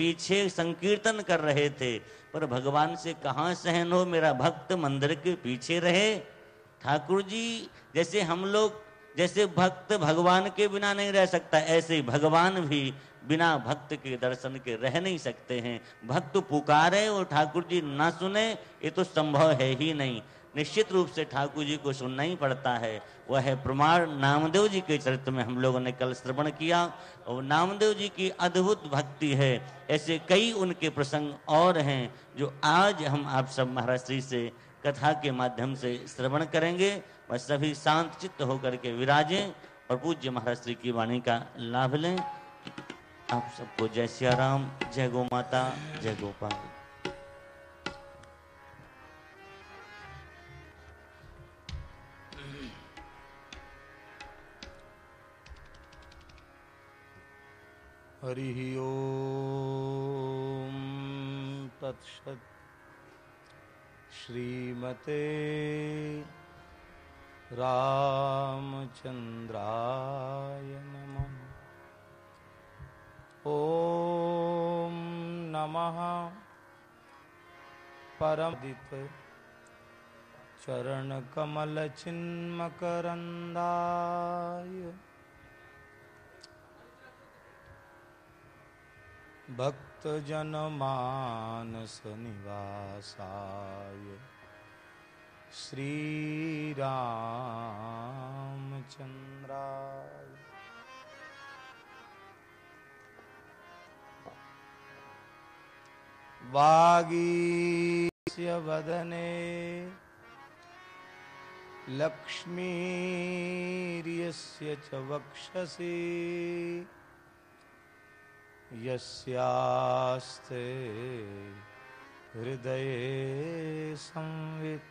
पीछे संकीर्तन कर रहे थे, पर भगवान से कहा सहन हो? मेरा भक्त मंदिर के पीछे रहे। ठाकुर जी, जैसे हम लोग, जैसे भक्त भगवान के बिना नहीं रह सकता, ऐसे भगवान भी बिना भक्त के दर्शन के रह नहीं सकते हैं। भक्त पुकारे और ठाकुर जी ना सुने, ये तो संभव है ही नहीं। निश्चित रूप से ठाकुर जी को सुनना ही पड़ता है। वह है प्रमाण नामदेव जी के चरित्र में हम लोगों ने कल श्रवण किया और नामदेव जी की अद्भुत भक्ति है। ऐसे कई उनके प्रसंग और हैं जो आज हम आप सब महाराज श्री से कथा के माध्यम से श्रवण करेंगे। वह सभी शांत चित्त होकर के विराजें और पूज्य महाराज श्री की वाणी का लाभ लें। आप सबको जय सियाराम जय गो माता, जय गोपाल। हरिः ओ तत्सत् श्रीमते रामचन्द्राय नमः। ॐ नमः। परमदित चरणकमलचिन्मकरन्दाय भक्तजनमानसनिवासाय श्रीरामचन्द्राय वागीस्य वदने लक्ष्मीर्यस्य च वक्षसि। यस्यास्ते हृदये संवित्।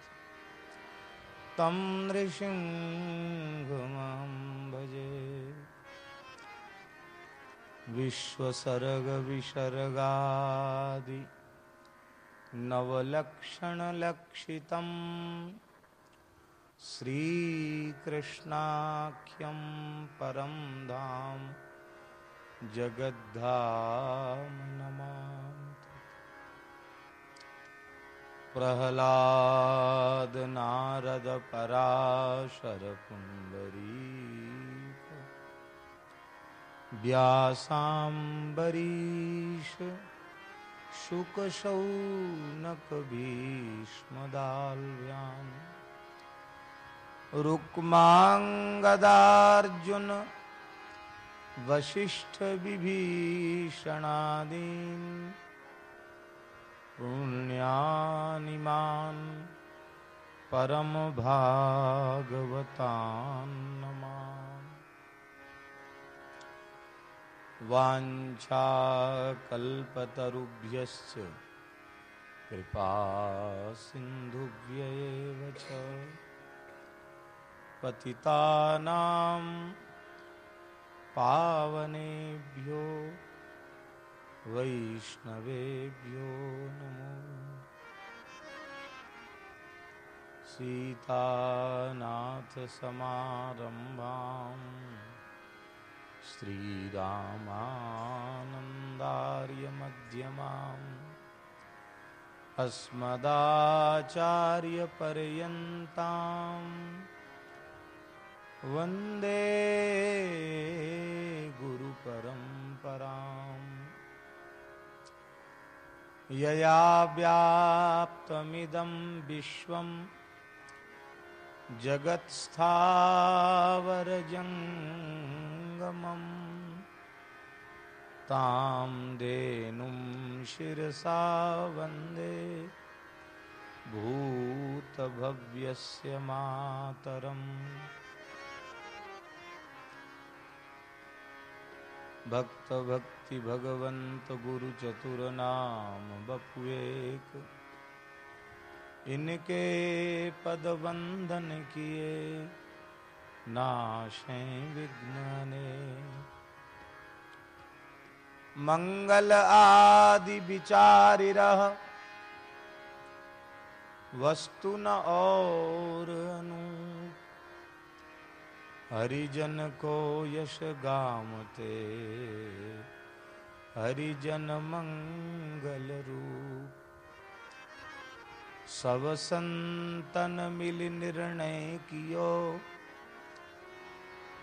तं नृसिंहमं भजे। विश्वसर्गविसर्गादि नवलक्षणलक्षितम् श्रीकृष्णाख्यं परं धाम। जगद्धाम नमामि प्रहलाद नारद पराशर पुण्डरीक व्यासाम्बरीश शुकशौनक भीष्मदाल्व्यान् रुक्माङ्गदार्जुन वसिष्ठविभीषणादीन् पुण्यानिमान् नमामि। वाञ्छाकल्पतरुभ्यश्च कृपा सिन्धुभ्येव च पतितानां पावनेभ्यो वैष्णवेभ्यो नमो। सीतानाथसमारम्भाम् श्रीरामानन्दार्यमध्यमाम् अस्मदाचार्यपर्यन्ताम् वंदे गुरुपरम्पराम् यया व्याप्तमिदं विश्वं जगत्स्थावरजङ्गमम्। तां देनुं शिरसा वंदे भूतभव्यस्य मातरम्। भक्त भक्ति भगवंत गुरु चतुर नाम बपुएक इनके पद वंदन किए, नाशे विघ्नने। मंगल आदि विचारि रह, वस्तु न और अनूप हरिजन को यश गामते, हरिजन मंगल रूप। सब संतन मिल निर्णय कियो,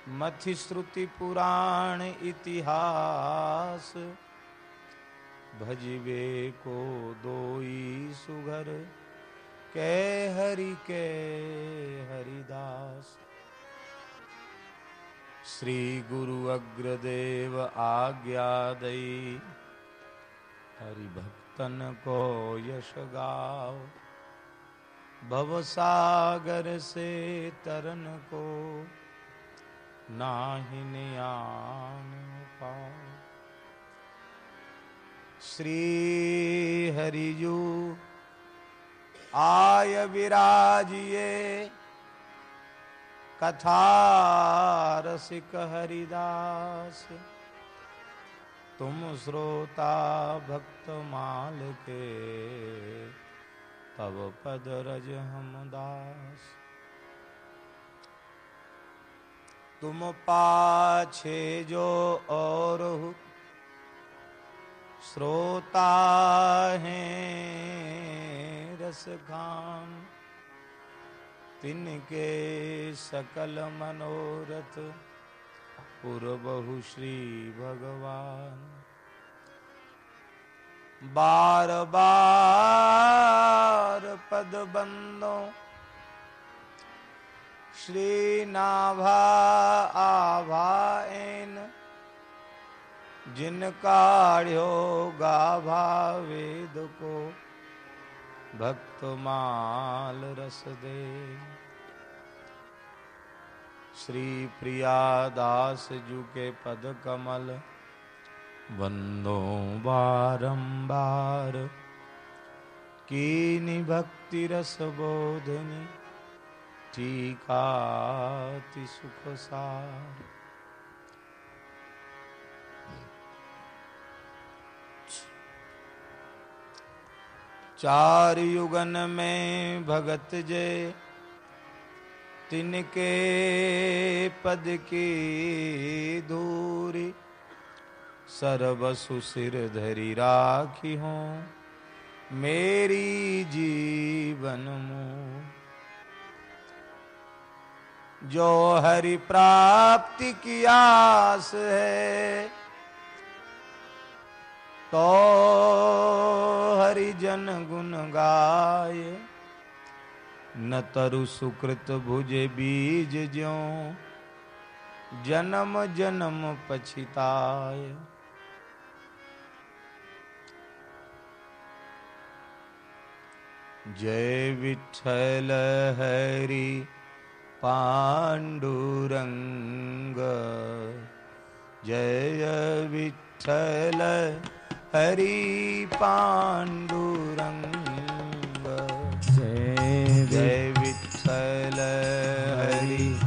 मथि श्रुति पुराण इतिहास। भजिबे को दोई सुघर, के हरि के हरिदास। श्री गुरु अग्रदेव आज्ञा दई हरिभक्तन को यश गाओ। भवसागर से तरन को नाहिन आन पाओ। श्री हरिजू आय विराजिए कथा रसिक हरिदास। तुम श्रोता भक्त माल के तब पद रज हम दास। तुम पाछे जो और श्रोता हैं रस खान तिनके सकल मनोरथ, पुरबहु श्री भगवान। बार बार पद बंदों श्री नाभा आभा एन, जिन काढ़्यो गाभा वेद को भक्त माल रस दे। श्री प्रिया दास जू के पद कमल। वंदो बारंबार कीनी भक्ति रस बोधनी, टीकाति सुख सार। चार युगन में भगत जय तिनके पद की दूरी सर्वसु सिर धरी राखी हो। मेरी जीवन मुँह। जो हरि प्राप्ति की आस है तो हरि जन गुण गाय न तरु सुकृत भुजे बीज ज्यो। जन्म जन्म पछिताय। जय विठल हरि पाण्डुरङ्ग जय विठ्ठल हरि पाण्डुरङ्ग जय विठल हरि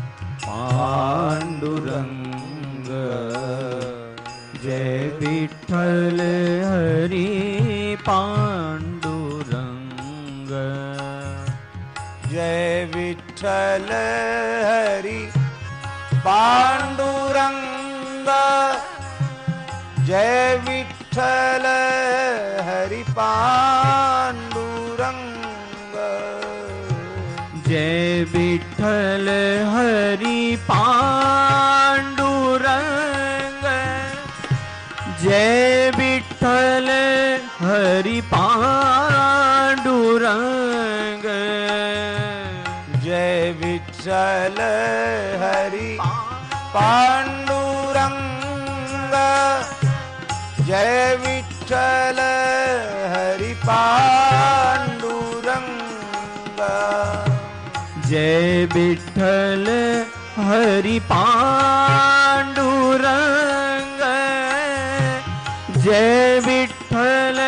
पांडुरंग। जय विठल हरि पांडुरंग। जय विठल हरि पांडुरंग। जय विठल हरि पांड जय विठल हरि पांडुरंग। जय विठल हरि पांडुरंग। जय विठल हरि पांडुरंग। जय विठल हरि पांडुरंग। जय विठल हरि पांडुरंग। जय विठल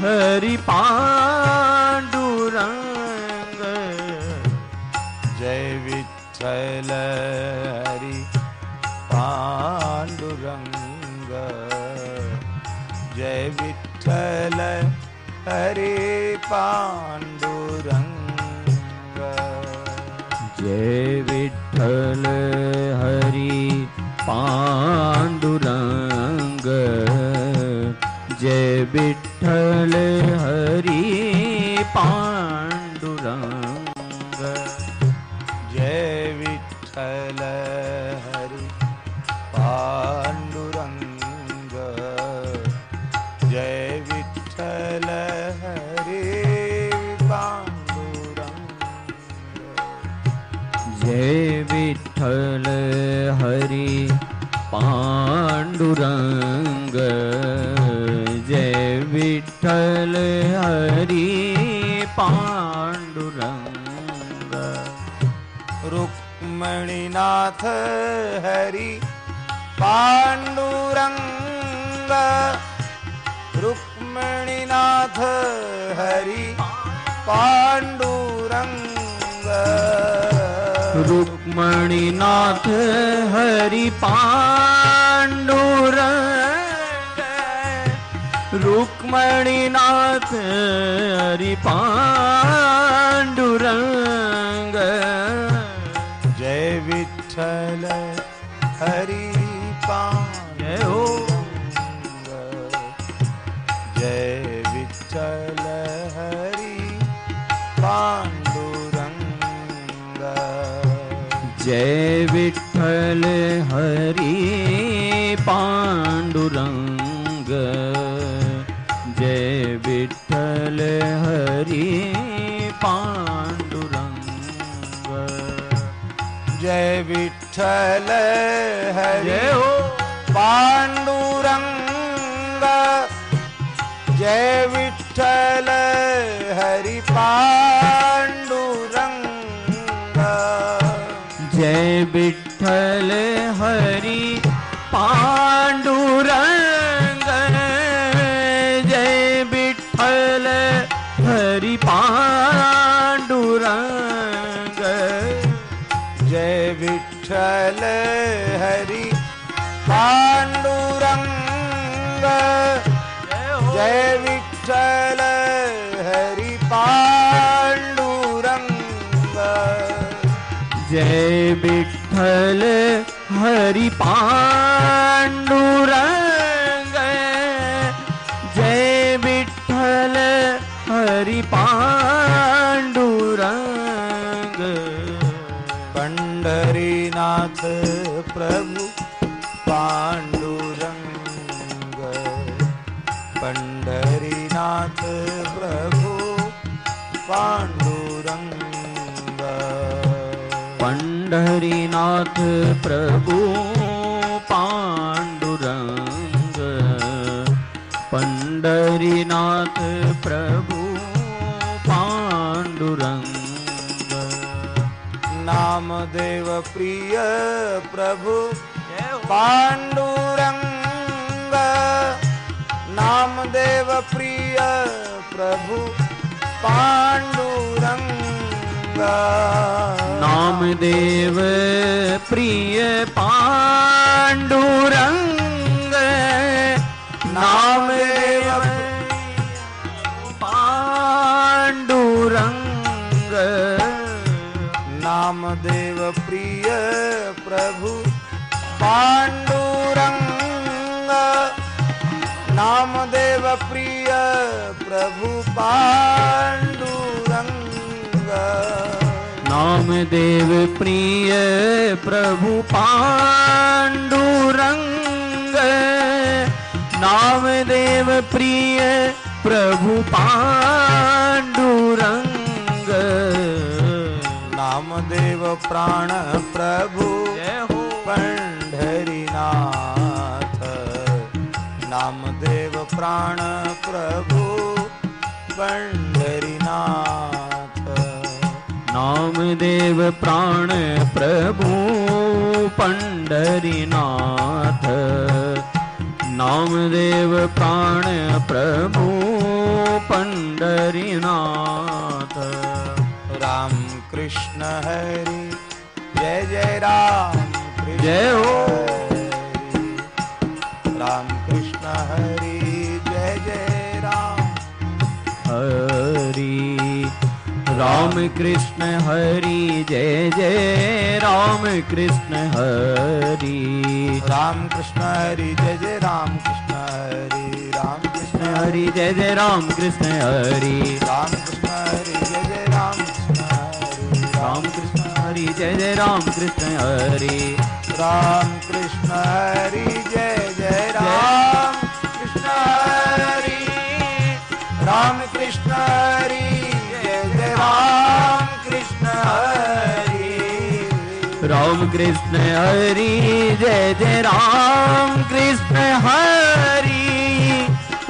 हरि पांडुरंग। जय विठल हरि पांडुरंग। जय विठल हरि पांडु विठ्ठल हरि पांडुरंग। जय विठ्ठल हरि पांडुरंग। जय विठल हरि पांडुरंग। जय विठ्ठल हरि पांडुरंग। विठ्ठल हरि पांडुरंग। रुक्मणीनाथ हरि पांडुरंग। रुक्मणीनाथ हरि पांडुरंग। रुक्मणीनाथ हरि पांडुरंग। रुक्मणीनाथ हरि पांडुरंग जय विठ्ठल हरि जय हो। जय विठ्ठल हरि पांडुरंग जय विठ्ठल हरि पांडुरंग हरि पांडुरंग। जय विठल हरि हो। पांडुरंग। जय विठल हरि पांडुरंग। जय विठल हरि पांडुरंग। विठ्ठल हरि पांडुरंग। जय विठ्ठल हरि पांडुरंग। जय विठ्ठल हरि पांडुरंग प्रभु पांडुरंग। पंढरीनाथ प्रभु पांडुरंग। पंढरीनाथ प्रभु नामदेव प्रिय प्रभु। पांडुरंग नामदेव प्रिय प्रभु। पांडुरंग। नामदेव प्रिय पांडुरंग। नामदेव नामदेव प्रिय प्रभु, पांडुरंग, नामदेव प्रिय प्रभु, पांडुरंग। नामदेव प्रिय प्रभु, पांडुरंग। नामदेव प्रिय प्रभु पांडुरंग प्राण प्रभु। जय हो। पंढरीनाथ। नामदेव प्राण प्रभु। पंढरीनाथ। नामदेव प्राण प्रभु। पंडरीनाथ नामदेव प्राण प्रभु। पंडरीनाथ कृष्ण हरि। जय जय राम जय हो। राम कृष्ण हरि। जय जय राम। हरि। राम कृष्ण हरि। जय जय राम कृष्ण हरि। राम कृष्ण हरि। जय जय राम कृष्ण हरि। राम कृष्ण हरि। जय जय राम कृष्ण हरि। राम कृष्ण हरि। जय हरि जय जय राम कृष्ण हरि। राम कृष्ण हरि जय जय राम कृष्ण हरि। राम कृष्ण हरि जय जय राम कृष्ण हरि। राम कृष्ण हरि जय जय राम कृष्ण हरि।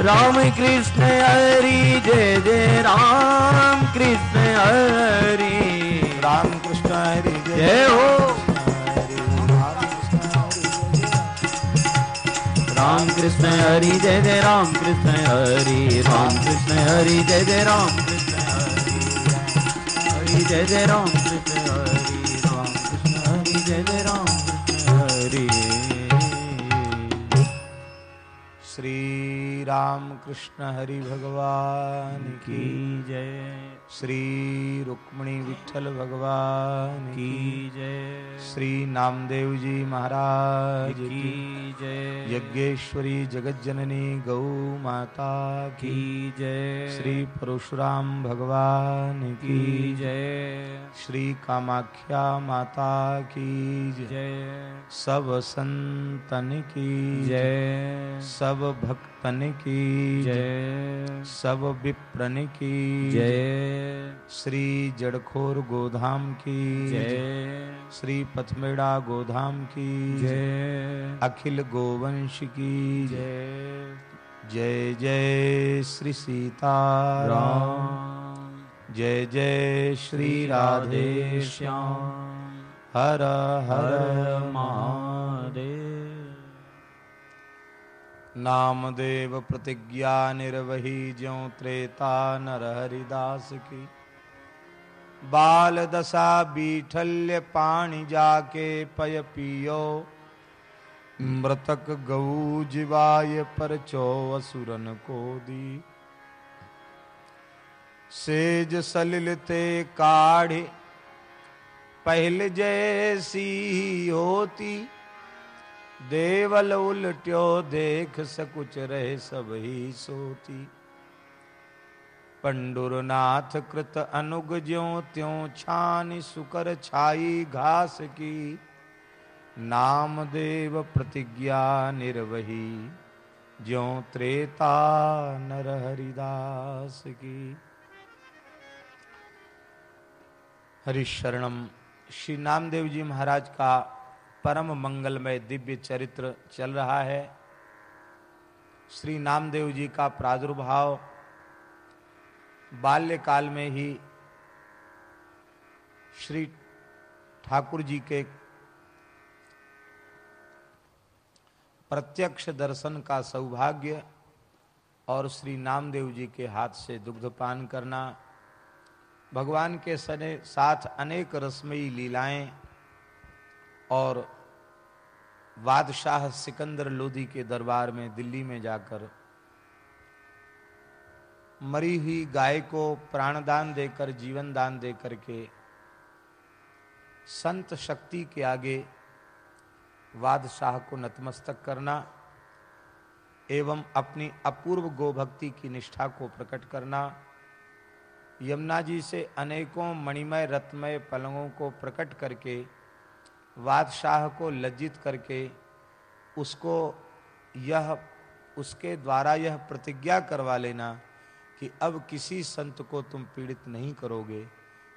राम कृष्ण हरि जय जय राम कृष्ण हरि। राम राम कृष्ण हरि जय जय राम कृष्ण हरि राम कृष्ण हरि जय जय राम कृष्ण हरि हरि जय जय राम कृष्ण हरि राम कृष्ण हरि जय जय राम कृष्ण हरि श्री राम कृष्ण हरि भगवान की जय। श्री रुक्मणी विठल भगवान की जय। श्री नामदेव जी महाराज की जय। यज्ञेश्वरी जगत जननी गौ माता की। जय। श्री परशुराम भगवान की जय। श्री कामाख्या माता की। जय। सब संतन की। जय। सब भक्तन की। जय। सब विप्रन की। जय। श्री जड़खोर गोधाम की। जय। श्री पथमेड़ा गोधाम की। जय। अखिल गोवंश की। जय। जय जय श्री सीता राम। जय जय श्री राधे श्याम। हर हर हर महादेव। नामदेव प्रतिज्ञा निर्वही ज्यो त्रेता नर हरिदास की। बाल दशा बीठल्य पाणी जाके पय पियो। मृतक गऊ जिवाय पर चो असुरन को दी सेज सलिल ते काढ़े। पहल जैसी होती देवल उलट्यो देख सकुच रहे सब ही सोती। पंडुरनाथ कृत अनुग ज्यो त्यों छान सुकर छाई घास की। नामदेव प्रतिज्ञा निर्वही, ज्यो त्रेता नर हरिदास की। हरिशरणम, श्री नामदेव जी महाराज का परम मंगलमय दिव्य चरित्र चल रहा है। श्री नामदेव जी का प्रादुर्भाव बाल्यकाल में ही श्री ठाकुर जी के प्रत्यक्ष दर्शन का सौभाग्य और श्री नामदेव जी के हाथ से दुग्धपान करना, भगवान के सने साथ अनेक रसमयी लीलाएँ और बादशाह सिकंदर लोधी के दरबार में दिल्ली में जाकर मरी हुई गाय को प्राणदान देकर जीवन दान देकर के संत शक्ति के आगे बादशाह को नतमस्तक करना एवं अपनी अपूर्व गोभक्ति की निष्ठा को प्रकट करना, यमुना जी से अनेकों मणिमय रत्नमय पलंगों को प्रकट करके बादशाह को लज्जित करके उसको यह, उसके द्वारा यह प्रतिज्ञा करवा लेना कि अब किसी संत को तुम पीड़ित नहीं करोगे,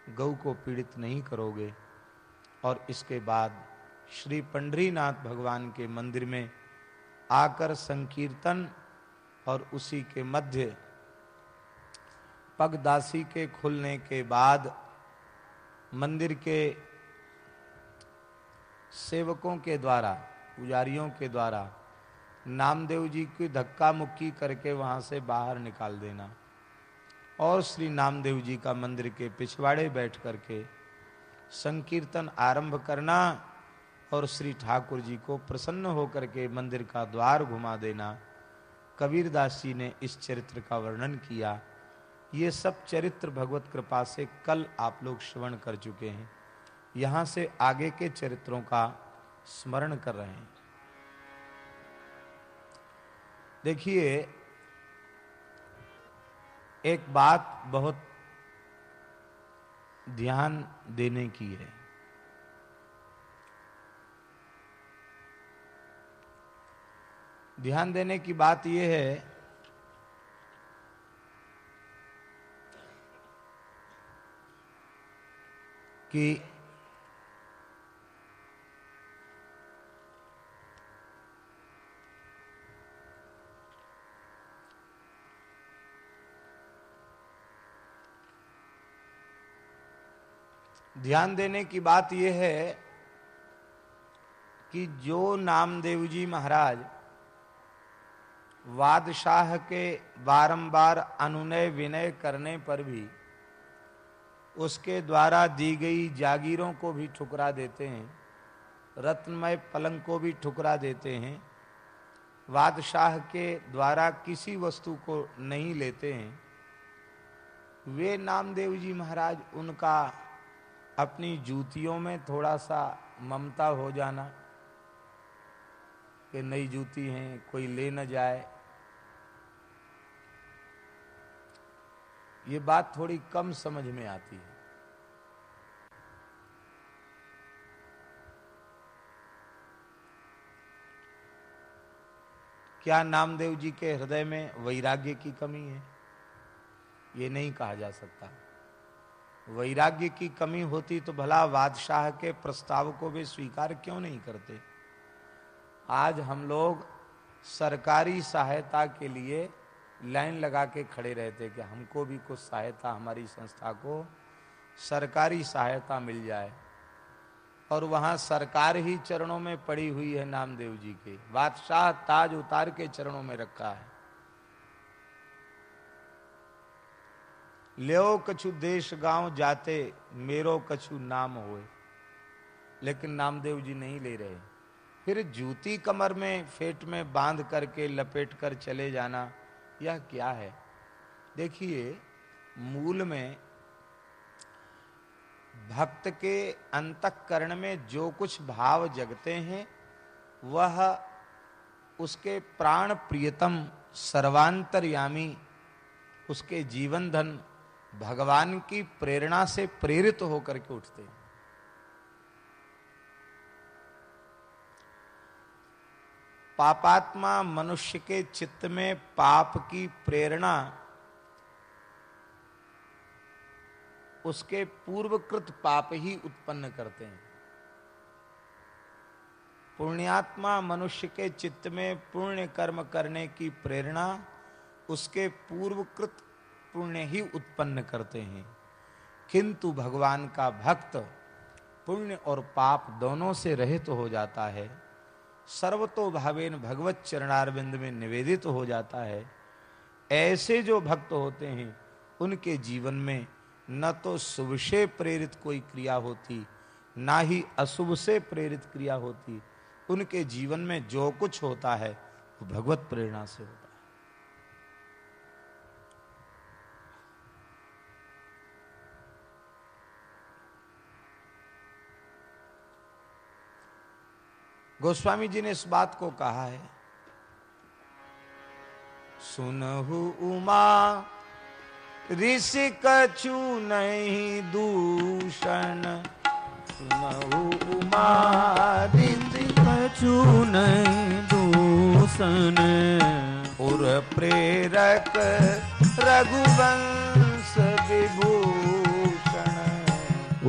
गऊ को पीड़ित नहीं करोगे। और इसके बाद श्री पंडरीनाथ भगवान के मंदिर में आकर संकीर्तन और उसी के मध्य पगदासी के खुलने के बाद मंदिर के सेवकों के द्वारा, पुजारियों के द्वारा नामदेव जी की धक्का मुक्की करके वहाँ से बाहर निकाल देना। और श्री नामदेव जी का मंदिर के पिछवाड़े बैठ करके संकीर्तन आरंभ करना और श्री ठाकुर जी को प्रसन्न होकर के मंदिर का द्वार घुमा देना। कबीरदास जी ने इस चरित्र का वर्णन किया। ये सब चरित्र भगवत कृपा से कल आप लोग श्रवण कर चुके हैं। यहाँ से आगे के चरित्रों का स्मरण कर रहे हैं। देखिए, एक बात बहुत ध्यान देने की है। ध्यान देने की बात यह है कि ध्यान देने की बात यह है कि जो नामदेव जी महाराज वादशाह के बारंबार अनुनय विनय करने पर भी उसके द्वारा दी गई जागीरों को भी ठुकरा देते हैं, रत्नमय पलंग को भी ठुकरा देते हैं बादशाह के द्वारा किसी वस्तु को नहीं लेते हैं, वे नामदेव जी महाराज उनका अपनी जूतियों में थोड़ा सा ममता हो जाना कि नई जूती हैं, कोई ले न जाए। ये बात थोड़ी कम समझ में आती है। क्या नामदेव जी के हृदय में वैराग्य की कमी है? ये नहीं कहा जा सकता। वैराग्य की कमी होती तो भला बादशाह के प्रस्ताव को वे स्वीकार क्यों नहीं करते? आज हम लोग सरकारी सहायता के लिए लाइन लगा के खड़े रहते कि हमको भी कुछ सहायता, हमारी संस्था को सरकारी सहायता मिल जाए। और वहाँ सरकार ही चरणों में पड़ी हुई है नामदेव जी के। बादशाह ताज उतार के चरणों में रखा है। ले कछु देश गाँव जाते, मेरो कछु नाम होए। लेकिन नामदेव जी नहीं ले रहे। फिर जूती कमर में, फेट में बाँध करके लपेट कर चले जाना, यह क्या है? देखिए, मूल में भक्त के अंतकरण में जो कुछ भाव जगते हैं, वह उसके प्राण प्रियतम, सर्वांतरयामी, उसके जीवन धन भगवान की प्रेरणा से प्रेरित होकर के उठते हैं। पापात्मा मनुष्य के चित्त में पाप की प्रेरणा उसके पूर्वकृत पाप ही उत्पन्न करते हैं। पुण्यात्मा मनुष्य के चित्त में पुण्य कर्म करने की प्रेरणा उसके पूर्वकृत पुण्य ही उत्पन्न करते हैं। किंतु भगवान का भक्त पुण्य और पाप दोनों से रहित तो हो जाता है। सर्वतो भावेन भगवत चरणारविंद में निवेदित तो हो जाता है। ऐसे जो भक्त होते हैं, उनके जीवन में न तो शुभ से प्रेरित कोई क्रिया होती, ना ही अशुभ से प्रेरित क्रिया होती। उनके जीवन में जो कुछ होता है, वो भगवत प्रेरणा से होता है गोस्वामी जी ने इस बात को कहा है। सुनहु उमा, ऋषि कछु नहीं दूषण। सुनहु उमा, ऋषि कछु नहीं दूषण। उर प्रेरक रघुवंश विभूषण।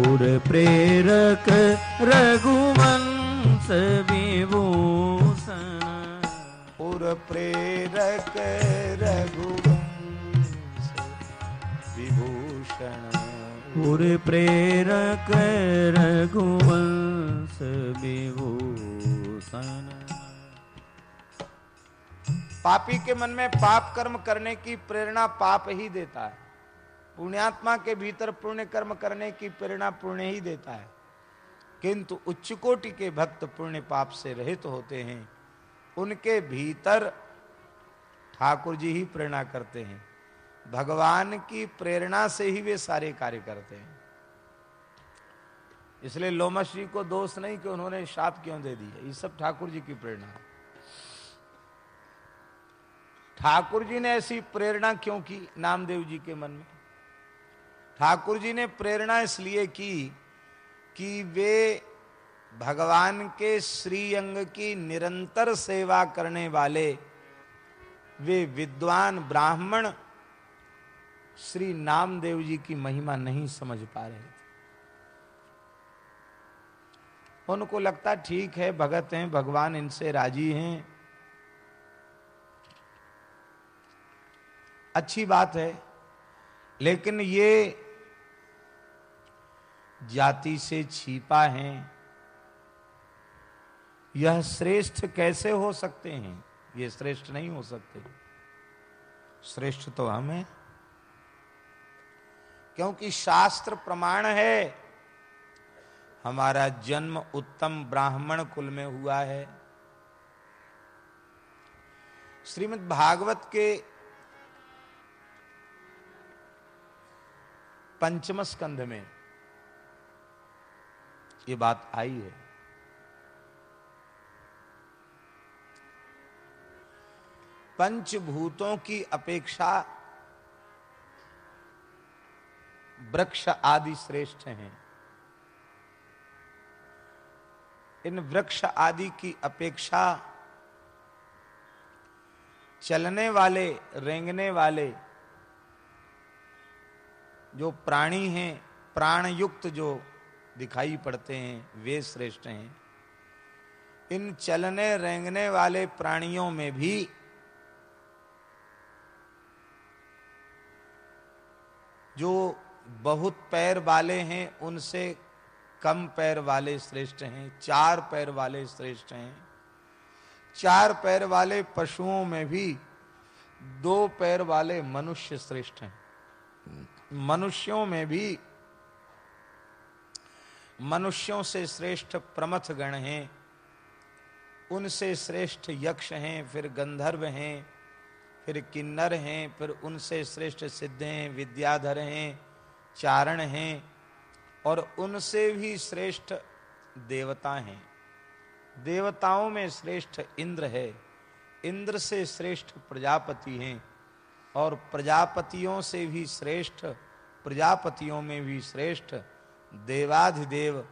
उर प्रेरक रघुवंश विभूषण। पुर प्रेरक रघुवंश विभूषण। पुर प्रेरक रघुवंश विभूषण। पापी के मन में पाप कर्म करने की प्रेरणा पाप ही देता है। पुण्यात्मा के भीतर पुण्य कर्म करने की प्रेरणा पुण्य ही देता है। किंतु उच्च कोटि के भक्त पुण्य पाप से रहित होते हैं। उनके भीतर ठाकुर जी ही प्रेरणा करते हैं। भगवान की प्रेरणा से ही वे सारे कार्य करते हैं। इसलिए लोमस जी को दोष नहीं कि उन्होंने शाप क्यों दे दिया। ये सब ठाकुर जी की प्रेरणा है। ठाकुर जी ने ऐसी प्रेरणा क्यों की नामदेव जी के मन में? ठाकुर जी ने प्रेरणा इसलिए की कि वे भगवान के श्री अंग की निरंतर सेवा करने वाले वे विद्वान ब्राह्मण श्री नामदेव जी की महिमा नहीं समझ पा रहे थे। उनको लगता ठीक है, भगत हैं, भगवान इनसे राज़ी हैं। अच्छी बात है, लेकिन ये जाति से छिपा है। यह श्रेष्ठ कैसे हो सकते हैं? ये श्रेष्ठ नहीं हो सकते। श्रेष्ठ तो हम हैं। क्योंकि शास्त्र प्रमाण है। हमारा जन्म उत्तम ब्राह्मण कुल में हुआ है। श्रीमद् भागवत के पंचम स्कंध में ये बात आई है। पंचभूतों की अपेक्षा वृक्ष आदि श्रेष्ठ हैं। इन वृक्ष आदि की अपेक्षा चलने वाले, रेंगने वाले जो प्राणी हैं, प्राणयुक्त जो दिखाई पड़ते हैं, वे श्रेष्ठ हैं। इन चलने रेंगने वाले प्राणियों में भी जो बहुत पैर वाले हैं, उनसे कम पैर वाले श्रेष्ठ हैं, चार पैर वाले श्रेष्ठ हैं। चार पैर वाले पशुओं में भी दो पैर वाले मनुष्य श्रेष्ठ हैं। मनुष्यों में भी मनुष्यों से श्रेष्ठ प्रमथ गण हैं। उनसे श्रेष्ठ यक्ष हैं, फिर गंधर्व हैं, फिर किन्नर हैं, फिर उनसे श्रेष्ठ सिद्ध हैं, विद्याधर हैं, चारण हैं, और उनसे भी श्रेष्ठ देवता हैं। देवताओं में श्रेष्ठ इंद्र है। इंद्र से श्रेष्ठ प्रजापति हैं, और प्रजापतियों से भी श्रेष्ठ, प्रजापतियों में भी श्रेष्ठ देवाधिदेव,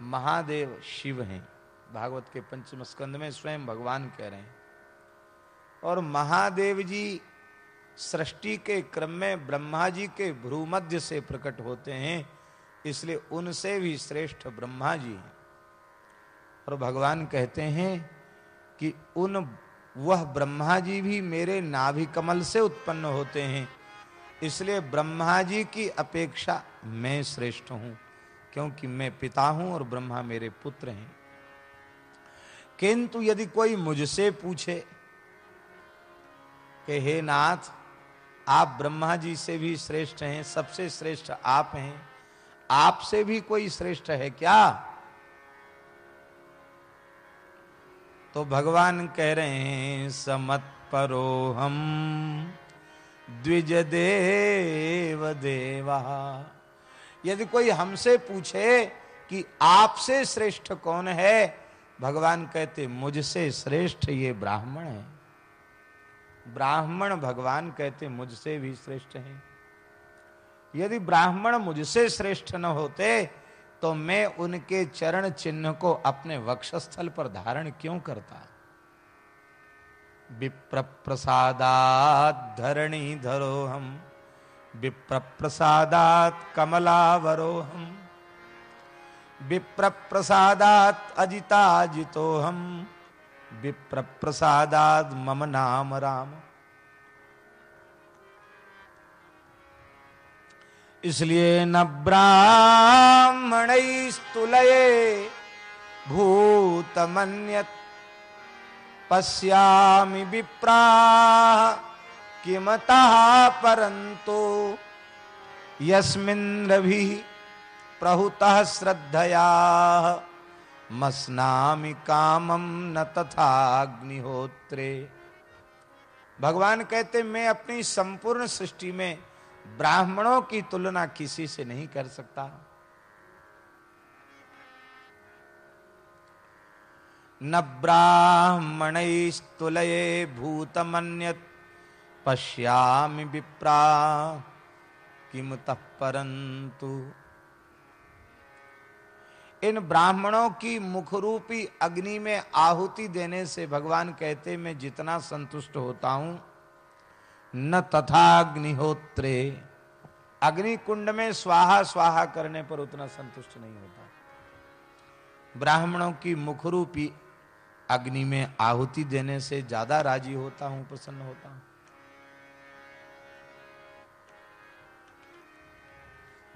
महादेव शिव हैं। भागवत के पंचम स्कंद में स्वयं भगवान कह रहे हैं। और महादेव जी सृष्टि के क्रम में ब्रह्मा जी के भ्रूमध्य से प्रकट होते हैं, इसलिए उनसे भी श्रेष्ठ ब्रह्मा जी हैं। और भगवान कहते हैं कि उन, वह ब्रह्मा जी भी मेरे नाभि कमल से उत्पन्न होते हैं, इसलिए ब्रह्मा जी की अपेक्षा मैं श्रेष्ठ हूँ। क्योंकि मैं पिता हूँ और ब्रह्मा मेरे पुत्र हैं। किंतु यदि कोई मुझसे पूछे कि, हे नाथ, आप ब्रह्मा जी से भी श्रेष्ठ हैं, सबसे श्रेष्ठ आप हैं, आपसे भी कोई श्रेष्ठ है क्या? तो भगवान कह रहे हैं, समत परो हम द्विज देव देवा। यदि कोई हमसे पूछे कि आपसे श्रेष्ठ कौन है, भगवान कहते, मुझसे श्रेष्ठ ये ब्राह्मण है। ब्राह्मण भगवान कहते, मुझसे भी श्रेष्ठ है। यदि ब्राह्मण मुझसे श्रेष्ठ न होते तो मैं उनके चरण चिन्ह को अपने वक्षस्थल पर धारण क्यों करता? विप्र प्रसादात धरणी धरो हम विप्र प्रसादात कमलावरो हम विप्र प्रसादात अजिता विप्र प्रसादात मम नाम राम। इसलिए न ब्राह्मण स्तुलये भूतमन्यत। पश्यामि विप्रा। किमतः परंतु यस्मिन्द्रभि प्रहुतः श्रद्धया, मस्नामि कामम न तथा अग्निहोत्रे भगवान कहते, मैं अपनी संपूर्ण सृष्टि में ब्राह्मणों की तुलना किसी से नहीं कर सकता। न ब्राह्मण स्तुलये भूतमन्यत पश्यामि विप्रा। किम परंतु इन ब्राह्मणों की मुखरूपी अग्नि में आहुति देने से भगवान कहते, मैं जितना संतुष्ट होता हूँ, न तथा अग्निहोत्रे। अग्नि कुंड में स्वाहा स्वाहा करने पर उतना संतुष्ट नहीं होता। ब्राह्मणों की मुखरूपी अग्नि में आहुति देने से ज़्यादा राज़ी होता हूँ, प्रसन्न होता हूँ।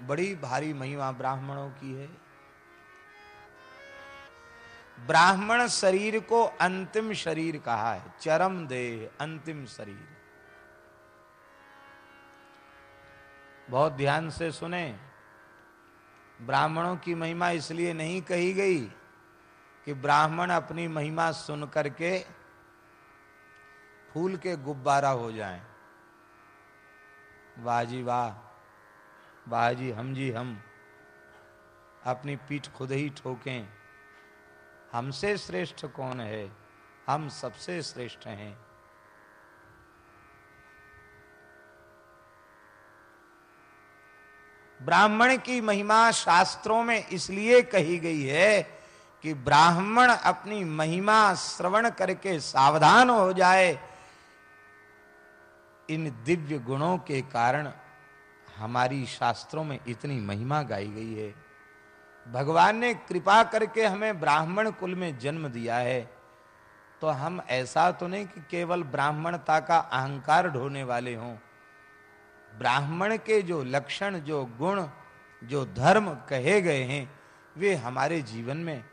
बड़ी भारी महिमा ब्राह्मणों की है। ब्राह्मण शरीर को अंतिम शरीर कहा है। चरम देह, अंतिम शरीर। बहुत ध्यान से सुने। ब्राह्मणों की महिमा इसलिए नहीं कही गई कि ब्राह्मण अपनी महिमा सुन करके फूल के गुब्बारा हो जाएँ। वाह जी वाह। वाह जी हम जी, हम। अपनी पीठ खुद ही ठोकें। हमसे श्रेष्ठ कौन है? हम सबसे श्रेष्ठ हैं। ब्राह्मण की महिमा शास्त्रों में इसलिए कही गई है कि ब्राह्मण अपनी महिमा श्रवण करके सावधान हो जाए। इन दिव्य गुणों के कारण हमारी शास्त्रों में इतनी महिमा गाई गई है। भगवान ने कृपा करके हमें ब्राह्मण कुल में जन्म दिया है। तो हम ऐसा तो नहीं कि केवल ब्राह्मणता का अहंकार ढोने वाले हों। ब्राह्मण के जो लक्षण, जो गुण, जो धर्म कहे गए हैं, वे हमारे जीवन में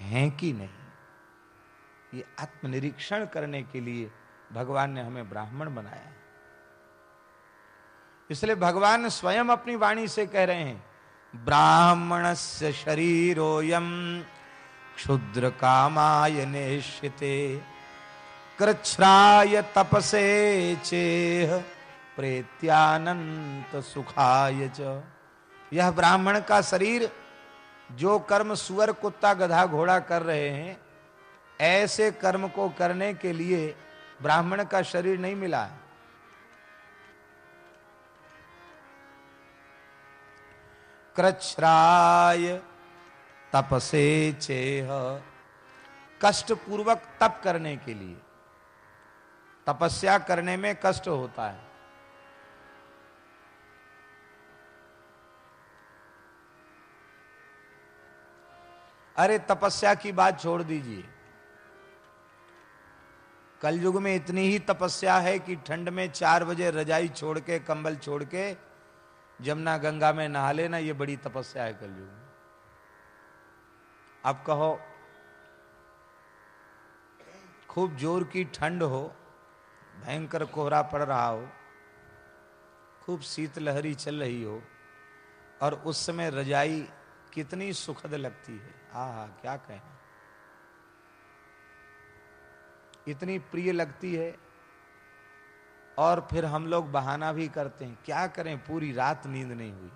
हैं कि नहीं? ये आत्मनिरीक्षण करने के लिए भगवान ने हमें ब्राह्मण बनाया है। इसलिए भगवान स्वयं अपनी वाणी से कह रहे हैं ब्राह्मण से शरीरोयम क्षुद्र कामाय नेश्यते कृच्छ्राय तपसे चेह प्रेत्यानंत सुखाय च। यह ब्राह्मण का शरीर, जो कर्म सुअर कुत्ता गधा घोड़ा कर रहे हैं, ऐसे कर्म को करने के लिए ब्राह्मण का शरीर नहीं मिला है। कृच्छ्राय तपसे चेह। कष्ट पूर्वक तप करने के लिए। तपस्या करने में कष्ट होता है। अरे, तपस्या की बात छोड़ दीजिए। कलयुग में इतनी ही तपस्या है कि ठंड में चार बजे रजाई छोड़ के, कंबल छोड़ के जमुना गंगा में नहा लेना, ये बड़ी तपस्या है कलयुग में। अब कहो, खूब ज़ोर की ठंड हो, भयंकर कोहरा पड़ रहा हो, खूब शीतलहरी चल रही हो, और उस समय रजाई कितनी सुखद लगती है। आ हा क्या कहना इतनी प्रिय लगती है और फिर हम लोग बहाना भी करते हैं। क्या करें? पूरी रात नींद नहीं हुई।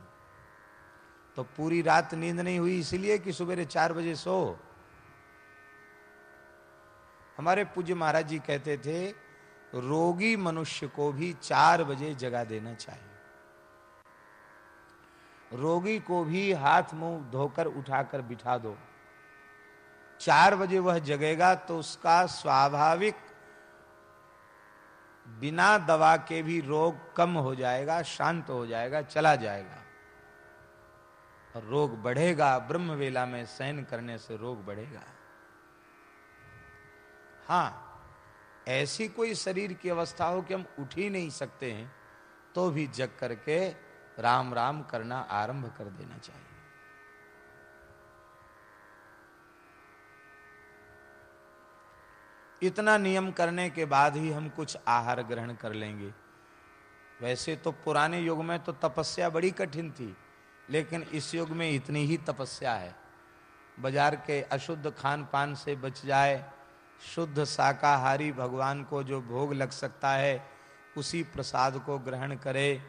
तो पूरी रात नींद नहीं हुई इसलिए कि सवेरे चार बजे सो। हमारे पूज्य महाराज जी कहते थे, रोगी मनुष्य को भी चार बजे जगा देना चाहिए। रोगी को भी हाथ मुँह धोकर उठाकर बिठा दो। चार बजे वह जगेगा तो उसका स्वाभाविक बिना दवा के भी रोग कम हो जाएगा, शांत हो जाएगा, चला जाएगा। और रोग बढ़ेगा ब्रह्म वेला में सहन करने से रोग बढ़ेगा। हाँ, ऐसी कोई शरीर की अवस्था हो कि हम उठ ही नहीं सकते हैं तो भी जग करके राम राम करना आरंभ कर देना चाहिए। इतना नियम करने के बाद ही हम कुछ आहार ग्रहण कर लेंगे। वैसे तो पुराने युग में तो तपस्या बड़ी कठिन थी, लेकिन इस युग में इतनी ही तपस्या है। बाज़ार के अशुद्ध खान पान से बच जाए, शुद्ध शाकाहारी भगवान को जो भोग लग सकता है, उसी प्रसाद को ग्रहण करे।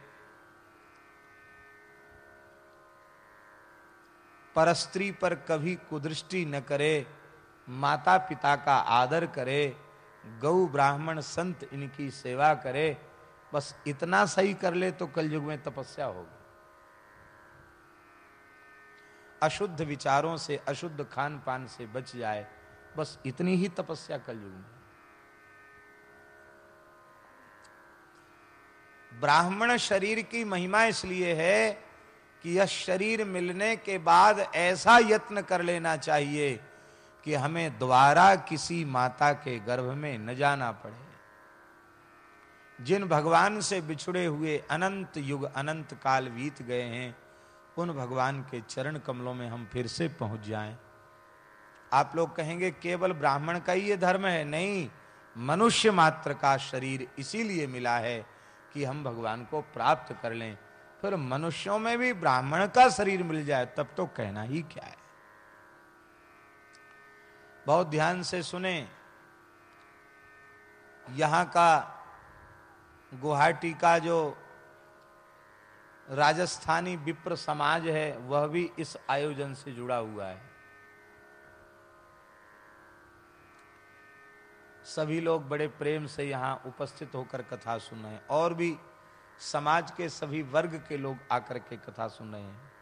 परस्त्री पर कभी कुदृष्टि न करे। माता पिता का आदर करे गौ ब्राह्मण संत इनकी सेवा करे, बस इतना सही कर ले तो कलयुग में तपस्या होगी। अशुद्ध विचारों से, अशुद्ध खान पान से बच जाए, बस इतनी ही तपस्या कलयुग में। ब्राह्मण शरीर की महिमा इसलिए है कि यह शरीर मिलने के बाद ऐसा यत्न कर लेना चाहिए कि हमें द्वारा किसी माता के गर्भ में न जाना पड़े। जिन भगवान से बिछुड़े हुए अनंत युग, अनंत काल बीत गए हैं, उन भगवान के चरण कमलों में हम फिर से पहुँच जाएँ। आप लोग कहेंगे, केवल ब्राह्मण का ही ये धर्म है? नहीं, मनुष्य मात्र का शरीर इसीलिए मिला है कि हम भगवान को प्राप्त कर लें। फिर मनुष्यों में भी ब्राह्मण का शरीर मिल जाए, तब तो कहना ही क्या है? बहुत ध्यान से सुने। यहाँ का गुवाहाटी का जो राजस्थानी विप्र समाज है, वह भी इस आयोजन से जुड़ा हुआ है। सभी लोग बड़े प्रेम से यहाँ उपस्थित होकर कथा सुन रहे हैं और भी समाज के सभी वर्ग के लोग आकर के कथा सुन रहे हैं।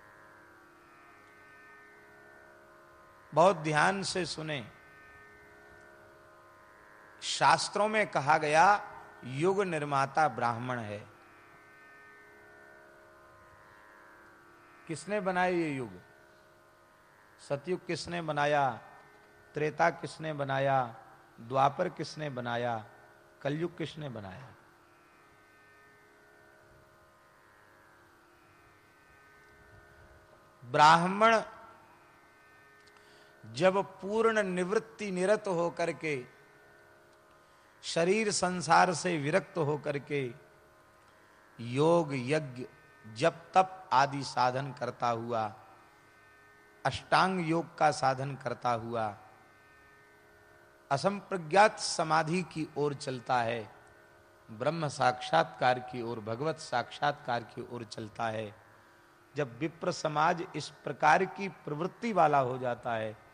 बहुत ध्यान से सुने। शास्त्रों में कहा गया, युग निर्माता ब्राह्मण है। किसने बनाया ये युग? सतयुग किसने बनाया? त्रेता किसने बनाया? द्वापर किसने बनाया? कलयुग किसने बनाया? ब्राह्मण जब पूर्ण निवृत्ति निरत होकर के, शरीर संसार से विरक्त होकर के, योग, यज्ञ जब तप आदि साधन करता हुआ, अष्टांग योग का साधन करता हुआ, असंप्रज्ञात समाधि की ओर चलता है, ब्रह्म साक्षात्कार की ओर, भगवत साक्षात्कार की ओर चलता है। जब विप्र समाज इस प्रकार की प्रवृत्ति वाला हो जाता है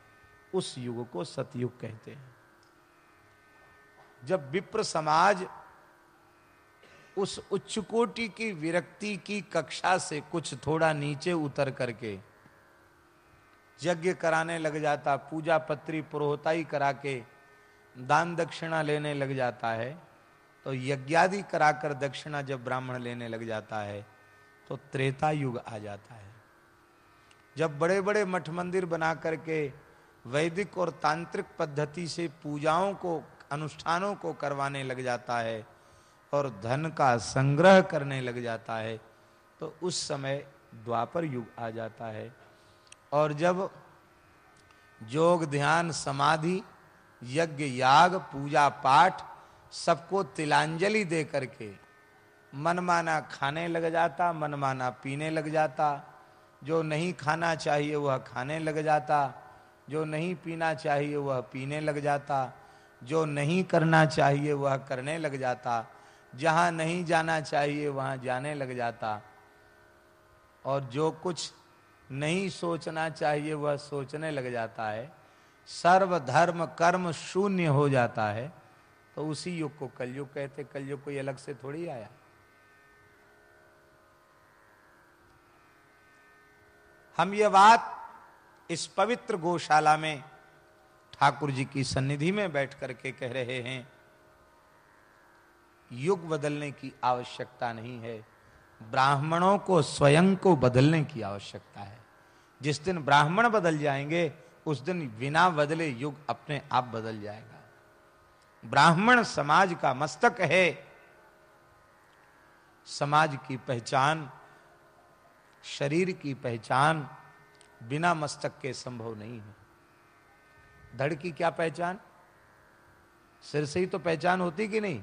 उस युग को सतयुग कहते हैं। जब विप्र समाज उस उच्च कोटि की विरक्ति की कक्षा से कुछ थोड़ा नीचे उतर करके यज्ञ कराने लग जाता, पूजा पत्री पुरोहताई करा के दान दक्षिणा लेने लग जाता है तो यज्ञादि कराकर दक्षिणा जब ब्राह्मण लेने लग जाता है तो त्रेता युग आ जाता है। जब बड़े बड़े मठ मंदिर बना करके वैदिक और तांत्रिक पद्धति से पूजाओं को, अनुष्ठानों को करवाने लग जाता है और धन का संग्रह करने लग जाता है तो उस समय द्वापर युग आ जाता है। और जब योग ध्यान, समाधि, यज्ञ, याग, पूजा, पाठ सबको तिलांजलि दे करके मनमाना खाने लग जाता, मनमाना पीने लग जाता। जो नहीं खाना चाहिए वह खाने लग जाता। जो नहीं पीना चाहिए वह पीने लग जाता, जो नहीं करना चाहिए वह करने लग जाता, जहाँ नहीं जाना चाहिए वहाँ जाने लग जाता। और जो कुछ नहीं सोचना चाहिए वह सोचने लग जाता है। सर्व धर्म कर्म शून्य हो जाता है। तो उसी युग को कलयुग कहते, कलयुग कोई अलग से थोड़ी आया। हम ये बात इस पवित्र गौशाला में ठाकुर जी की सन्निधि में बैठ करके कह रहे हैं, युग बदलने की आवश्यकता नहीं है। ब्राह्मणों को स्वयं को बदलने की आवश्यकता है। जिस दिन ब्राह्मण बदल जाएँगे, उस दिन बिना बदले युग अपने आप बदल जाएगा। ब्राह्मण समाज का मस्तक है। समाज की पहचान, शरीर की पहचान बिना मस्तक के संभव नहीं है। धड़ की क्या पहचान? सिर से ही तो पहचान होती कि नहीं?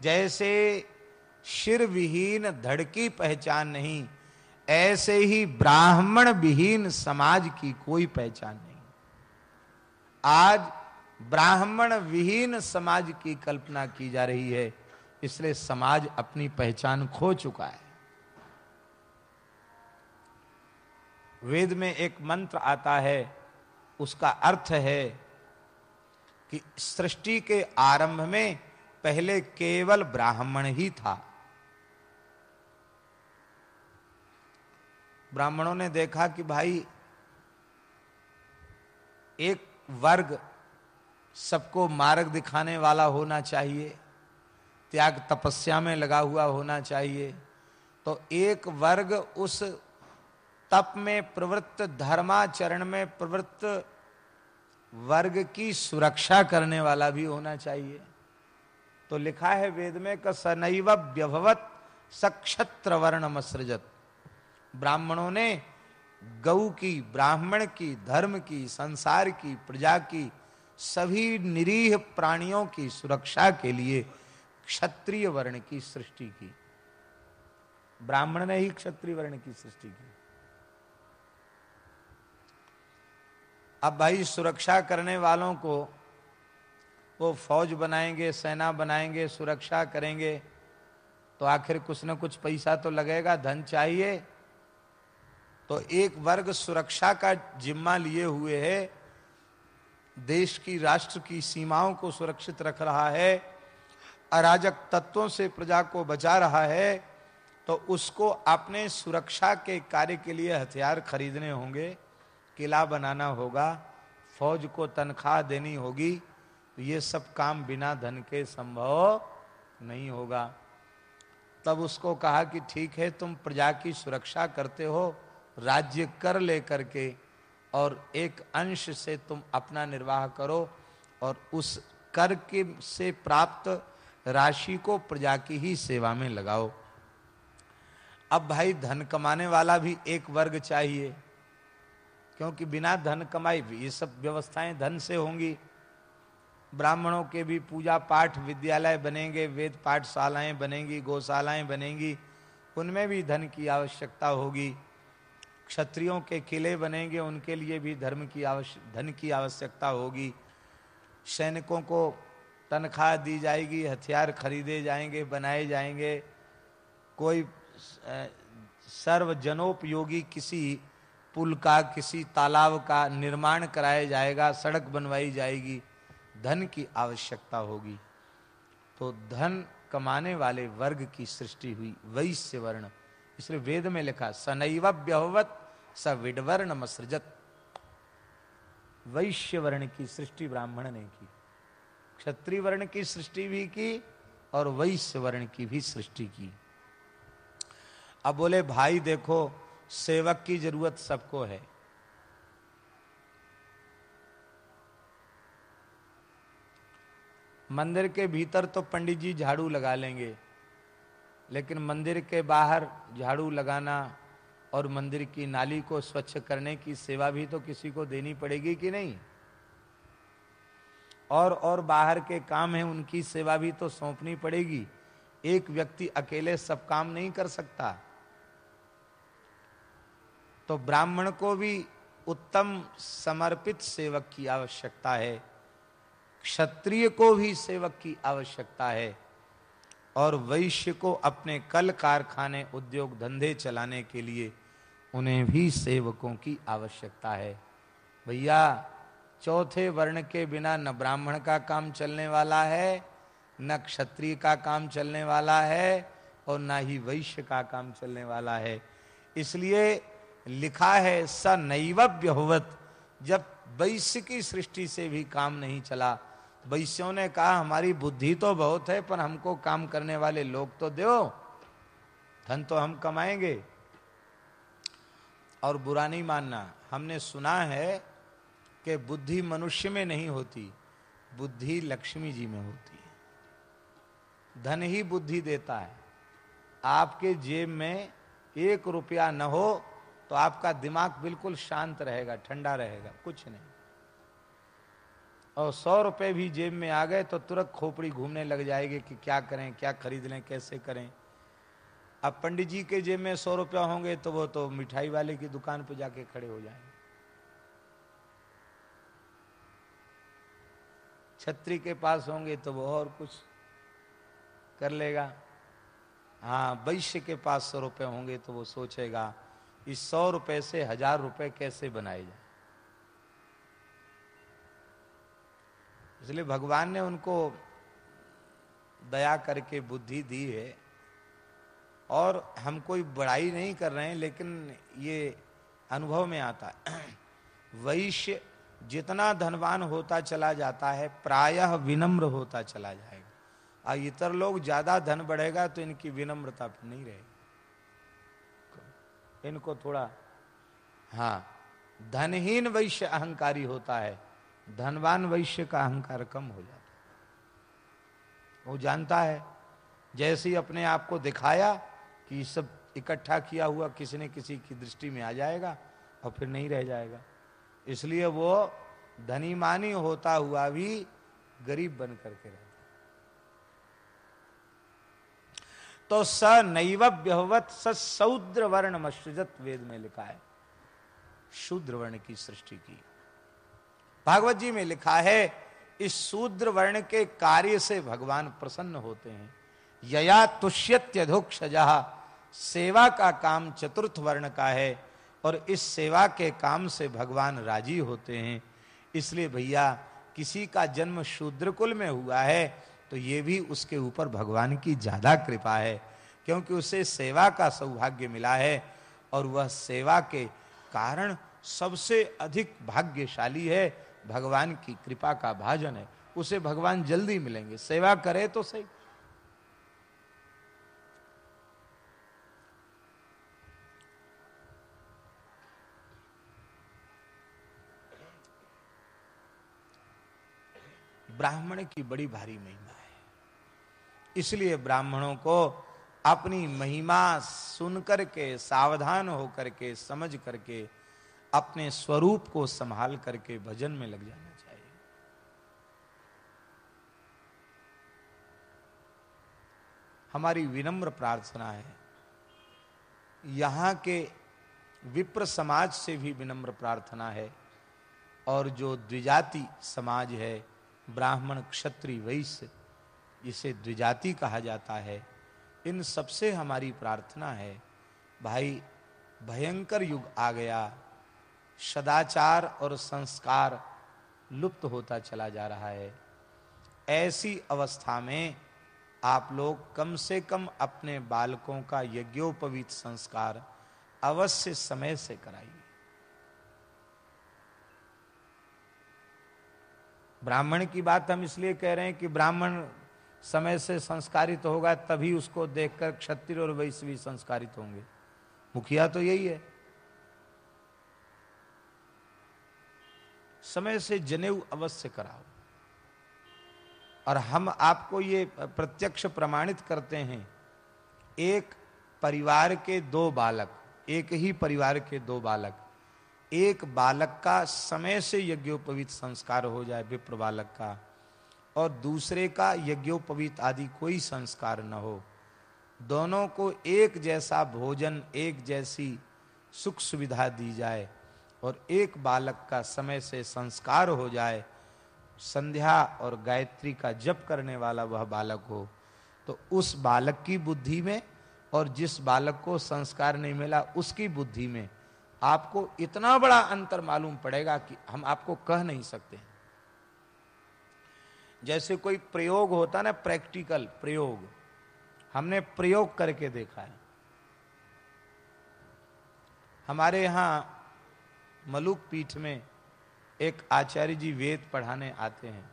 जैसे शिर विहीन धड़ की पहचान नहीं, ऐसे ही ब्राह्मण विहीन समाज की कोई पहचान नहीं। आज ब्राह्मण विहीन समाज की कल्पना की जा रही है, इसलिए समाज अपनी पहचान खो चुका है। वेद में एक मंत्र आता है, उसका अर्थ है कि सृष्टि के आरंभ में पहले केवल ब्राह्मण ही था। ब्राह्मणों ने देखा कि भाई, एक वर्ग सबको मार्ग दिखाने वाला होना चाहिए, त्याग तपस्या में लगा हुआ होना चाहिए तो एक वर्ग उस तप में प्रवृत्त, धर्माचरण में प्रवृत्त वर्ग की सुरक्षा करने वाला भी होना चाहिए। तो लिखा है वेद में, क सनैव व्यभवत सक्षत्र वर्ण सृजत ब्राह्मणों ने गौ की, ब्राह्मण की, धर्म की, संसार की, प्रजा की, सभी निरीह प्राणियों की सुरक्षा के लिए क्षत्रिय वर्ण की सृष्टि की। ब्राह्मण ने ही क्षत्रिय वर्ण की सृष्टि की। अब भाई सुरक्षा करने वालों को वो फौज बनाएँगे, सेना बनाएँगे, सुरक्षा करेंगे तो आखिर कुछ ना कुछ पैसा तो लगेगा, धन चाहिए। तो एक वर्ग सुरक्षा का जिम्मा लिए हुए है। देश की, राष्ट्र की सीमाओं को सुरक्षित रख रहा है। अराजक तत्वों से प्रजा को बचा रहा है। तो उसको अपने सुरक्षा के कार्य के लिए हथियार खरीदने होंगे। किला बनाना होगा, फौज को तनख्वाह देनी होगी तो ये सब काम बिना धन के संभव नहीं होगा। तब उसको कहा कि ठीक है, तुम प्रजा की सुरक्षा करते हो, राज्य कर लेकर के, और एक अंश से तुम अपना निर्वाह करो, और उस कर के से प्राप्त राशि को प्रजा की ही सेवा में लगाओ। अब भाई, धन कमाने वाला भी एक वर्ग चाहिए। क्योंकि बिना धन कमाई भी, ये सब व्यवस्थाएँ धन से होंगी। ब्राह्मणों के भी पूजा पाठ विद्यालय बनेंगे, वेद पाठशालाएँ बनेंगी, गौशालाएँ बनेंगी, उनमें भी धन की आवश्यकता होगी। क्षत्रियों के किले बनेंगे, उनके लिए भी धर्म की आवश्यक धन की आवश्यकता होगी। सैनिकों को तनख्वाह दी जाएगी, हथियार खरीदे जाएँगे, बनाए जाएँगे। कोई सर्वजनोपयोगी किसी पुल का, किसी तालाब का निर्माण कराया जाएगा, सड़क बनवाई जाएगी, धन की आवश्यकता होगी। तो धन कमाने वाले वर्ग की सृष्टि हुई, वैश्य वर्ण। इसलिए वेद में लिखा, सनैव व्यवत स विडवर्ण मसृजत। वैश्य वर्ण की सृष्टि ब्राह्मण ने की, क्षत्रिय वर्ण की सृष्टि भी की और वैश्य वर्ण की भी सृष्टि की। अब बोले, भाई देखो सेवक की ज़रूरत सबको है। मंदिर के भीतर तो पंडित जी झाड़ू लगा लेंगे, लेकिन मंदिर के बाहर झाड़ू लगाना और मंदिर की नाली को स्वच्छ करने की सेवा भी तो किसी को देनी पड़ेगी कि नहीं? और और बाहर के काम है, उनकी सेवा भी तो सौंपनी पड़ेगी। एक व्यक्ति अकेले सब काम नहीं कर सकता। तो ब्राह्मण को भी उत्तम समर्पित सेवक की आवश्यकता है। क्षत्रिय को भी सेवक की आवश्यकता है। और वैश्य को अपने कल कारखाने उद्योग धंधे चलाने के लिए उन्हें भी सेवकों की आवश्यकता है। भैया, चौथे वर्ण के बिना न ब्राह्मण का काम चलने वाला है, न क्षत्रिय का काम चलने वाला है और न ही वैश्य का काम चलने वाला है। इसलिए लिखा है, स नैव होवत जब वैश्य की सृष्टि से भी काम नहीं चला वैश्यों ने कहा, हमारी बुद्धि तो बहुत है, पर हमको काम करने वाले लोग तो दो। धन तो हम कमाएँगे। और बुरा नहीं मानना, हमने सुना है कि बुद्धि मनुष्य में नहीं होती, बुद्धि लक्ष्मी जी में होती है। धन ही बुद्धि देता है। आपके जेब में एक रुपया न हो तो आपका दिमाग बिल्कुल शांत रहेगा, ठंडा रहेगा, कुछ नहीं। और सौ रुपए भी जेब में आ गए तो तुरंत खोपड़ी घूमने लग जाएगी कि क्या करें, क्या खरीद लें, कैसे करें। अब पंडित जी के जेब में सौ रुपया होंगे तो वो तो मिठाई वाले की दुकान पर जाके खड़े हो जाएँगे। छत्री के पास होंगे तो वो और कुछ कर लेगा। हाँ वैश्य के पास सौ रुपये होंगे तो वो सोचेगा इस सौ रुपए से हज़ार रुपए कैसे बनाए जाए? इसलिए भगवान ने उनको दया करके बुद्धि दी है और हम कोई बड़ाई नहीं कर रहे हैं, लेकिन ये अनुभव में आता है। वैश्य जितना धनवान होता चला जाता है, प्रायः विनम्र होता चला जाएगा। और इतर लोग ज़्यादा धन बढ़ेगा तो इनकी विनम्रता नहीं रहेगी। इनको थोड़ा हाँ धनहीन वैश्य अहंकारी होता है, धनवान वैश्य का अहंकार कम हो जाता है। वो जानता है, जैसे ही अपने आप को दिखाया कि सब इकट्ठा किया हुआ किसी न किसी की दृष्टि में आ जाएगा और फिर नहीं रह जाएगा। इसलिए वो धनीमानी होता हुआ भी गरीब बन करके रहता तो स नैव व्यवत सौद्र वर्ण मसृजत वेद में लिखा है। शूद्र वर्ण की सृष्टि की। भागवत जी में लिखा है, इस शूद्र वर्ण के कार्य से भगवान प्रसन्न होते हैं। यया तुष्यत्यधोक्षजा, सेवा का काम चतुर्थ वर्ण का है और इस सेवा के काम से भगवान राज़ी होते हैं। इसलिए भैया, किसी का जन्म शूद्र कुल में हुआ है तो ये भी उसके ऊपर भगवान की ज़्यादा कृपा है, क्योंकि उसे सेवा का सौभाग्य मिला है और वह सेवा के कारण सबसे अधिक भाग्यशाली है। भगवान की कृपा का भाजन है, उसे भगवान जल्दी मिलेंगे। सेवा करे तो सही। ब्राह्मण की बड़ी भारी महिमा। इसलिए ब्राह्मणों को अपनी महिमा सुन करके सावधान होकर के, समझ करके अपने स्वरूप को संभाल करके भजन में लग जाना चाहिए। हमारी विनम्र प्रार्थना है, यहाँ के विप्र समाज से भी विनम्र प्रार्थना है, और जो द्विजाति समाज है, ब्राह्मण क्षत्रिय वैश्य इसे द्विजाति कहा जाता है। इन सबसे हमारी प्रार्थना है, भाई, भयंकर युग आ गया। सदाचार और संस्कार लुप्त होता चला जा रहा है। ऐसी अवस्था में आप लोग कम से कम अपने बालकों का यज्ञोपवीत संस्कार अवश्य समय से कराइए। ब्राह्मण की बात हम इसलिए कह रहे हैं कि ब्राह्मण समय से संस्कारित होगा तभी उसको देखकर क्षत्रिय और वैश्य भी संस्कारित होंगे। मुखिया तो यही है। समय से जनेऊ अवश्य कराओ। और हम आपको ये प्रत्यक्ष प्रमाणित करते हैं, एक परिवार के दो बालक, एक ही परिवार के दो बालक, एक बालक का समय से यज्ञोपवीत संस्कार हो जाए, विप्र बालक का। और दूसरे का यज्ञोपवीत आदि कोई संस्कार न हो। दोनों को एक जैसा भोजन, एक जैसी सुख सुविधा दी जाए और एक बालक का समय से संस्कार हो जाए, संध्या और गायत्री का जप करने वाला वह बालक हो। तो उस बालक की बुद्धि में और जिस बालक को संस्कार नहीं मिला उसकी बुद्धि में आपको इतना बड़ा अंतर मालूम पड़ेगा कि हम आपको कह नहीं सकते। जैसे कोई प्रयोग होता ना, प्रैक्टिकल प्रयोग। हमने प्रयोग करके देखा है। हमारे यहाँ मलुक पीठ में एक आचार्य जी वेद पढ़ाने आते हैं,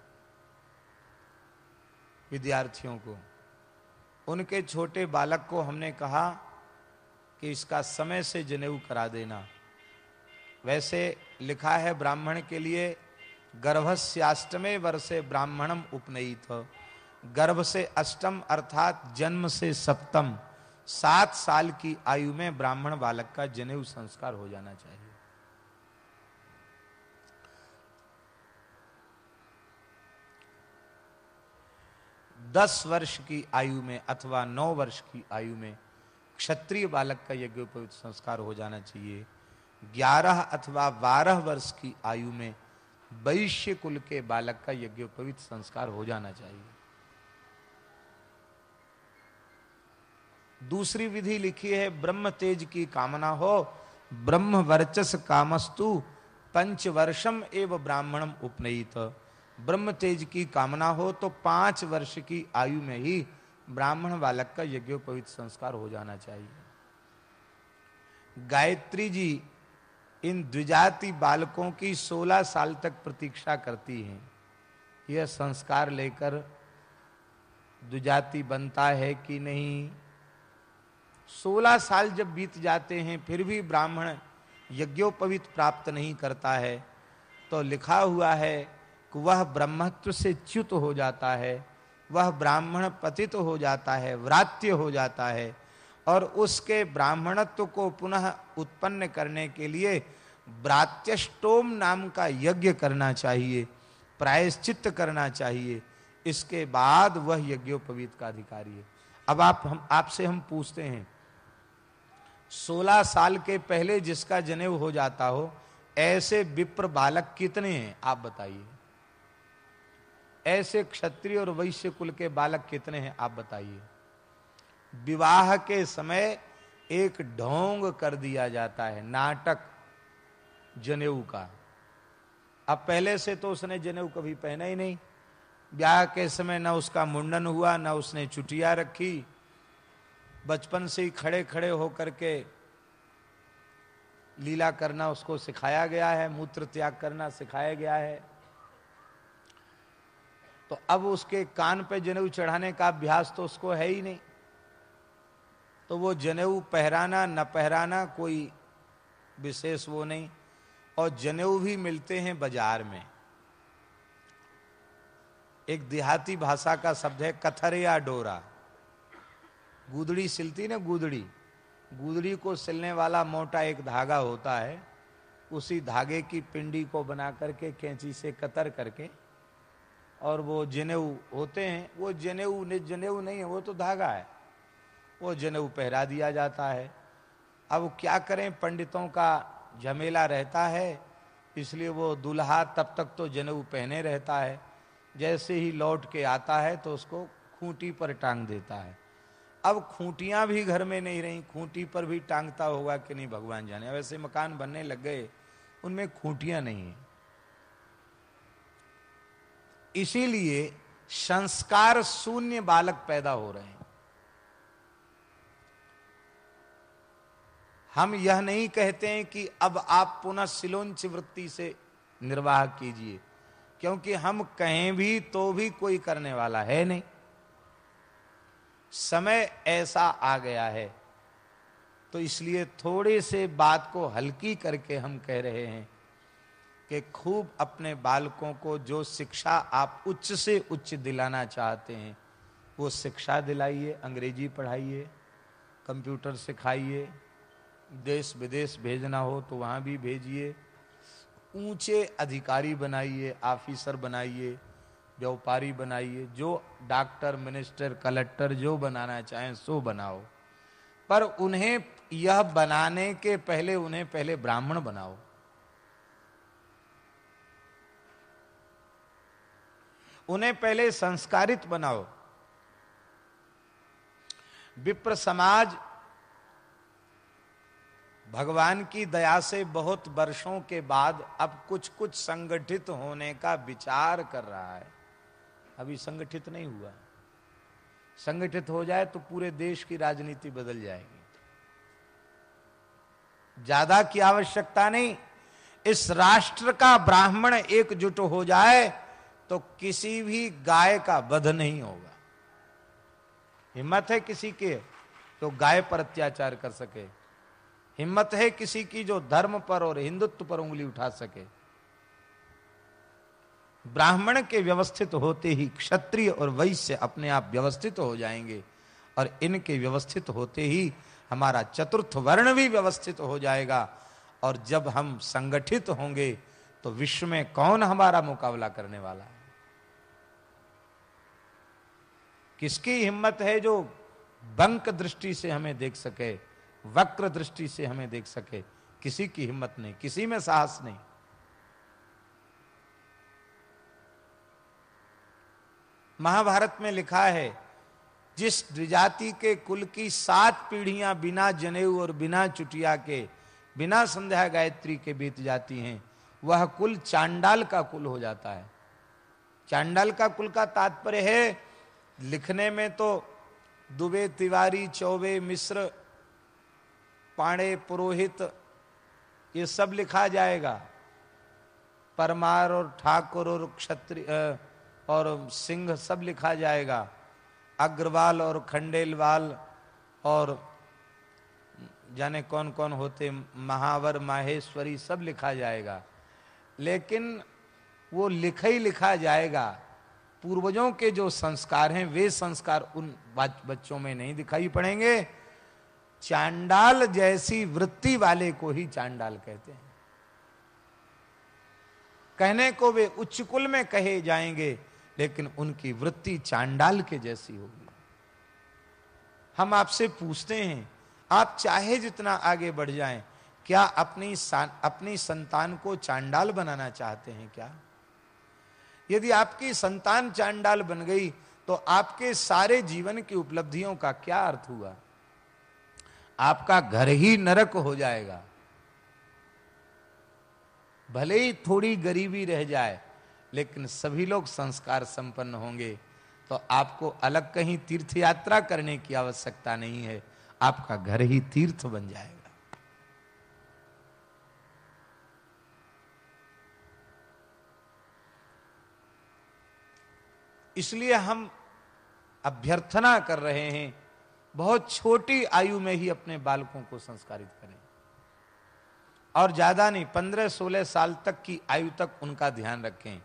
विद्यार्थियों को। उनके छोटे बालक को हमने कहा कि इसका समय से जनेऊ करा देना। वैसे लिखा है ब्राह्मण के लिए गर्भस्याष्टमे वर्षे ब्राह्मणम उपनयित। गर्भ से अष्टम अर्थात जन्म से सप्तम। सात साल की आयु में ब्राह्मण बालक का जनेऊ संस्कार हो जाना चाहिए। दस वर्ष की आयु में अथवा नौ वर्ष की आयु में क्षत्रिय बालक का यज्ञोपवित संस्कार हो जाना चाहिए। ग्यारह अथवा बारह वर्ष की आयु में वैश्य कुल के बालक का यज्ञोपवित संस्कार हो जाना चाहिए। दूसरी विधि लिखी है, ब्रह्म तेज की कामना हो, ब्रह्म वर्चस कामस्तु, पंच वर्षम एवं ब्राह्मणम उपनयित ब्रह्म तेज की कामना हो तो पाँच वर्ष की आयु में ही ब्राह्मण बालक का यज्ञोपवित संस्कार हो जाना चाहिए। गायत्री जी इन द्विजाति बालकों की 16 साल तक प्रतीक्षा करती हैं। यह संस्कार लेकर द्विजाति बनता है कि नहीं? 16 साल जब बीत जाते हैं, फिर भी ब्राह्मण यज्ञोपवित प्राप्त नहीं करता है। तो लिखा हुआ है कि वह ब्रह्मत्व से च्युत हो जाता है, वह ब्राह्मण पतित हो जाता है, व्रात्य हो जाता है। और उसके ब्राह्मणत्व को पुनः उत्पन्न करने के लिए ब्रात्यष्टोम नाम का यज्ञ करना चाहिए प्रायश्चित करना चाहिए। इसके बाद वह यज्ञोपवीत का अधिकारी है। अब आप हम, आपसे हम पूछते हैं, सोलह साल के पहले जिसका जनेऊ हो जाता हो, ऐसे विप्र बालक कितने हैं? आप बताइए। ऐसे क्षत्रिय और वैश्य कुल के बालक कितने हैं? आप बताइए। विवाह के समय एक ढोंग कर दिया जाता है, नाटक, जनेऊ का। अब पहले से तो उसने जनेऊ कभी पहना ही नहीं। ब्याह के समय न उसका मुंडन हुआ, न उसने चुटिया रखी। बचपन से ही खड़े खड़े होकर के लीला करना उसको सिखाया गया है, मूत्र त्याग करना सिखाया गया है। तो अब उसके कान पे जनेऊ चढ़ाने का अभ्यास तो उसको है ही नहीं। तो वो जनेऊ पहराना, न पहराना कोई विशेष वो नहीं। और जनेऊ भी मिलते हैं बाज़ार में। एक देहाती भाषा का शब्द है, कथर या डोरा। गुदड़ी सिलती ना गुदड़ी? गुदड़ी को सिलने वाला मोटा एक धागा होता है, उसी धागे की पिंडी को बना करके कैंची से कतर करके, और वो जनेऊ होते हैं। वो जनेऊ जनेऊ नहीं है, वो तो धागा है। वो जनेऊ पहरा दिया जाता है। अब क्या करें? पंडितों का झमेला रहता है, इसलिए वो दुल्हा तब तक तो जनेऊ पहने रहता है। जैसे ही लौट के आता है तो उसको खूंटी पर टांग देता है। अब खूंटियाँ भी घर में नहीं रहीं, खूंटी पर भी टांगता होगा कि नहीं भगवान जाने। वैसे मकान बनने लग गए, उनमें खूंटियाँ नहीं है। इसीलिए संस्कार शून्य बालक पैदा हो रहे हैं। हम यह नहीं कहते हैं कि अब आप पुनः सिलोंच वृत्ति से निर्वाह कीजिए, क्योंकि हम कहें भी तो भी कोई करने वाला है नहीं। समय ऐसा आ गया है तो इसलिए थोड़े से बात को हल्की करके हम कह रहे हैं कि खूब अपने बालकों को जो शिक्षा आप उच्च से उच्च दिलाना चाहते हैं, वो शिक्षा दिलाइए, अंग्रेज़ी पढ़ाइए, कंप्यूटर सिखाइए देश विदेश भेजना हो तो वहाँ भी भेजिए। ऊँचे अधिकारी बनाइए ऑफिसर बनाइए, व्यापारी बनाइए, जो डॉक्टर मिनिस्टर कलेक्टर जो बनाना चाहें सो बनाओ। पर उन्हें यह बनाने के पहले, उन्हें पहले ब्राह्मण बनाओ। उन्हें पहले संस्कारित बनाओ। विप्र समाज भगवान की दया से बहुत वर्षों के बाद अब कुछ कुछ संगठित होने का विचार कर रहा है। अभी संगठित नहीं हुआ। संगठित हो जाए तो पूरे देश की राजनीति बदल जाएगी। ज़्यादा की आवश्यकता नहीं। इस राष्ट्र का ब्राह्मण एकजुट हो जाए तो किसी भी गाय का वध नहीं होगा। हिम्मत है किसी के तो गाय पर अत्याचार कर सके। हिम्मत है किसी की जो धर्म पर और हिंदुत्व पर उंगली उठा सके। ब्राह्मण के व्यवस्थित होते ही क्षत्रिय और वैश्य अपने आप व्यवस्थित हो जाएँगे और इनके व्यवस्थित होते ही हमारा चतुर्थ वर्ण भी व्यवस्थित हो जाएगा और जब हम संगठित होंगे तो विश्व में कौन हमारा मुकाबला करने वाला है? किसकी हिम्मत है जो बंक दृष्टि से हमें देख सके? वक्र दृष्टि से हमें देख सके। किसी की हिम्मत नहीं, किसी में साहस नहीं। महाभारत में लिखा है, जिस द्विजाति के कुल की सात पीढ़ियाँ बिना जनेऊ और बिना चुटिया के, बिना संध्या गायत्री के बीत जाती हैं, वह कुल चांडाल का कुल हो जाता है। चांडाल का कुल का तात्पर्य है, लिखने में तो दुबे तिवारी चौबे मिश्र पाणे पुरोहित, ये सब लिखा जाएगा। परमार और ठाकुर और क्षत्रिय और सिंह सब लिखा जाएगा। अग्रवाल और खंडेलवाल और जाने कौन कौन होते, महावर, माहेश्वरी सब लिखा जाएगा। लेकिन वो लिखा ही लिखा जाएगा। पूर्वजों के जो संस्कार हैं, वे संस्कार उन बच्चों में नहीं दिखाई पड़ेंगे। चांडाल जैसी वृत्ति वाले को ही चांडाल कहते हैं। कहने को वे उच्च कुल में कहे जाएँगे, लेकिन उनकी वृत्ति चांडाल के जैसी होगी। हम आपसे पूछते हैं, आप चाहे जितना आगे बढ़ जाएँ, क्या अपनी अपनी संतान को चांडाल बनाना चाहते हैं क्या? यदि आपकी संतान चांडाल बन गई तो आपके सारे जीवन की उपलब्धियों का क्या अर्थ हुआ? आपका घर ही नरक हो जाएगा। भले ही थोड़ी गरीबी रह जाए, लेकिन सभी लोग संस्कार संपन्न होंगे। तो आपको अलग कहीं तीर्थ यात्रा करने की आवश्यकता नहीं है। आपका घर ही तीर्थ बन जाएगा। इसलिए हम अभ्यर्थना कर रहे हैं बहुत छोटी आयु में ही अपने बालकों को संस्कारित करें। और ज़्यादा नहीं, पंद्रह सोलह साल तक की आयु तक उनका ध्यान रखें।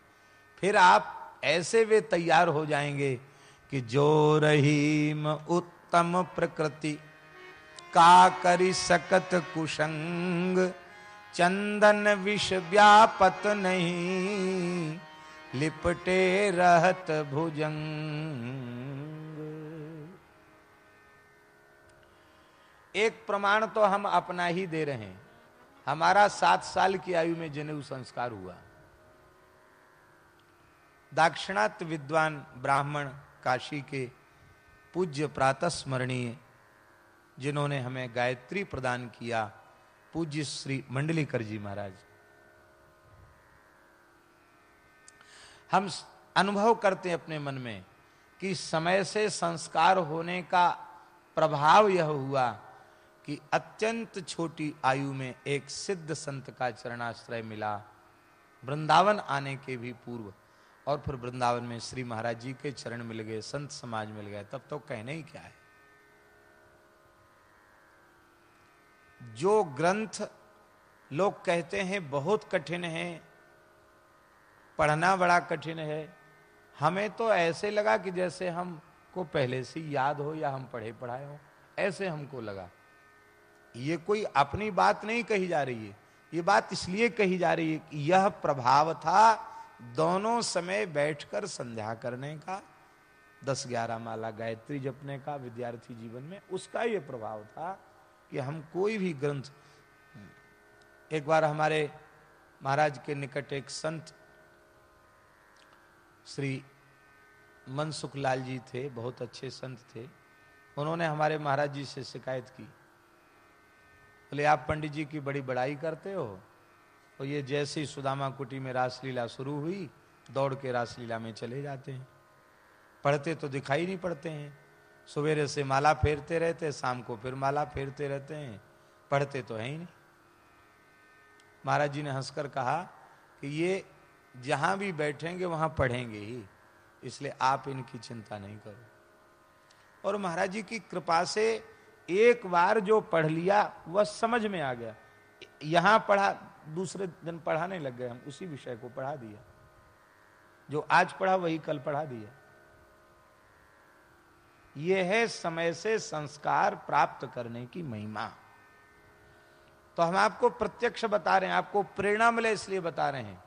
फिर आप ऐसे वे तैयार हो जाएँगे कि जो रहीम उत्तम प्रकृति, का करी सकत कुशंग, चंदन विष व्यापत नहीं, लिपटे रहत भुजंग। एक प्रमाण तो हम अपना ही दे रहे हैं। हमारा सात साल की आयु में जनेऊ संस्कार हुआ। दाक्षिणात्य विद्वान ब्राह्मण काशी के पूज्य प्रातः स्मरणीय जिन्होंने हमें गायत्री प्रदान किया, पूज्य श्री मंडलीकर जी महाराज। हम अनुभव करते हैं अपने मन में कि समय से संस्कार होने का प्रभाव यह हुआ कि अत्यंत छोटी आयु में एक सिद्ध संत का चरणाश्रय मिला, वृंदावन आने के भी पूर्व। और फिर वृंदावन में श्री महाराज जी के चरण मिल गए, संत समाज मिल गए, तब तो कहने ही क्या है? जो ग्रंथ लोग कहते हैं, बहुत कठिन है, पढ़ना बड़ा कठिन है। हमें तो ऐसे लगा कि जैसे हमको पहले से याद हो या हम पढ़े पढ़ाए हो, ऐसे हमको लगा। ये कोई अपनी बात नहीं कही जा रही है। ये बात इसलिए कही जा रही है कि यह प्रभाव था दोनों समय बैठकर संध्या करने का, दस ग्यारह माला गायत्री जपने का विद्यार्थी जीवन में, उसका यह प्रभाव था कि हम कोई भी ग्रंथ, एक बार हमारे महाराज के निकट एक संत, श्री मनसुख लाल जी थे, बहुत अच्छे संत थे। उन्होंने हमारे महाराज जी से शिकायत की बोले, आप पंडित जी की बड़ी बड़ाई करते हो तो ये जैसे ही सुदामा कुटी में रासलीला शुरू हुई, दौड़ के रासलीला में चले जाते हैं। पढ़ते तो दिखाई नहीं पड़ते हैं। सवेरे से माला फेरते रहते हैं, शाम को फिर माला फेरते रहते हैं। पढ़ते तो है ही नहीं। महाराज जी ने हंसकर कहा कि ये जहाँ भी बैठेंगे, वहाँ पढ़ेंगे ही। इसलिए आप इनकी चिंता नहीं करो। और महाराज जी की कृपा से एक बार जो पढ़ लिया, वह समझ में आ गया। यहाँ पढ़ा, दूसरे दिन पढ़ाने लग गए हम, उसी विषय को पढ़ा दिया। जो आज पढ़ा, वही कल पढ़ा दिया। यह है समय से संस्कार प्राप्त करने की महिमा। तो हम आपको प्रत्यक्ष बता रहे हैं, आपको प्रेरणा मिले इसलिए बता रहे हैं।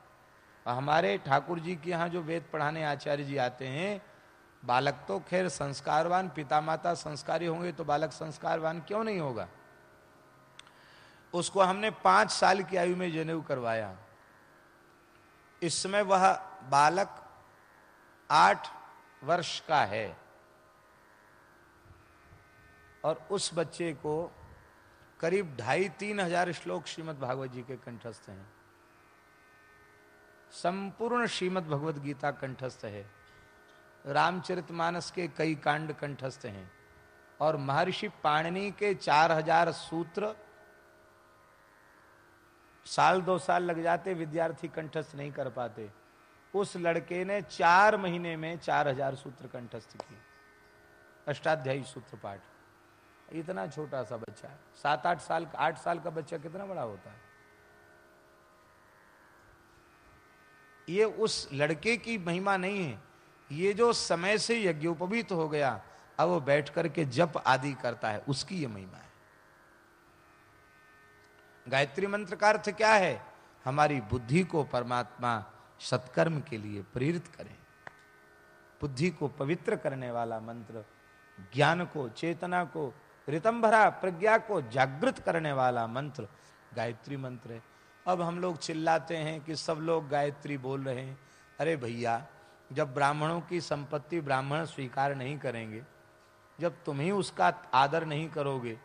हमारे ठाकुर जी के यहाँ जो वेद पढ़ाने आचार्य जी आते हैं बालक तो खैर संस्कारवान पिता माता संस्कारी होंगे तो बालक संस्कारवान क्यों नहीं होगा? उसको हमने पाँच साल की आयु में जनेऊ करवाया। इस समय वह बालक आठ वर्ष का है। और उस बच्चे को करीब ढाई तीन हज़ार श्लोक श्रीमद भागवत जी के कंठस्थ हैं। संपूर्ण श्रीमद भगवत गीता कंठस्थ है। रामचरितमानस के कई कांड कंठस्थ हैं। और महर्षि पाणनी के चार हज़ार सूत्र साल दो साल लग जाते, विद्यार्थी कंठस्थ नहीं कर पाते। उस लड़के ने चार महीने में चार हज़ार सूत्र कंठस्थ किए। अष्टाध्यायी सूत्र पाठ। इतना छोटा सा बच्चा सात आठ साल आठ साल का बच्चा कितना बड़ा होता है? ये उस लड़के की महिमा नहीं है। ये जो समय से यज्ञोपवीत हो गया, अब वो बैठ करके जप आदि करता है, उसकी ये महिमा है। गायत्री मंत्र का अर्थ क्या है? हमारी बुद्धि को परमात्मा सत्कर्म के लिए प्रेरित करें। बुद्धि को पवित्र करने वाला मंत्र, ज्ञान को, चेतना को, रितंभरा प्रज्ञा को जागृत करने वाला मंत्र, गायत्री मंत्र है। अब हम लोग चिल्लाते हैं कि सब लोग गायत्री बोल रहे हैं। अरे भैया जब ब्राह्मणों की संपत्ति ब्राह्मण स्वीकार नहीं करेंगे, जब तुम ही उसका आदर नहीं करोगे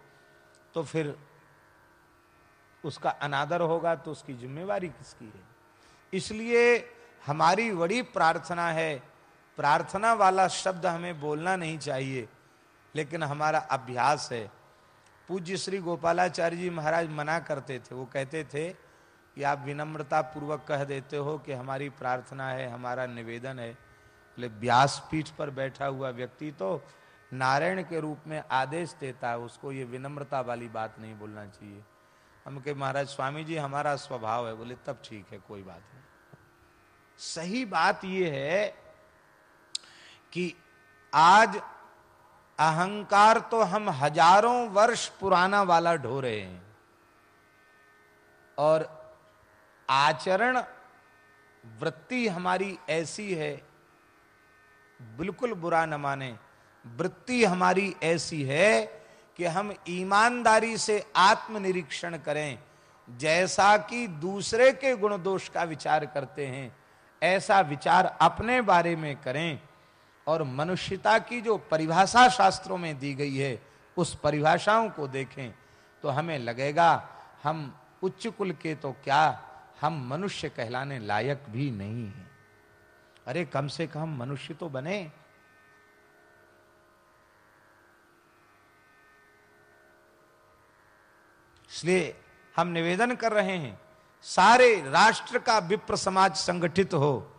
तो फिर उसका अनादर होगा तो उसकी जिम्मेवारी किसकी है? इसलिए हमारी बड़ी प्रार्थना है, प्रार्थना वाला शब्द हमें बोलना नहीं चाहिए, लेकिन हमारा अभ्यास है। पूज्य श्री गोपालाचार्य जी महाराज मना करते थे, वो कहते थे कि आप विनम्रता पूर्वक कह देते हो कि हमारी प्रार्थना है, हमारा निवेदन है। बोले व्यासपीठ पर बैठा हुआ व्यक्ति तो नारायण के रूप में आदेश देता है, उसको ये विनम्रता वाली बात नहीं बोलना चाहिए। हम के महाराज स्वामी जी, हमारा स्वभाव है। बोले, तब ठीक है, कोई बात नहीं। सही बात यह है कि आज अहंकार तो हम हज़ारों वर्ष पुराना वाला ढो रहे हैं। और आचरण वृत्ति हमारी ऐसी है, बिल्कुल बुरा न माने, वृत्ति हमारी ऐसी है कि हम ईमानदारी से आत्मनिरीक्षण करें। जैसा कि दूसरे के गुण दोष का विचार करते हैं, ऐसा विचार अपने बारे में करें। और मनुष्यता की जो परिभाषा शास्त्रों में दी गई है, उस परिभाषाओं को देखें तो हमें लगेगा, हम उच्च कुल के तो क्या हम मनुष्य कहलाने लायक भी नहीं है। अरे, कम से कम मनुष्य तो बने। इसलिए हम निवेदन कर रहे हैं, सारे राष्ट्र का विप्र समाज संगठित हो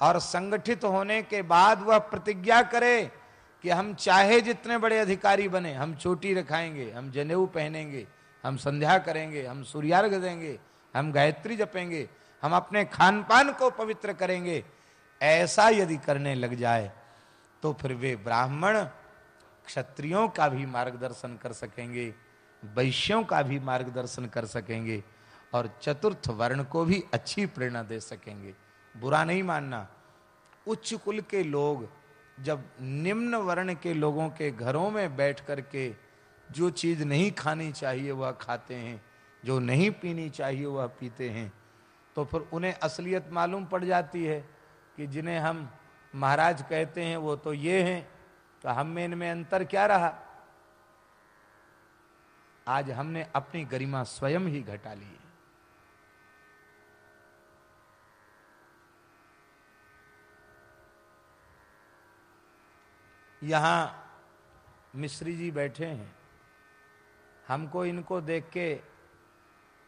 और संगठित होने के बाद वह प्रतिज्ञा करे कि हम चाहे जितने बड़े अधिकारी बने, हम चोटी रखाएँगे, हम जनेऊ पहनेंगे, हम संध्या करेंगे, हम सूर्यार्घ देंगे हम गायत्री जपेंगे, हम अपने खान पान को पवित्र करेंगे। ऐसा यदि करने लग जाए तो फिर वे ब्राह्मण क्षत्रियों का भी मार्गदर्शन कर सकेंगे, वैश्यों का भी मार्गदर्शन कर सकेंगे और चतुर्थ वर्ण को भी अच्छी प्रेरणा दे सकेंगे। बुरा नहीं मानना। उच्च कुल के लोग, जब निम्न वर्ण के लोगों के घरों में बैठ करके जो चीज़ नहीं खानी चाहिए, वह खाते हैं। जो नहीं पीनी चाहिए वह पीते हैं। तो फिर उन्हें असलियत मालूम पड़ जाती है कि जिन्हें हम महाराज कहते हैं, वो तो ये हैं। तो हम में इनमें अंतर क्या रहा? आज हमने अपनी गरिमा स्वयं ही घटा ली है। यहाँ मिश्री जी बैठे हैं। हमको इनको देख के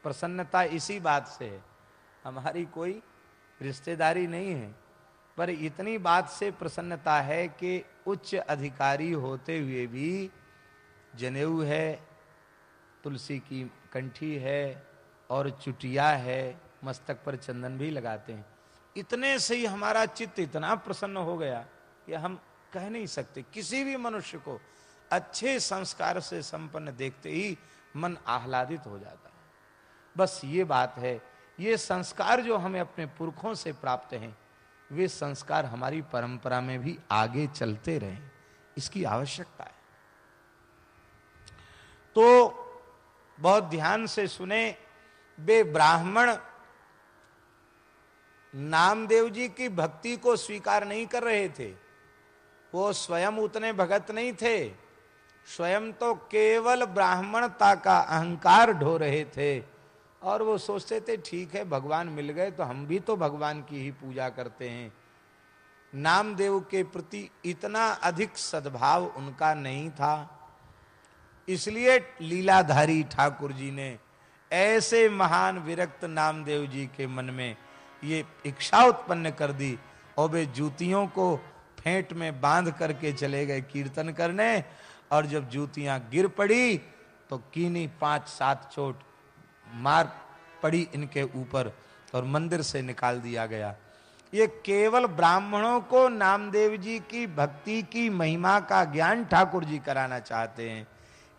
प्रसन्नता इसी बात से है। हमारी कोई रिश्तेदारी नहीं है, पर इतनी बात से प्रसन्नता है कि उच्च अधिकारी होते हुए भी जनेऊ है, तुलसी की कंठी है और चुटिया है, मस्तक पर चंदन भी लगाते हैं। इतने से ही हमारा चित्त इतना प्रसन्न हो गया कि हम कह नहीं सकते। किसी भी मनुष्य को अच्छे संस्कार से संपन्न देखते ही मन आह्लादित हो जाता है। बस ये बात है, ये संस्कार जो हमें अपने पुरखों से प्राप्त हैं, वे संस्कार हमारी परंपरा में भी आगे चलते रहे, इसकी आवश्यकता है। तो बहुत ध्यान से सुने, वे ब्राह्मण नामदेव जी की भक्ति को स्वीकार नहीं कर रहे थे। वो स्वयं उतने भगत नहीं थे, स्वयं तो केवल ब्राह्मणता का अहंकार ढो रहे थे। और वो सोचते थे, ठीक है, भगवान मिल गए तो हम भी तो भगवान की ही पूजा करते हैं। नामदेव के प्रति इतना अधिक सद्भाव उनका नहीं था। इसलिए लीलाधारी ठाकुर जी ने ऐसे महान विरक्त नामदेव जी के मन में ये इच्छा उत्पन्न कर दी और वे जूतियों को फेंट में बाँध करके चले गए कीर्तन करने और जब जूतियाँ गिर पड़ी तो कीनी पाँच सात चोट मार पड़ी इनके ऊपर और मंदिर से निकाल दिया गया। ये केवल ब्राह्मणों को नामदेव जी की भक्ति की महिमा का ज्ञान ठाकुर जी कराना चाहते हैं।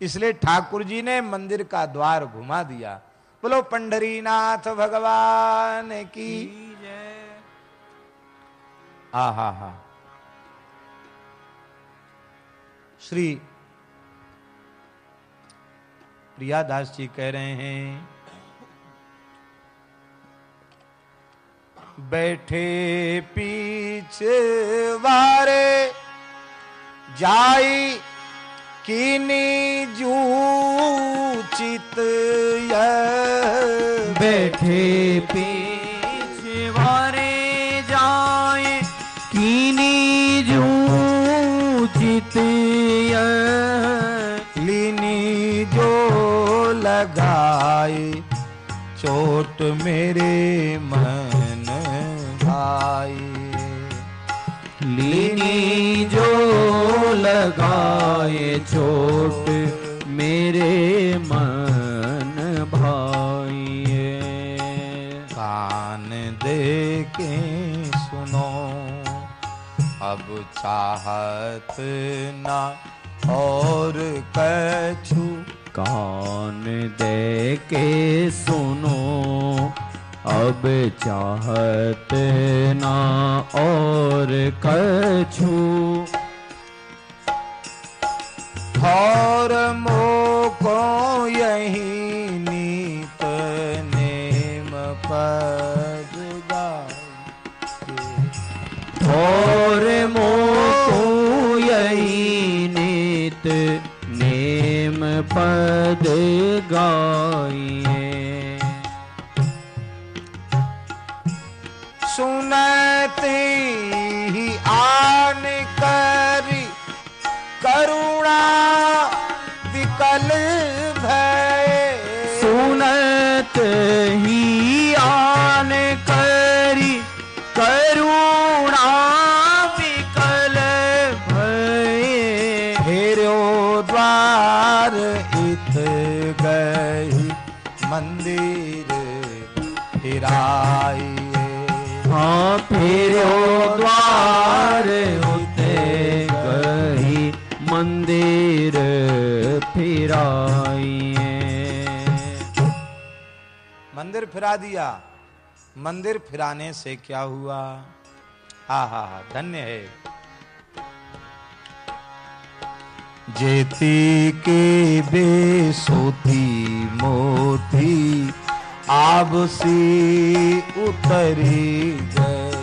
इसलिए ठाकुर जी ने मंदिर का द्वार घुमा दिया। बोलो पंडरीनाथ भगवान की आ हा हा। श्री प्रियादास जी कह रहे हैं बैठे पीछे वारे जाई किनी जूचित बैठे पीछे वारे जाए कीनी जूचित लीनी जो लगाए चोट मेरे मन भाई लीनी जो लगाए चोट मेरे मन भाई कान दे के सुनो, अब चाहत ना और कछु कान दे के सुनो अब चाहत ना और कछु। और मोको यही नीत नेम पद और मोको यही नीत नेम पद गाइए। सुनते हाँ द्वार उते गई मंदिर फिराइए। मंदिर फिरा दिया। मंदिर फिराने से क्या हुआ? हा हा हा धन्य है। जेती के बेसोती मोती आपसी उतरी गई।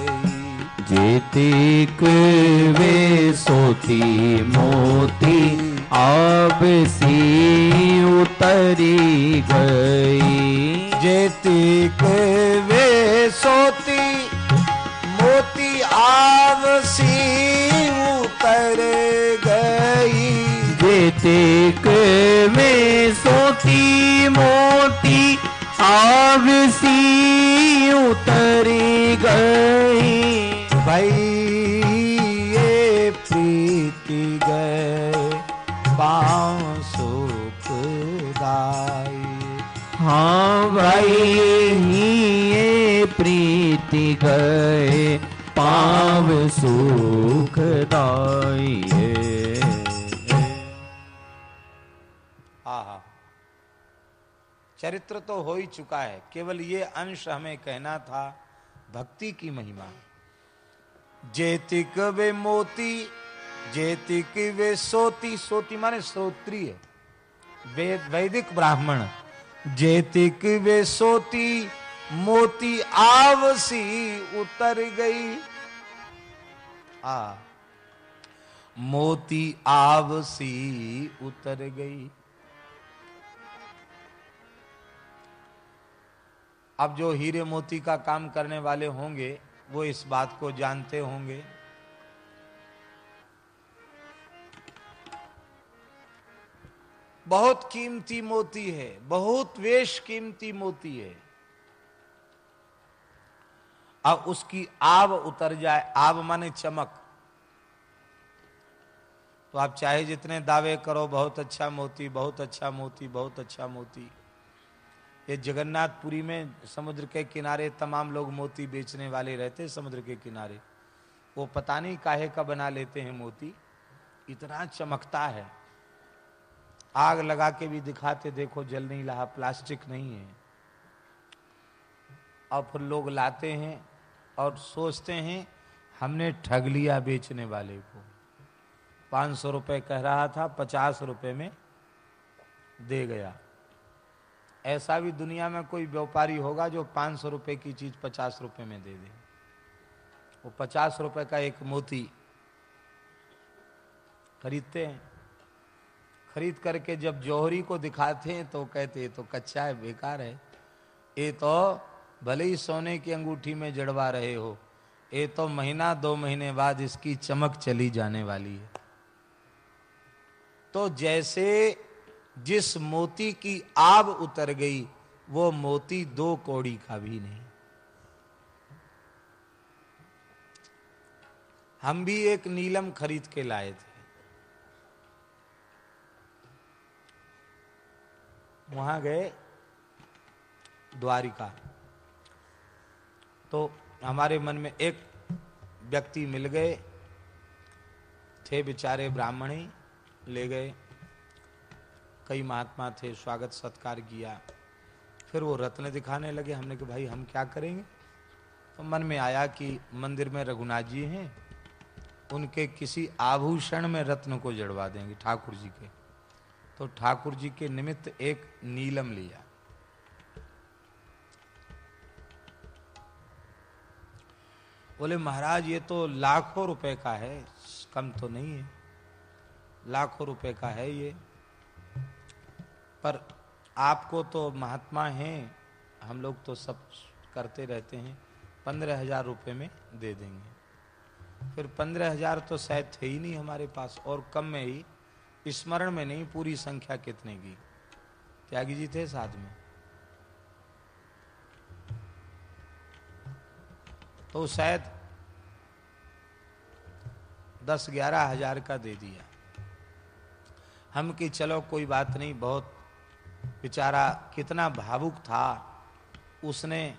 जेतिक वे सोती मोती अब सी उतरी गई। जेतिक वे सोती मोती आवसी उतर गई। जेतिक में सोती मोती अब सी उतरी गई। भाई ये प्रीति गए पाँव सुखदाई हाँ भाई ये प्रीति गए पाव सुखदाई आहा चरित्र तो हो ही चुका है। केवल ये अंश हमें कहना था भक्ति की महिमा। जेतिक वे मोती जेतिक वे सोती सोती माने श्रोत्रिय वेद वैदिक ब्राह्मण जेतिक वे सोती, मोती आवसी उतर गई। आ, मोती आवसी उतर गई। अब जो हीरे मोती का काम करने वाले होंगे वो इस बात को जानते होंगे। बहुत कीमती मोती है, बहुत वेश कीमती मोती है। अब उसकी आब उतर जाए आब माने चमक। तो आप चाहे जितने दावे करो, बहुत अच्छा मोती, बहुत अच्छा मोती, बहुत अच्छा मोती। ये जगन्नाथपुरी में समुद्र के किनारे तमाम लोग मोती बेचने वाले रहते समुद्र के किनारे। वो पता नहीं काहे का बना लेते हैं मोती। इतना चमकता है। आग लगा के भी दिखाते देखो, जल नहीं रहा प्लास्टिक नहीं है। और फिर लोग लाते हैं और सोचते हैं, हमने ठग लिया बेचने वाले को। पाँच सौ रुपये कह रहा था, पचास रुपये में दे गया। ऐसा भी दुनिया में कोई व्यापारी होगा जो पाँच सौ रुपए की चीज़ पचास रुपए में दे दे। वो पचास रुपए का एक मोती खरीदते हैं। खरीद करके जब जौहरी को दिखाते हैं तो कहते हैं तो कच्चा है, बेकार है। ये तो भले ही सोने की अंगूठी में जड़वा रहे हो, ये तो महीना, दो महीने बाद इसकी चमक चली जाने वाली है। तो जैसे जिस मोती की आब उतर गई, वो मोती दो कौड़ी का भी नहीं। हम भी एक नीलम खरीद के लाए थे। वहाँ गए द्वारिका। तो हमारे मन में एक व्यक्ति मिल गए, थे बेचारे ब्राह्मणी, ले गए। कई महात्मा थे, स्वागत सत्कार किया। फिर वो रत्न दिखाने लगे हमने कि भाई हम क्या करेंगे? तो मन में आया कि मंदिर में रघुनाथ जी हैं, उनके किसी आभूषण में रत्न को जड़वा देंगे ठाकुर जी के। तो ठाकुर जी के निमित्त एक नीलम लिया। बोले, महाराज, ये तो लाखों रुपए का है, कम तो नहीं है। लाखों रुपए का है ये। पर आपको तो महात्मा हैं, हम लोग तो सब करते रहते हैं, पंद्रह हज़ार रुपये में दे देंगे। फिर पंद्रह हज़ार तो शायद थे ही नहीं हमारे पास, और कम में ही, स्मरण में नहीं, पूरी संख्या कितने की? त्यागी जी थे साथ में। तो शायद दस ग्यारह हज़ार का दे दिया। हम कि चलो कोई बात नहीं, बहुत बेचारा कितना भावुक था, उसने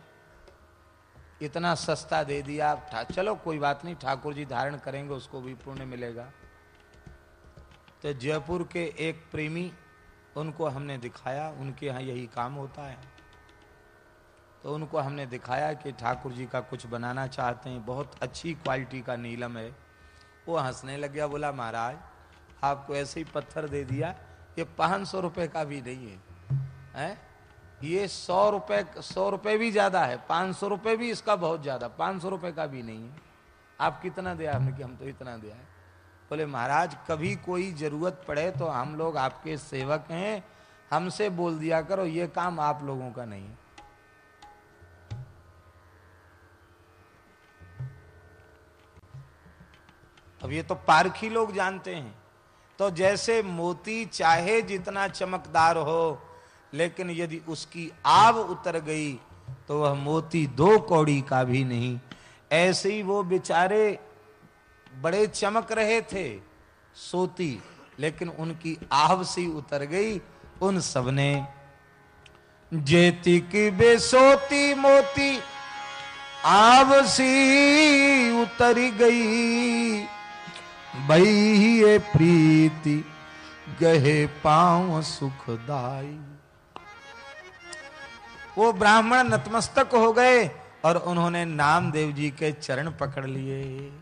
इतना सस्ता दे दिया। चलो कोई बात नहीं, ठाकुर जी धारण करेंगे, उसको भी पुण्य मिलेगा। तो जयपुर के एक प्रेमी, उनको हमने दिखाया, उनके यहाँ यही काम होता है। तो उनको हमने दिखाया कि ठाकुर जी का कुछ बनाना चाहते हैं, बहुत अच्छी क्वालिटी का नीलम है। वो हंसने लग गया, बोला, महाराज, आपको ऐसे ही पत्थर दे दिया, ये पाँच सौ का भी नहीं है। है? ये सौ रुपए सौ रुपए भी ज़्यादा है, पाँच सौ रुपए भी इसका बहुत ज़्यादा, पाँच सौ रुपए का भी नहीं है। आप कितना दिया हमने कि हम तो इतना दिया है बोले, महाराज, कभी कोई ज़रूरत पड़े तो हम लोग आपके सेवक हैं, हमसे बोल दिया करो, ये काम आप लोगों का नहीं है। अब ये तो पारखी लोग जानते हैं। तो जैसे मोती चाहे जितना चमकदार हो लेकिन यदि उसकी आव उतर गई तो वह मोती दो कौड़ी का भी नहीं। ऐसे ही वो बेचारे बड़े चमक रहे थे, सोती, लेकिन उनकी आव सी उतर गई उन सबने। जेती की बेसोती मोती, आव सी उतर गई। ये प्रीति, गहे पाँव सुखदाई। वो ब्राह्मण नतमस्तक हो गए और उन्होंने नामदेव जी के चरण पकड़ लिए।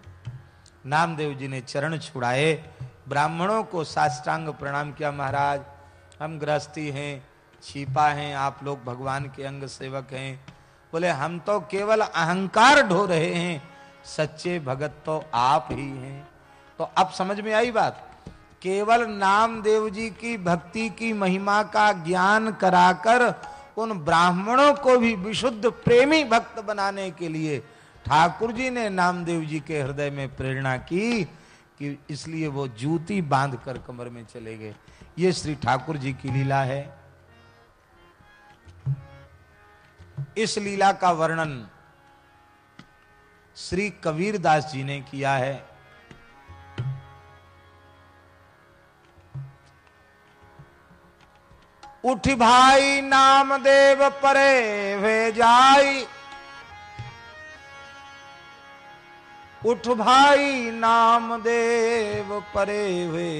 नामदेव जी ने चरण छुड़ाए। ब्राह्मणों को साष्टांग प्रणाम किया महाराज। हम गृहस्थी हैं, छिपा हैं, आप लोग भगवान के अंग सेवक हैं। बोले, हम तो केवल अहंकार ढो रहे हैं, सच्चे भगत तो आप ही हैं। तो अब समझ में आई बात? केवल नामदेव जी की भक्ति की महिमा का ज्ञान कराकर उन ब्राह्मणों को भी विशुद्ध प्रेमी भक्त बनाने के लिए ठाकुर जी ने नामदेव जी के हृदय में प्रेरणा की कि इसलिए वो जूती बाँध कर कमर में चले गए। ये श्री ठाकुर जी की लीला है। इस लीला का वर्णन श्री कबीरदास जी ने किया है। उठ भाई, नामदेव परे वे जाई उठ भाई, नामदेव परे वे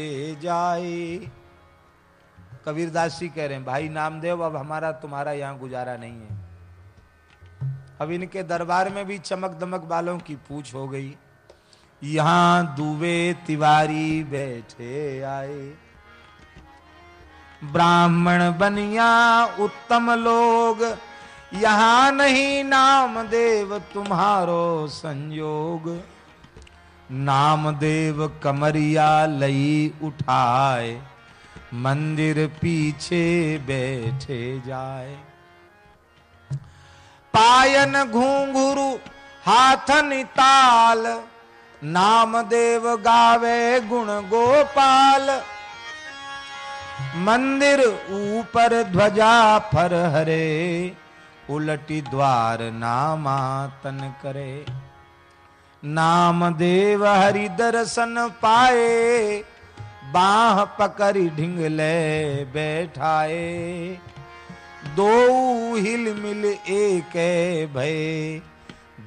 जाई कबीरदास जी कह रहे हैं, भाई नामदेव, अब हमारा, तुम्हारा यहाँ गुजारा नहीं है। अब इनके दरबार में भी चमक दमक बालों की पूछ हो गई। यहाँ दुबे तिवारी बैठे आए। ब्राह्मण बनिया उत्तम लोग। यहाँ नहीं नाम देव तुम्हारो संयोग। नामदेव कमरिया लई उठाए, मंदिर पीछे बैठे जाए। पायन घूंघरू हाथन ताल नाम देव गावे गुण गोपाल। मंदिर ऊपर ध्वजा फर हरे, उलटी द्वार नामातन करे। नाम देव हरि दर्शन पाए, बाह पकड़ी ढिंगले बैठाए। दो हिल मिल एक भय,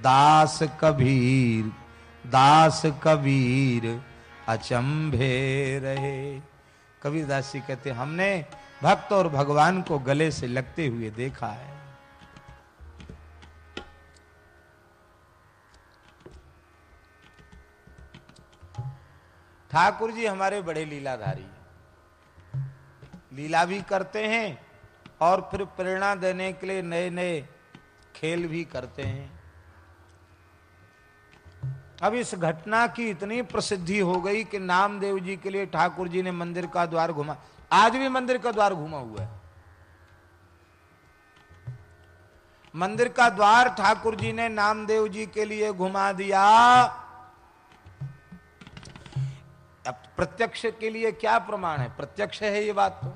दास कबीर दास कबीर अचंभे रहे। कबीर दास जी कहते, हमने भक्त और भगवान को गले से लगते हुए देखा है। ठाकुर जी हमारे बड़े लीलाधारी लीला भी करते हैं और फिर प्रेरणा देने के लिए नए नए खेल भी करते हैं। अब इस घटना की इतनी प्रसिद्धि हो गई कि नामदेव जी के लिए ठाकुर जी ने मंदिर का द्वार घुमा। आज भी मंदिर का द्वार घुमा हुआ है। मंदिर का द्वार ठाकुर जी ने नामदेव जी के लिए घुमा दिया। अब प्रत्यक्ष के लिए क्या प्रमाण है? प्रत्यक्ष है ये बात तो।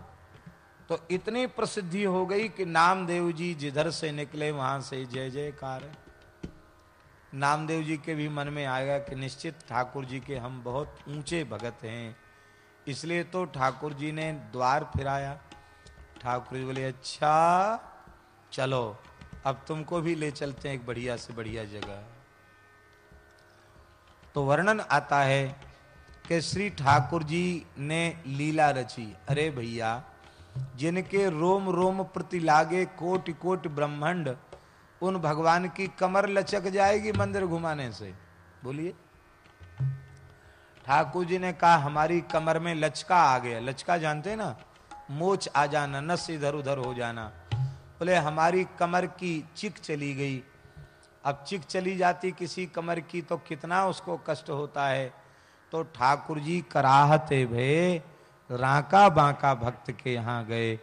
तो इतनी प्रसिद्धि हो गई कि नामदेव जी जिधर से निकले, वहाँ से जय जयकार नामदेव जी के भी मन में आएगा कि निश्चित ठाकुर जी के हम बहुत ऊँचे भगत हैं। इसलिए तो ठाकुर जी ने द्वार फिराया। ठाकुर जी बोले अच्छा चलो, अब तुमको भी ले चलते हैं एक बढ़िया से बढ़िया जगह। तो वर्णन आता है कि श्री ठाकुर जी ने लीला रची। अरे भैया, जिनके रोम रोम प्रति लागे कोटि कोट ब्रह्मांड उन भगवान की कमर लचक जाएगी मंदिर घुमाने से। बोलिए। ठाकुर जी ने कहा, हमारी कमर में लचका आ गया। लचका जानते ना? मोच आ जाना, नस इधर उधर हो जाना। बोले, हमारी कमर की चिक चली गई। अब चिक चली जाती किसी कमर की तो कितना उसको कष्ट होता है। तो ठाकुर जी कराहते भे, राका बांका भक्त के यहाँ गए।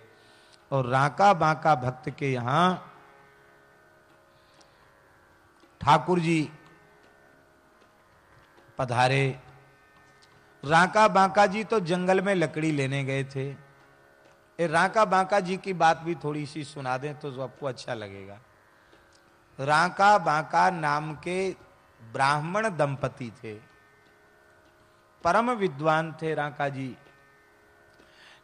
और राका बांका भक्त के यहाँ ठाकुर जी पधारे। राका बांका जी तो जंगल में लकड़ी लेने गए थे। ए राका बांका जी की बात भी थोड़ी सी सुना दें तो आपको अच्छा लगेगा। राका बांका नाम के ब्राह्मण दंपति थे। परम विद्वान थे राका जी।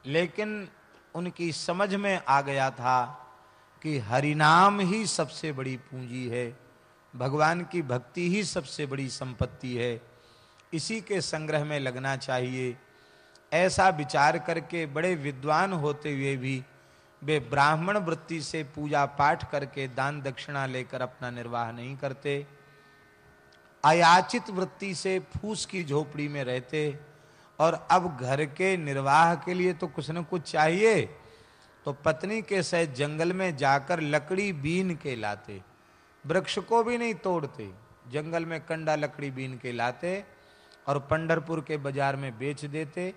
लेकिन उनकी समझ में आ गया था कि हरिनाम ही सबसे बड़ी पूंजी है। भगवान की भक्ति ही सबसे बड़ी संपत्ति है। इसी के संग्रह में लगना चाहिए। ऐसा विचार करके बड़े विद्वान होते हुए भी वे ब्राह्मण वृत्ति से पूजा पाठ करके दान दक्षिणा लेकर अपना निर्वाह नहीं करते। अयाचित वृत्ति से फूस की झोपड़ी में रहते और अब घर के निर्वाह के लिए तो कुछ न कुछ चाहिए। तो पत्नी के सह जंगल में जाकर लकड़ी बीन के लाते। वृक्ष को भी नहीं तोड़ते। जंगल में कंडा लकड़ी बीन के लाते और पंडरपुर के बाज़ार में बेच देते।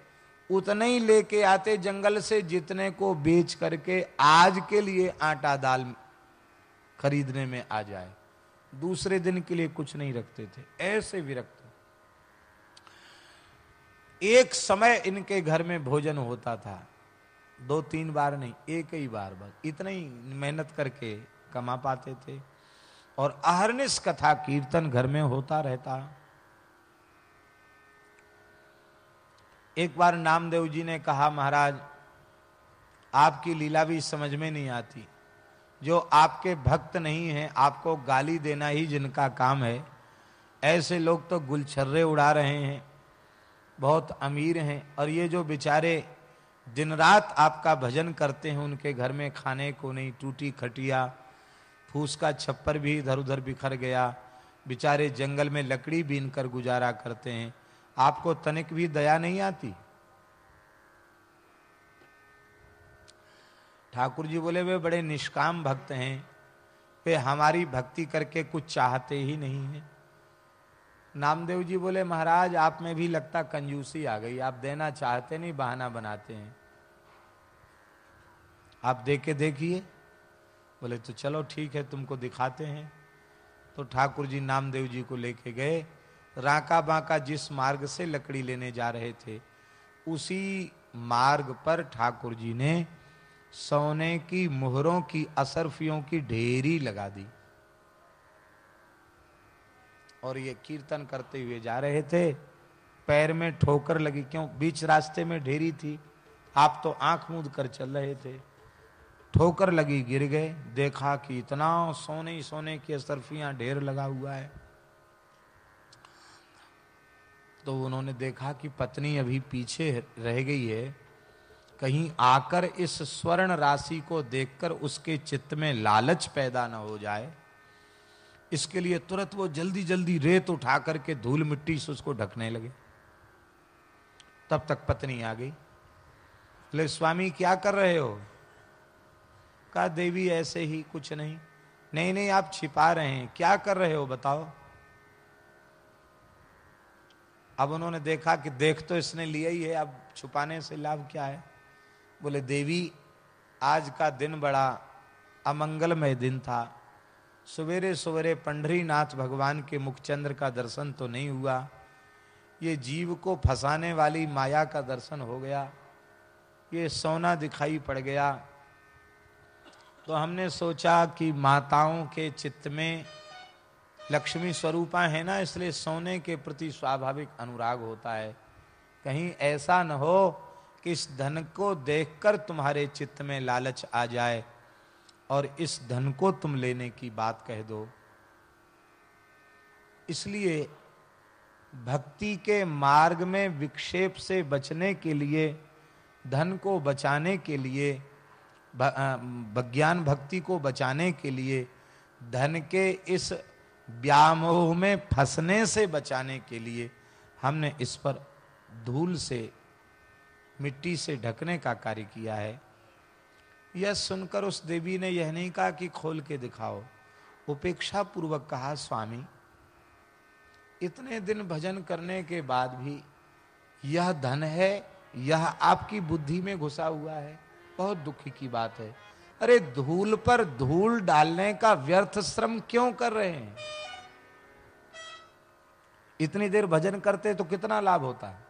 उतने ही लेके आते जंगल से जितने को बेच करके आज के लिए आटा दाल खरीदने में आ जाए। दूसरे दिन के लिए कुछ नहीं रखते थे। ऐसे विरक्त। एक समय इनके घर में भोजन होता था। दो तीन बार नहीं, एक ही बार बस। इतना ही मेहनत करके कमा पाते थे। और अहरनिश कथा कीर्तन घर में होता रहता। एक बार नामदेव जी ने कहा, महाराज, आपकी लीला भी समझ में नहीं आती। जो आपके भक्त नहीं हैं, आपको गाली देना ही जिनका काम है। ऐसे लोग तो गुलछर्रे उड़ा रहे हैं, बहुत अमीर हैं। और ये जो बेचारे दिन रात आपका भजन करते हैं, उनके घर में खाने को नहीं, टूटी खटिया फूस का छप्पर भी इधर उधर बिखर गया। बेचारे जंगल में लकड़ी बीन कर गुजारा करते हैं। आपको तनिक भी दया नहीं आती? ठाकुर जी बोले, वे बड़े निष्काम भक्त हैं। वे हमारी भक्ति करके कुछ चाहते ही नहीं है। नामदेव जी बोले, महाराज, आप में भी लगता कंजूसी आ गई। आप देना चाहते नहीं, बहाना बनाते हैं। आप देख के देखिए। बोले तो चलो ठीक है, तुमको दिखाते हैं। तो ठाकुर जी नामदेव जी को लेके गए। राका बांका जिस मार्ग से लकड़ी लेने जा रहे थे, उसी मार्ग पर ठाकुर जी ने सोने की मुहरों की, असरफियों की ढेरी लगा दी। और ये कीर्तन करते हुए जा रहे थे। पैर में ठोकर लगी, क्यों? बीच रास्ते में ढेरी थी। आप तो आँख मूंद कर चल रहे थे। ठोकर लगी, गिर गए। देखा कि इतना सोने सोने की असरफियाँ ढेर लगा हुआ है। तो उन्होंने देखा कि पत्नी अभी पीछे रह गई है। कहीं आकर इस स्वर्ण राशि को देखकर उसके चित्त में लालच पैदा न हो जाए। इसके लिए तुरंत वो जल्दी जल्दी रेत उठा करके धूल मिट्टी से उसको ढकने लगे। तब तक पत्नी आ गई। बोले, स्वामी, क्या कर रहे हो? कहा देवी ऐसे ही कुछ नहीं। नहीं नहीं, आप छिपा रहे हैं। क्या कर रहे हो बताओ। अब उन्होंने देखा कि देख तो इसने लिया ही है। अब छुपाने से लाभ क्या है? बोले, देवी, आज का दिन बड़ा अमंगलमय दिन था। सवेरे सवेरे पंडरी नाथ भगवान के मुखचंद्र का दर्शन तो नहीं हुआ। ये जीव को फंसाने वाली माया का दर्शन हो गया। ये सोना दिखाई पड़ गया। तो हमने सोचा कि माताओं के चित्त में लक्ष्मी स्वरूपा है ना, इसलिए सोने के प्रति स्वाभाविक अनुराग होता है। कहीं ऐसा न हो कि इस धन को देखकर तुम्हारे चित्त में लालच आ जाए और इस धन को तुम लेने की बात कह दो। इसलिए भक्ति के मार्ग में विक्षेप से बचने के लिए, धन को बचाने के लिए विज्ञान भक्ति को बचाने के लिए, धन के इस व्यामोह में फंसने से बचाने के लिए हमने इस पर धूल से, मिट्टी से ढकने का कार्य किया है। यह सुनकर उस देवी ने यह नहीं कहा कि खोल के दिखाओ। उपेक्षा पूर्वक कहा, स्वामी, इतने दिन भजन करने के बाद भी यह धन है, यह आपकी बुद्धि में घुसा हुआ है। बहुत दुखी की बात है। अरे, धूल पर धूल डालने का व्यर्थ श्रम क्यों कर रहे हैं? इतनी देर भजन करते तो कितना लाभ होता है?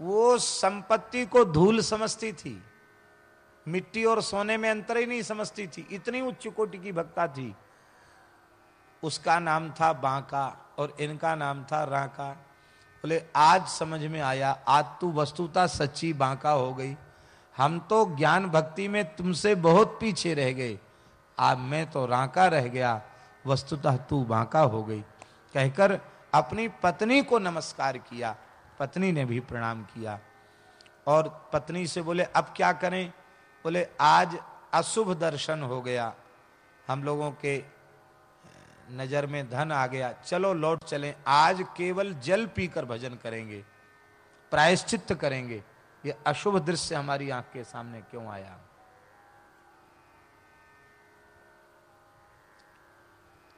वो संपत्ति को धूल समझती थी। मिट्टी और सोने में अंतर ही नहीं समझती थी। इतनी उच्च कोटि की भक्ता थी। उसका नाम था बांका और इनका नाम था राका। बोले, आज समझ में आया, आज तू वस्तुता सच्ची बांका हो गई। हम तो ज्ञान भक्ति में तुमसे बहुत पीछे रह गए। आज मैं तो राका रह गया, वस्तुतः तू बांका हो गई। कहकर अपनी पत्नी को नमस्कार किया। पत्नी ने भी प्रणाम किया। और पत्नी से बोले, अब क्या करें? बोले, आज अशुभ दर्शन हो गया। हम लोगों के नज़र में धन आ गया। चलो लौट चले। आज केवल जल पीकर भजन करेंगे, प्रायश्चित करेंगे। ये अशुभ दृश्य हमारी आँख के सामने क्यों आया?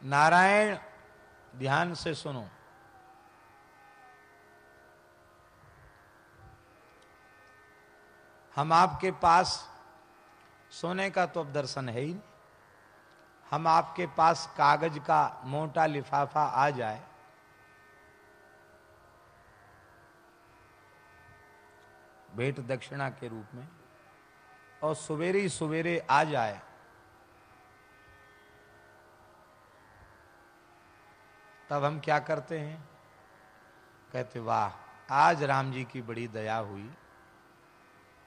नारायण, ध्यान से सुनो। हम आपके पास सोने का तो अब दर्शन है ही नहीं। हम आपके पास कागज़ का मोटा लिफाफा आ जाए। भेंट दक्षिणा के रूप में, और सवेरे ही सवेरे आ जाए। तब हम क्या करते हैं? कहते, वाह, आज राम जी की बड़ी दया हुई।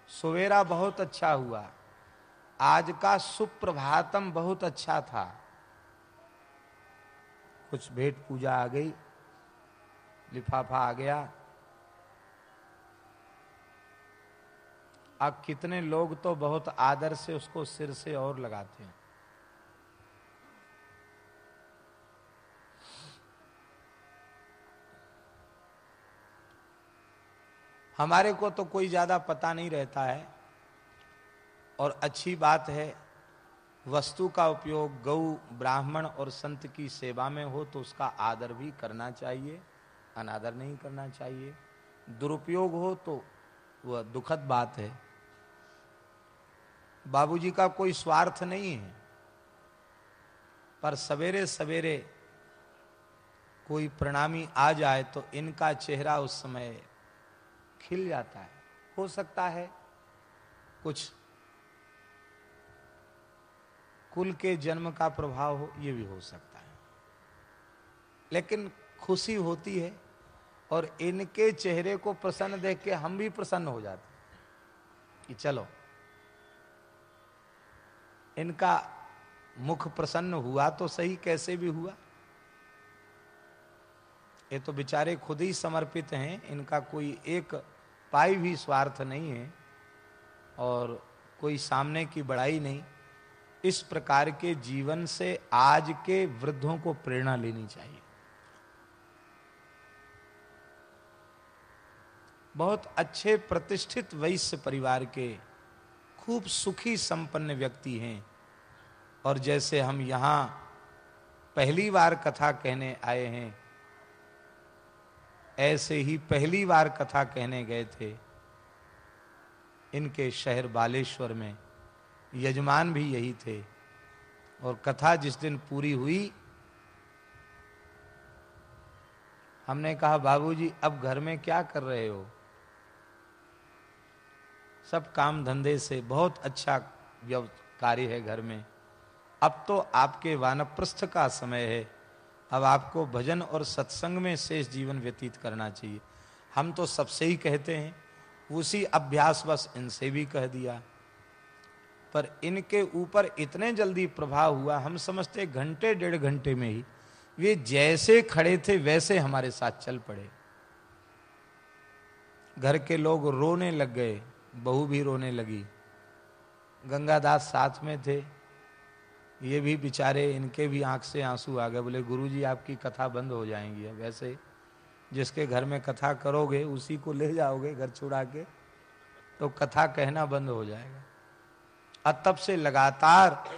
सवेरा बहुत अच्छा हुआ। आज का सुप्रभातम बहुत अच्छा था। कुछ भेंट पूजा आ गई, लिफाफा आ गया। अब कितने लोग तो बहुत आदर से उसको सिर से और लगाते हैं। हमारे को तो कोई ज़्यादा पता नहीं रहता है। और अच्छी बात है, वस्तु का उपयोग गौ ब्राह्मण और संत की सेवा में हो तो उसका आदर भी करना चाहिए, अनादर नहीं करना चाहिए। दुरुपयोग हो तो वह दुखद बात है। बाबूजी का कोई स्वार्थ नहीं है, पर सवेरे सवेरे कोई प्रणामी आ जाए तो इनका चेहरा उस समय खिल जाता है। हो सकता है कुछ कुल के जन्म का प्रभाव हो, ये भी हो सकता है। लेकिन खुशी होती है और इनके चेहरे को प्रसन्न देख के हम भी प्रसन्न हो जाते कि चलो, इनका मुख प्रसन्न हुआ तो सही, कैसे भी हुआ। ये तो बेचारे खुद ही समर्पित हैं, इनका कोई एक पाई भी स्वार्थ नहीं है और कोई सामने की बड़ाई नहीं। इस प्रकार के जीवन से आज के वृद्धों को प्रेरणा लेनी चाहिए। बहुत अच्छे प्रतिष्ठित वैश्य परिवार के खूब सुखी संपन्न व्यक्ति हैं और जैसे हम यहाँ पहली बार कथा कहने आए हैं, ऐसे ही पहली बार कथा कहने गए थे इनके शहर बालेश्वर में। यजमान भी यही थे। और कथा जिस दिन पूरी हुई, हमने कहा, बाबूजी, अब घर में क्या कर रहे हो? सब काम धंधे से, बहुत अच्छा कार्य है घर में। अब तो आपके वानप्रस्थ का समय है। अब आपको भजन और सत्संग में शेष जीवन व्यतीत करना चाहिए। हम तो सबसे ही कहते हैं, उसी अभ्यास बस इनसे भी कह दिया। पर इनके ऊपर इतने जल्दी प्रभाव हुआ, हम समझते घंटे, डेढ़ घंटे में ही। वे जैसे खड़े थे, वैसे हमारे साथ चल पड़े। घर के लोग रोने लग गए, बहू भी रोने लगी। गंगादास साथ में थे। ये भी बेचारे, इनके भी आँख से आँसू आ गए। बोले, गुरुजी, आपकी कथा बंद हो जाएँगी अब। ऐसे जिसके घर में कथा करोगे, उसी को ले जाओगे घर छुड़ा के तो कथा कहना बंद हो जाएगा। तब से लगातार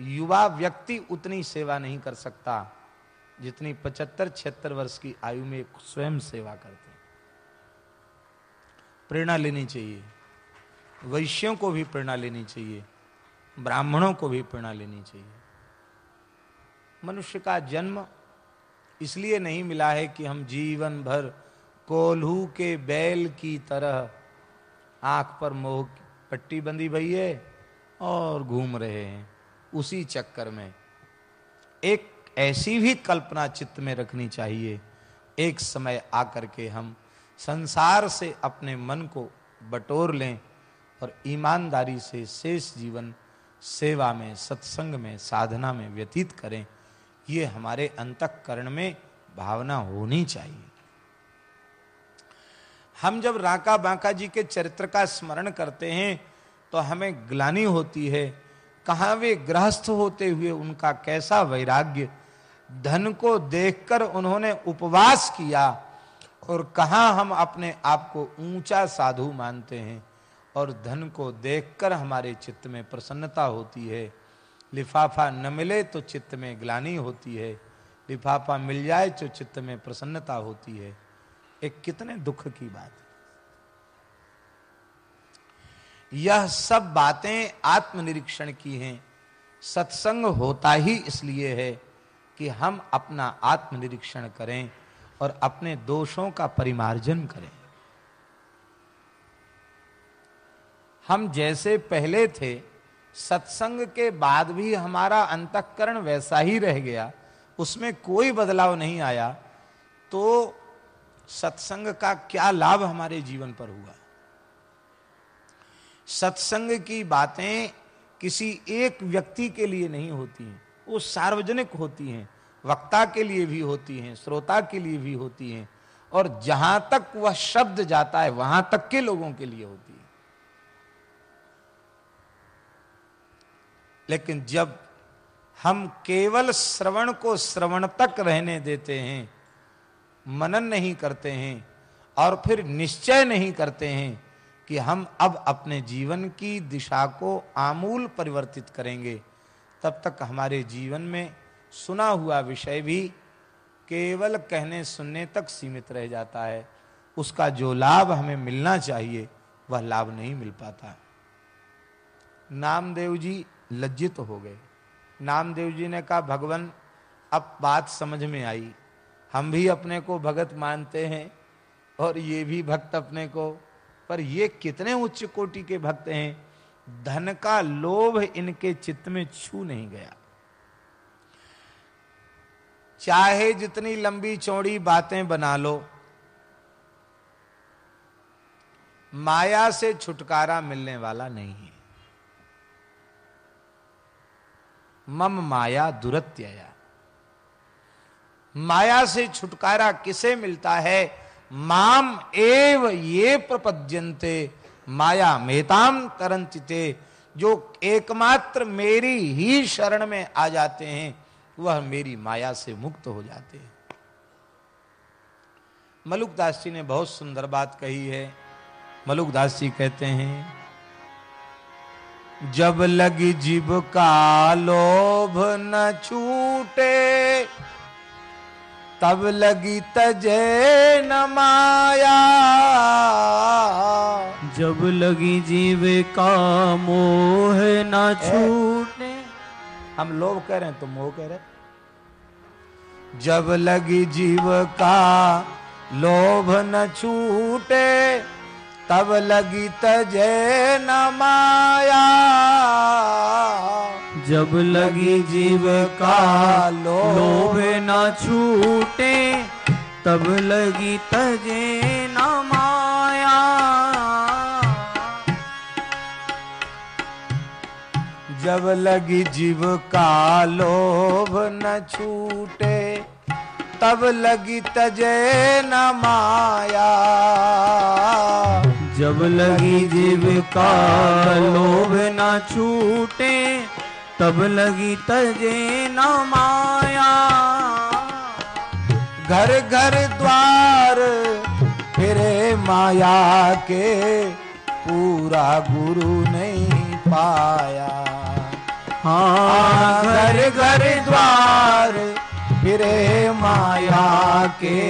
युवा व्यक्ति उतनी सेवा नहीं कर सकता जितनी पचहत्तर, छिहत्तर वर्ष की आयु में स्वयं सेवा करते प्रेरणा लेनी चाहिए। वैश्यों को भी प्रेरणा लेनी चाहिए। ब्राह्मणों को भी प्रेरणा लेनी चाहिए। मनुष्य का जन्म इसलिए नहीं मिला है कि हम जीवन भर कोल्हू के बैल की तरह आँख पर मोह पट्टी बंधी भई है और घूम रहे हैं उसी चक्कर में। एक ऐसी भी कल्पना चित्त में रखनी चाहिए। एक समय आकर के हम संसार से अपने मन को बटोर लें और ईमानदारी से शेष जीवन, सेवा में, सत्संग में, साधना में व्यतीत करें। ये हमारे अंतकरण में भावना होनी चाहिए। हम जब राका बांका जी के चरित्र का स्मरण करते हैं तो हमें ग्लानी होती है, कहा वे गृहस्थ होते हुए उनका कैसा वैराग्य। धन को देखकर उन्होंने उपवास किया, और कहा हम अपने आप को ऊँचा साधु मानते हैं, और धन को देखकर हमारे चित्त में प्रसन्नता होती है। लिफाफा न मिले तो चित्त में ग्लानी होती है, लिफाफा मिल जाए तो चित्त में प्रसन्नता होती है। एक कितने दुख की बात यह सब बातें आत्मनिरीक्षण की हैं। सत्संग होता ही इसलिए है कि हम अपना आत्मनिरीक्षण करें और अपने दोषों का परिमार्जन करें। हम जैसे पहले थे, सत्संग के बाद भी हमारा अंतकरण वैसा ही रह गया। उसमें कोई बदलाव नहीं आया। तो सत्संग का क्या लाभ हमारे जीवन पर हुआ? सत्संग की बातें किसी एक व्यक्ति के लिए नहीं होती हैं। वो सार्वजनिक होती हैं, वक्ता के लिए भी होती हैं, श्रोता के लिए भी होती हैं। और जहाँ तक वह शब्द जाता है, वहाँ तक के लोगों के लिए होती है। लेकिन जब हम केवल श्रवण को श्रवण तक रहने देते हैं मनन नहीं करते हैं और फिर निश्चय नहीं करते हैं कि हम अब अपने जीवन की दिशा को आमूल परिवर्तित करेंगे। तब तक हमारे जीवन में सुना हुआ विषय भी केवल कहने सुनने तक सीमित रह जाता है। उसका जो लाभ हमें मिलना चाहिए, वह लाभ नहीं मिल पाता। नामदेव जी लज्जित हो गए। नामदेव जी ने कहा, भगवान, अब बात समझ में आई। हम भी अपने को भगत मानते हैं और ये भी भक्त अपने को। पर ये कितने उच्च कोटि के भक्त हैं? धन का लोभ इनके चित्त में छू नहीं गया। चाहे जितनी लंबी चौड़ी बातें बना लो, माया से छुटकारा मिलने वाला नहीं है। मम माया दुरत्यया। माया से छुटकारा किसे मिलता है? माम एव ये प्रपद्यंते माया मेहताम तरंतिते जो एकमात्र मेरी ही शरण में आ जाते हैं, वह मेरी माया से मुक्त हो जाते हैं। मलुकदास जी ने बहुत सुंदर बात कही है। मलुकदास जी कहते हैं, जब लगी जीव का लोभ न छूटे तब लगी तजे न माया। जब लगी जीव का मोह न छूटे। हम लोग कह रहे हैं तुम मोह कह रहे जब लगी जीव का लोभ न छूटे तब लगी तजे न माया। जब लगी जीव का लोभ न छूटे, तब लगी तजे न माया। जब लगी जीव का लोभ न छूटे, तब लगी तजे न माया। जब लगी जीव का लोभ न छूटे तब लगी तजे न माया। घर घर द्वार, फिरे माया के पूरा गुरु नहीं पाया। हाँ घर घर द्वार, फिरे माया के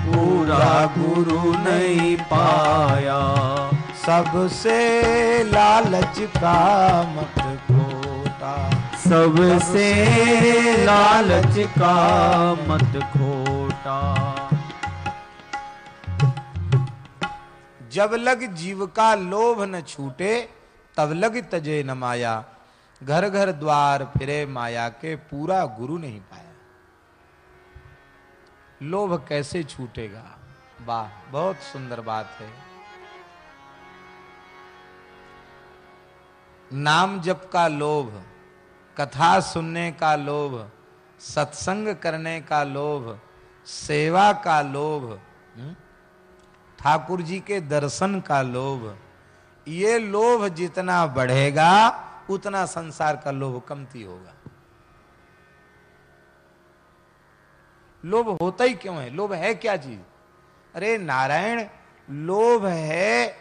पूरा गुरु नहीं पाया। सबसे लालच का मत खोटा सबसे लालच का मत खोटा। जब लग जीव का लोभ न छूटे, तब लग तजे न माया। घर घर द्वार फिरे माया के पूरा गुरु नहीं पाया। लोभ कैसे छूटेगा? वाह, बहुत सुंदर बात है। नाम जप का लोभ कथा सुनने का लोभ, सत्संग करने का लोभ, सेवा का लोभ हम्म? ठाकुर जी के दर्शन का लोभ। ये लोभ जितना बढ़ेगा, उतना संसार का लोभ कमती होगा। लोभ होता ही क्यों है? लोभ है क्या चीज़? अरे नारायण, लोभ है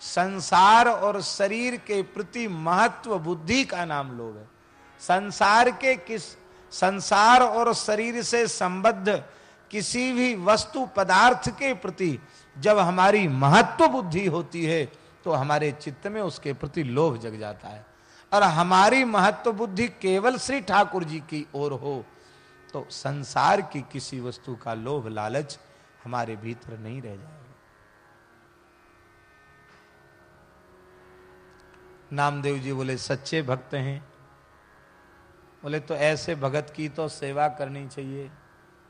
संसार और शरीर के प्रति महत्व बुद्धि का नाम लोभ है। संसार के किस, संसार और शरीर से संबद्ध किसी भी वस्तु पदार्थ के प्रति जब हमारी महत्व बुद्धि होती है तो हमारे चित्त में उसके प्रति लोभ जग जाता है। और हमारी महत्व बुद्धि केवल श्री ठाकुर जी की ओर हो तो संसार की किसी वस्तु का लोभ, लालच हमारे भीतर नहीं रह जाएगा। नामदेव जी बोले, सच्चे भक्त हैं बोले तो ऐसे भगत की तो सेवा करनी चाहिए।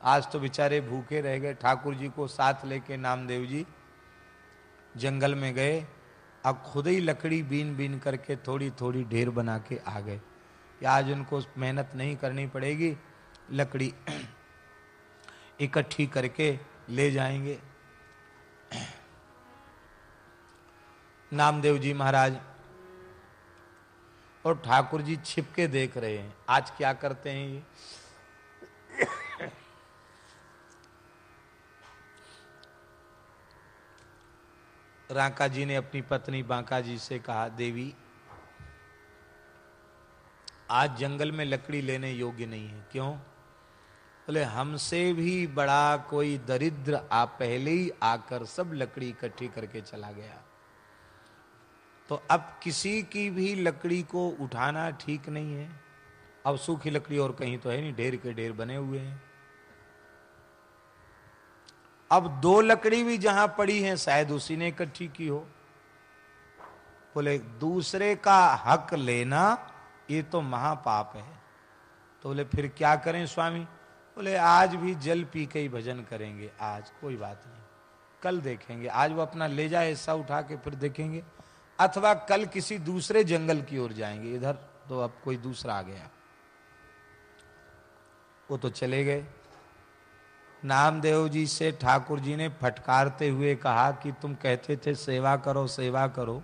आज तो बेचारे भूखे रह गए। ठाकुर जी को साथ लेके नामदेव जी जंगल में गए। अब खुद ही लकड़ी बीन बीन करके थोड़ी थोड़ी ढेर बना के आ गए कि आज उनको मेहनत नहीं करनी पड़ेगी। लकड़ी इकट्ठी करके ले जाएँगे। नामदेव जी महाराज और ठाकुर जी छिपके देख रहे हैं। आज क्या करते हैं ये? राका जी ने अपनी पत्नी बांका जी से कहा, देवी, आज जंगल में लकड़ी लेने योग्य नहीं है। क्यों? बोले, हमसे भी बड़ा कोई दरिद्र आप पहले ही आकर सब लकड़ी इकट्ठी करके चला गया। तो अब किसी की भी लकड़ी को उठाना ठीक नहीं है। अब सूखी लकड़ी और कहीं तो है नहीं, ढेर के ढेर बने हुए हैं। अब दो लकड़ी भी जहाँ पड़ी है, शायद उसी ने इकट्ठी की हो। बोले, दूसरे का हक लेना, ये तो महापाप है। तो बोले, फिर क्या करें स्वामी? बोले, आज भी जल पी के ही भजन करेंगे, आज कोई बात नहीं। कल देखेंगे, आज वो अपना ले जाए हिस्सा उठा के फिर देखेंगे। अथवा कल किसी दूसरे जंगल की ओर जाएँगे, इधर तो अब कोई दूसरा आ गया। वो तो चले गए। नामदेव जी से ठाकुर जी ने फटकारते हुए कहा कि तुम कहते थे, सेवा करो सेवा करो।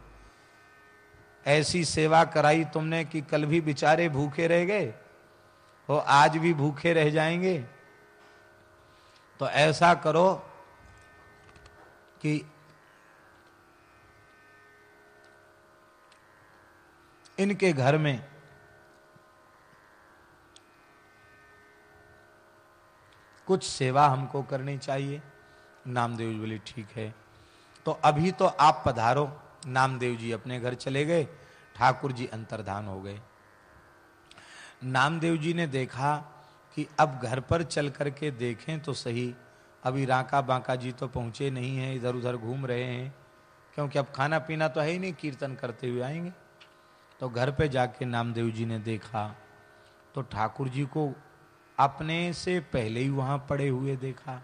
ऐसी सेवा कराई तुमने कि कल भी बेचारे भूखे रह गए और आज भी भूखे रह जाएँगे। तो ऐसा करो कि इनके घर में। कुछ सेवा हमको करनी चाहिए। नामदेव जी बोले, ठीक है। तो अभी तो आप पधारो। नामदेव जी अपने घर चले गए। ठाकुर जी अंतर्धान हो गए। नामदेव जी ने देखा कि अब घर पर चल करके देखें तो सही। अभी राका बांका जी तो पहुँचे नहीं हैं इधर उधर घूम रहे हैं। क्योंकि अब खाना पीना तो है ही नहीं, कीर्तन करते हुए आएँगे। तो घर पे जाके नामदेव जी ने देखा तो ठाकुर जी को अपने से पहले ही वहाँ पड़े हुए देखा।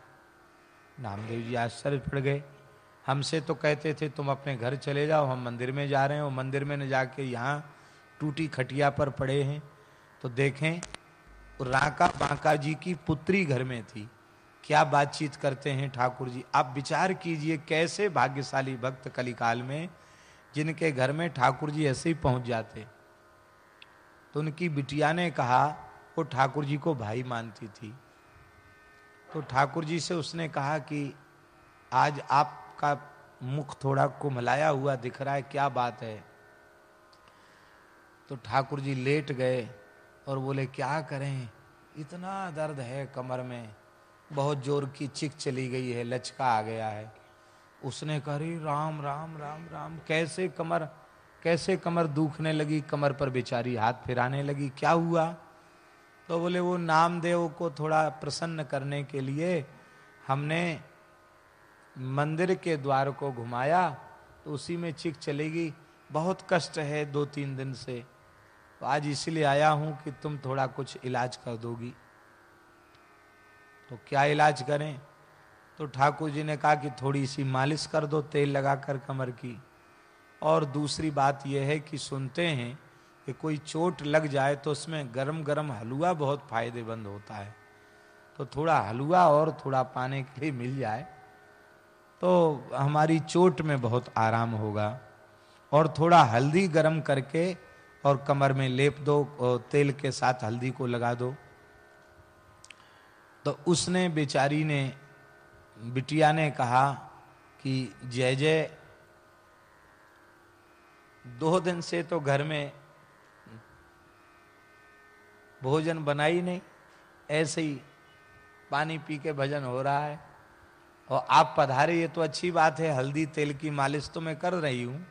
नामदेव जी आश्चर्य पड़ गए। हमसे तो कहते थे, तुम अपने घर चले जाओ, हम मंदिर में जा रहे हो। मंदिर में न जाके यहाँ टूटी खटिया पर पड़े हैं। तो देखें, राका बांका जी की पुत्री घर में थी। क्या बातचीत करते हैं ठाकुर जी? आप विचार कीजिए, कैसे भाग्यशाली भक्त कलिकाल में जिनके घर में ठाकुर जी ऐसे ही पहुँच जाते। तो उनकी बिटिया ने कहा, वो ठाकुर जी को भाई मानती थी। तो ठाकुर जी से उसने कहा कि, आज आपका मुख थोड़ा कुमलाया हुआ दिख रहा है, क्या बात है? तो ठाकुर जी लेट गए और बोले, क्या करें? इतना दर्द है कमर में। बहुत ज़ोर की चिक चली गई है, लचका आ गया है। उसने कही राम राम राम राम। कैसे कमर कैसे कमर दुखने लगी? कमर पर बेचारी हाथ फिराने लगी। क्या हुआ? तो बोले, वो नामदेव को थोड़ा प्रसन्न करने के लिए हमने मंदिर के द्वार को घुमाया तो उसी में चिक चलेगी। बहुत कष्ट है दो तीन दिन से। तो आज इसलिए आया हूँ कि तुम थोड़ा कुछ इलाज कर दोगी। तो क्या इलाज करें? तो ठाकुर जी ने कहा कि थोड़ी सी मालिश कर दो, तेल लगाकर कमर की। और दूसरी बात यह है कि सुनते हैं कि कोई चोट लग जाए तो उसमें गरम गरम हलवा बहुत फ़ायदेमंद होता है। तो थोड़ा हलवा और थोड़ा पाने के लिए मिल जाए तो हमारी चोट में बहुत आराम होगा। और थोड़ा हल्दी गरम करके और कमर में लेप दो तेल के साथ हल्दी को लगा दो। तो उसने बेचारी ने बिटिया ने कहा कि जय जय। दो दिन से तो घर में भोजन बना ही नहीं, ऐसे ही पानी पी के भजन हो रहा है। और आप पधारे, ये तो अच्छी बात है, हल्दी तेल की मालिश तो मैं कर रही हूँ,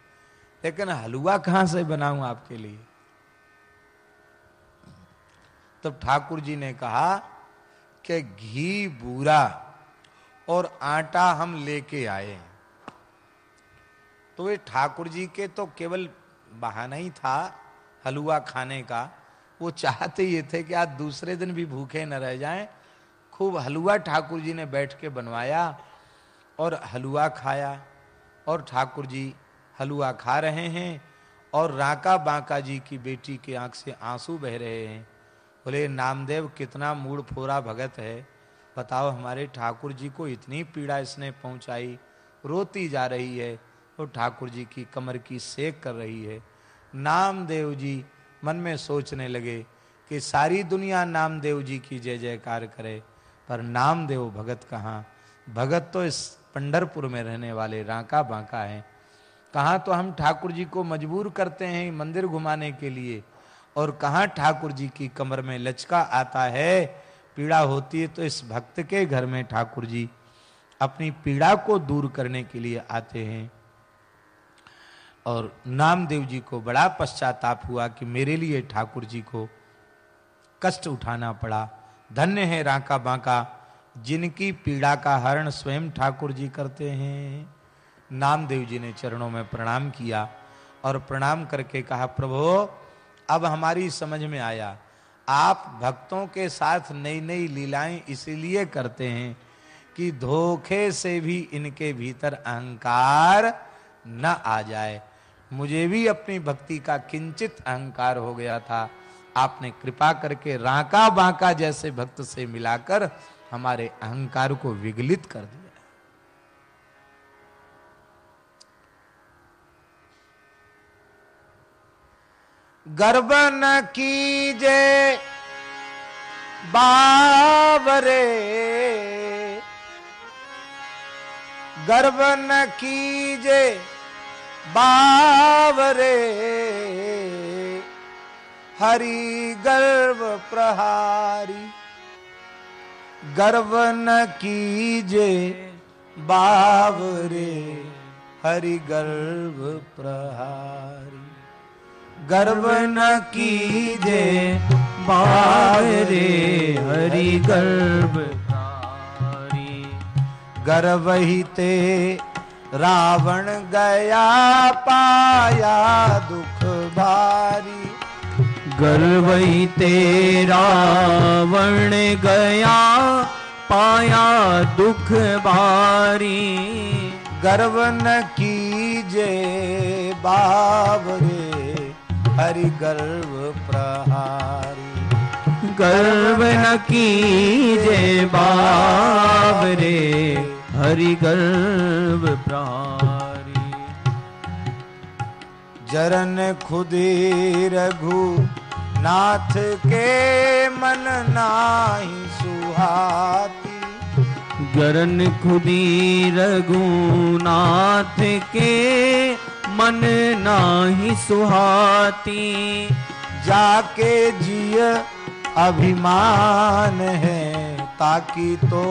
लेकिन हलवा कहाँ से बनाऊँ आपके लिए? तब ठाकुर जी ने कहा कि घी बूरा और आटा हम लेके आए। तो वे ठाकुर जी के तो केवल बहाना ही था हलवा खाने का। वो चाहते ये थे कि आज दूसरे दिन भी भूखे न रह जाएँ। खूब हलवा ठाकुर जी ने बैठ के बनवाया और हलवा खाया और ठाकुर जी हलवा खा रहे हैं और राका बांका जी की बेटी के आँख से आँसू बह रहे हैं। बोले, नामदेव, कितना मूड फोरा भगत है। बताओ हमारे ठाकुर जी को इतनी पीड़ा इसने पहुंचाई, रोती जा रही है और ठाकुर जी की कमर की सेक कर रही है। नामदेव जी मन में सोचने लगे कि सारी दुनिया नामदेव जी की जय जयकार करे, पर नामदेव भगत कहाँ? भगत तो इस पंडरपुर में रहने वाले राका बांका हैं। कहाँ तो हम ठाकुर जी को मजबूर करते हैं मंदिर घुमाने के लिए, और कहाँ ठाकुर जी की कमर में लचका आता है पीड़ा होती है तो इस भक्त के घर में ठाकुर जी अपनी पीड़ा को दूर करने के लिए आते हैं। और नामदेव जी को बड़ा पश्चाताप हुआ कि मेरे लिए ठाकुर जी को कष्ट उठाना पड़ा। धन्य है राका बांका जिनकी पीड़ा का हरण स्वयं ठाकुर जी करते हैं। नामदेव जी ने चरणों में प्रणाम किया और प्रणाम करके कहा, प्रभु, अब हमारी समझ में आया आप भक्तों के साथ नई नई लीलाएँ इसीलिए करते हैं कि धोखे से भी इनके भीतर अहंकार न आ जाए। मुझे भी अपनी भक्ति का किंचित अहंकार हो गया था। आपने कृपा करके राका बांका जैसे भक्त से मिलाकर हमारे अहंकार को विगलित कर दिया। गर्व न कीजे, बावरे। गर्व न कीजे, बावरे। हरि गर्व प्रहारी। गर्व न कीजे, बावरे। हरि गर्व प्रहारी। गर्व न कीजे बारे हरि गर्भ गर्व ही ते रावण गया पाया दुख भारी। गर्व ते रावण गया पाया दुख भारी। गर्व न कीजे, बावरे हरि गर्व प्रहारी। गर्व न कीजे बाबरे हरि गर्व प्रहारी। जरन खुदी रघु नाथ के मन नाही सुहाती। गरन खुदी रघुनाथ के मन नाही सुहाती, जाके जिय अभिमान है, ताकि तो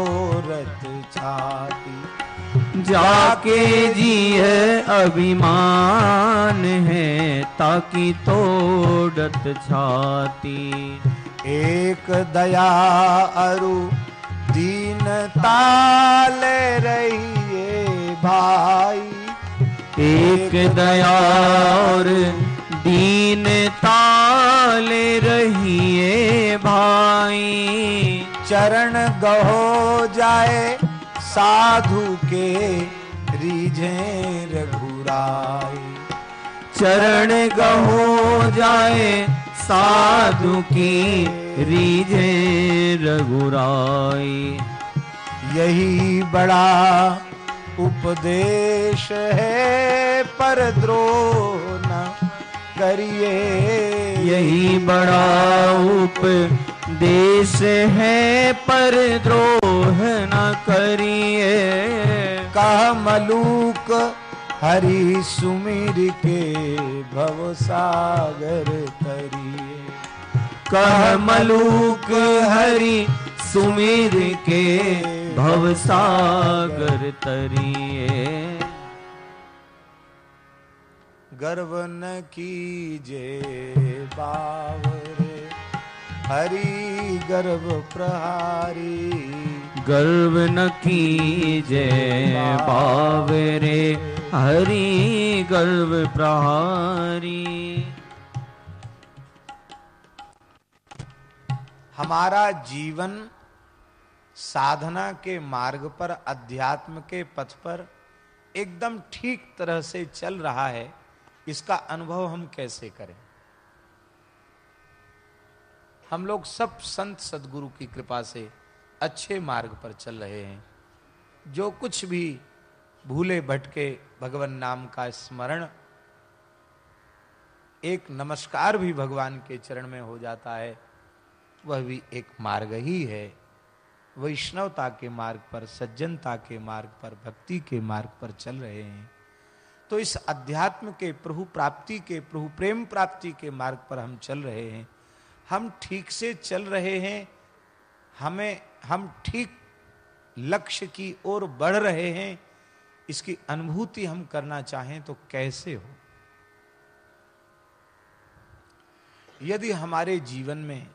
रत छाती। जाके जिय अभिमान है, ताकि तो तोड़त छाती। एक दया अरु दीन ताल रहिए भाई। एक दया और दीन ताल रहिए भाई। चरण गहो जाए साधु के रीझे रघुराई। चरण गहो जाए साधु की रीझे रघुराई। यही बड़ा उपदेश है पर द्रोह न करिए। यही बड़ा उपदेश है पर द्रोह न करिए। कह मलूक हरि सुमिर के भव सागर तरिए कह मलूक हरि सुमिर के भवसागर तरिए। गर्व न कीजे बावरे हरि गर्व प्रहारी। गर्व न कीजे बावरे हरि गर्व प्रहारी। हमारा जीवन साधना के मार्ग पर, अध्यात्म के पथ पर एकदम ठीक तरह से चल रहा है, इसका अनुभव हम कैसे करें? हम लोग सब संत सदगुरु की कृपा से अच्छे मार्ग पर चल रहे हैं। जो कुछ भी भूले भटके भगवान नाम का स्मरण, एक नमस्कार भी भगवान के चरण में हो जाता है, वह भी एक मार्ग ही है। वैष्णवता के मार्ग पर सज्जनता के मार्ग पर, भक्ति के मार्ग पर चल रहे हैं। तो इस अध्यात्म के प्रभु प्राप्ति के, प्रभु प्रेम प्राप्ति के मार्ग पर हम चल रहे हैं। हम ठीक से चल रहे हैं। हमें, हम ठीक लक्ष्य की ओर बढ़ रहे हैं। इसकी अनुभूति हम करना चाहें तो कैसे हो? यदि हमारे जीवन में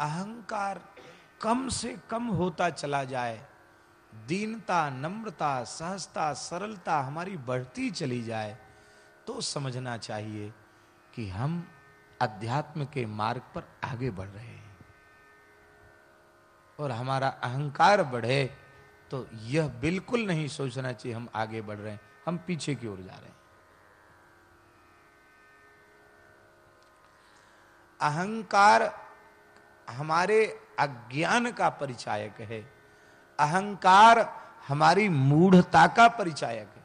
अहंकार कम से कम होता चला जाए, दीनता, नम्रता, सहजता, सरलता हमारी बढ़ती चली जाए तो समझना चाहिए कि हम अध्यात्म के मार्ग पर आगे बढ़ रहे हैं। और हमारा अहंकार बढ़े तो यह बिल्कुल नहीं सोचना चाहिए हम आगे बढ़ रहे हैं, हम पीछे की ओर जा रहे हैं। अहंकार हमारे अज्ञान का परिचायक है। अहंकार हमारी मूढ़ता का परिचायक है।